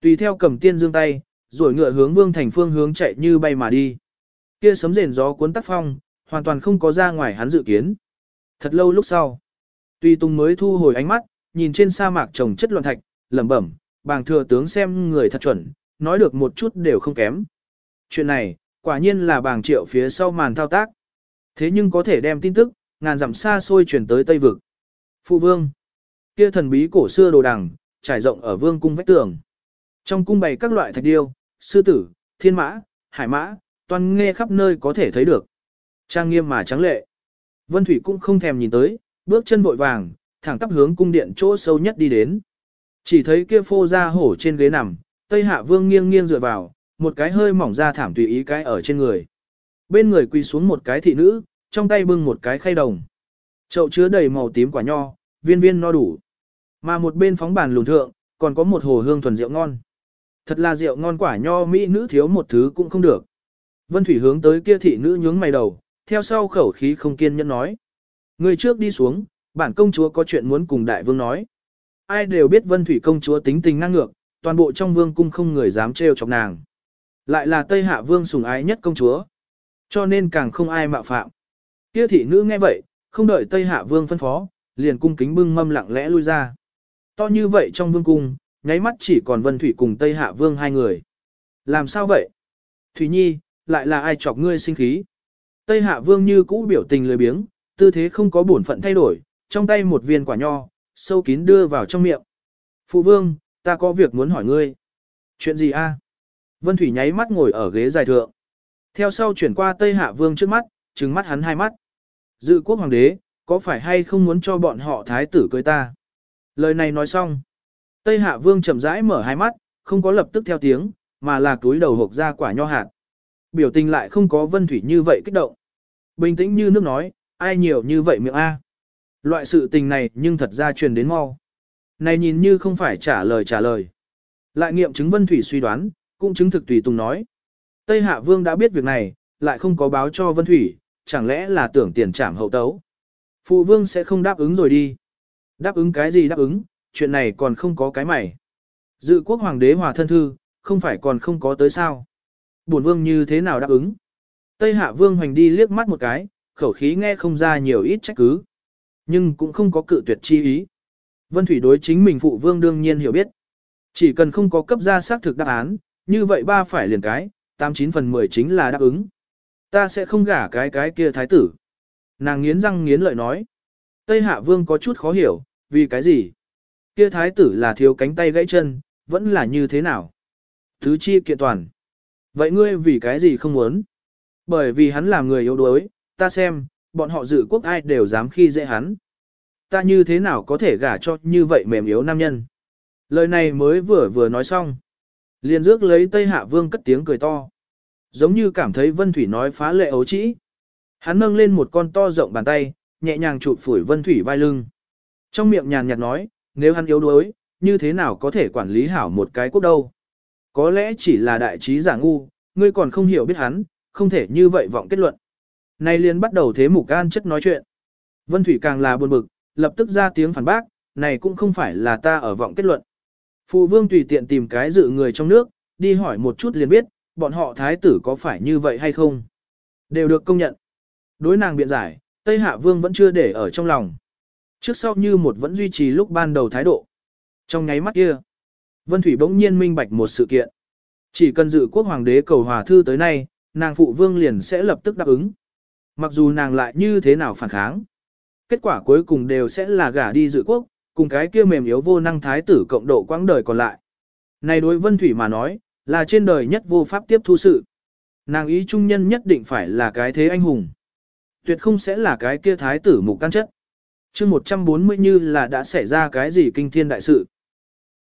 Tùy theo cầm tiên dương tay, rồi ngựa hướng vương thành phương hướng chạy như bay mà đi. Kia sấm rền gió cuốn tắt phong, hoàn toàn không có ra ngoài hắn dự kiến. Thật lâu lúc sau, tùy Tùng mới thu hồi ánh mắt, nhìn trên sa mạc trồng chất loạn thạch, lẩm bẩm, bàng thừa tướng xem người thật chuẩn, nói được một chút đều không kém. Chuyện này, quả nhiên là bàng triệu phía sau màn thao tác. Thế nhưng có thể đem tin tức, ngàn dặm xa xôi chuyển tới Tây Vực. Phụ vương, kia thần bí cổ xưa đồ đằng, trải rộng ở vương cung vách tường. Trong cung bày các loại thạch điêu, sư tử, thiên mã, hải mã, toàn nghe khắp nơi có thể thấy được. Trang nghiêm mà trắng lệ. Vân Thủy cũng không thèm nhìn tới, bước chân vội vàng, thẳng tắp hướng cung điện chỗ sâu nhất đi đến. Chỉ thấy kia phô ra hổ trên ghế nằm, Tây Hạ Vương nghiêng nghiêng dựa vào, một cái hơi mỏng ra thảm tùy ý cái ở trên người. Bên người quỳ xuống một cái thị nữ, trong tay bưng một cái khay đồng. Chậu chứa đầy màu tím quả nho, viên viên no đủ. Mà một bên phóng bàn lùn thượng, còn có một hồ hương thuần rượu ngon. Thật là rượu ngon quả nho mỹ nữ thiếu một thứ cũng không được. Vân Thủy hướng tới kia thị nữ nhướng mày đầu, theo sau khẩu khí không kiên nhẫn nói. Người trước đi xuống, bản công chúa có chuyện muốn cùng đại vương nói. Ai đều biết Vân Thủy công chúa tính tình năng ngược, toàn bộ trong vương cung không người dám trêu chọc nàng. Lại là Tây Hạ vương sùng ái nhất công chúa. Cho nên càng không ai mạo phạm. Kia thị nữ nghe vậy, không đợi Tây Hạ vương phân phó, liền cung kính bưng mâm lặng lẽ lui ra. To như vậy trong vương cung, nháy mắt chỉ còn Vân Thủy cùng Tây Hạ vương hai người. Làm sao vậy? Thủy Nhi, lại là ai chọc ngươi sinh khí? Tây Hạ vương như cũ biểu tình lười biếng, tư thế không có bổn phận thay đổi, trong tay một viên quả nho, sâu kín đưa vào trong miệng. Phụ vương, ta có việc muốn hỏi ngươi. Chuyện gì a? Vân Thủy nháy mắt ngồi ở ghế dài thượng. Theo sau chuyển qua Tây Hạ Vương trước mắt, trừng mắt hắn hai mắt. Dự quốc hoàng đế, có phải hay không muốn cho bọn họ thái tử cưới ta? Lời này nói xong. Tây Hạ Vương chậm rãi mở hai mắt, không có lập tức theo tiếng, mà là túi đầu hộp ra quả nho hạt. Biểu tình lại không có Vân Thủy như vậy kích động. Bình tĩnh như nước nói, ai nhiều như vậy miệng A. Loại sự tình này nhưng thật ra truyền đến mau. Này nhìn như không phải trả lời trả lời. Lại nghiệm chứng Vân Thủy suy đoán, cũng chứng thực Tùy Tùng nói. Tây Hạ Vương đã biết việc này, lại không có báo cho Vân Thủy, chẳng lẽ là tưởng tiền trảm hậu tấu. Phụ Vương sẽ không đáp ứng rồi đi. Đáp ứng cái gì đáp ứng, chuyện này còn không có cái mày. Dự quốc hoàng đế hòa thân thư, không phải còn không có tới sao. Bổn Vương như thế nào đáp ứng. Tây Hạ Vương hoành đi liếc mắt một cái, khẩu khí nghe không ra nhiều ít trách cứ. Nhưng cũng không có cự tuyệt chi ý. Vân Thủy đối chính mình phụ vương đương nhiên hiểu biết. Chỉ cần không có cấp ra xác thực đáp án, như vậy ba phải liền cái, 89 phần 10 chính là đáp ứng. Ta sẽ không gả cái cái kia thái tử. Nàng nghiến răng nghiến lợi nói. Tây Hạ Vương có chút khó hiểu, vì cái gì? Kia thái tử là thiếu cánh tay gãy chân, vẫn là như thế nào? Thứ chi kiện toàn. Vậy ngươi vì cái gì không muốn? Bởi vì hắn là người yếu đuối, ta xem, bọn họ dự quốc ai đều dám khi dễ hắn. Ta như thế nào có thể gả cho như vậy mềm yếu nam nhân. Lời này mới vừa vừa nói xong. Liền rước lấy Tây Hạ Vương cất tiếng cười to. Giống như cảm thấy Vân Thủy nói phá lệ ấu trĩ. Hắn nâng lên một con to rộng bàn tay, nhẹ nhàng chụp phủi Vân Thủy vai lưng. Trong miệng nhàn nhạt nói, nếu hắn yếu đuối, như thế nào có thể quản lý hảo một cái quốc đâu. Có lẽ chỉ là đại trí giả ngu, ngươi còn không hiểu biết hắn, không thể như vậy vọng kết luận. Nay liền bắt đầu thế mục gan chất nói chuyện. Vân Thủy càng là buồn bực, lập tức ra tiếng phản bác, này cũng không phải là ta ở vọng kết luận. Phụ vương tùy tiện tìm cái dự người trong nước, đi hỏi một chút liền biết, bọn họ thái tử có phải như vậy hay không. Đều được công nhận. Đối nàng biện giải, Tây Hạ Vương vẫn chưa để ở trong lòng. Trước sau như một vẫn duy trì lúc ban đầu thái độ. Trong nháy mắt kia, Vân Thủy bỗng nhiên minh bạch một sự kiện. Chỉ cần dự quốc hoàng đế cầu hòa thư tới nay, nàng phụ vương liền sẽ lập tức đáp ứng. Mặc dù nàng lại như thế nào phản kháng. Kết quả cuối cùng đều sẽ là gả đi dự quốc, cùng cái kia mềm yếu vô năng thái tử cộng độ quãng đời còn lại. Này đối Vân Thủy mà nói, là trên đời nhất vô pháp tiếp thu sự. Nàng ý trung nhân nhất định phải là cái thế anh hùng. Tuyệt không sẽ là cái kia thái tử mục căn chất. chương 140 như là đã xảy ra cái gì kinh thiên đại sự.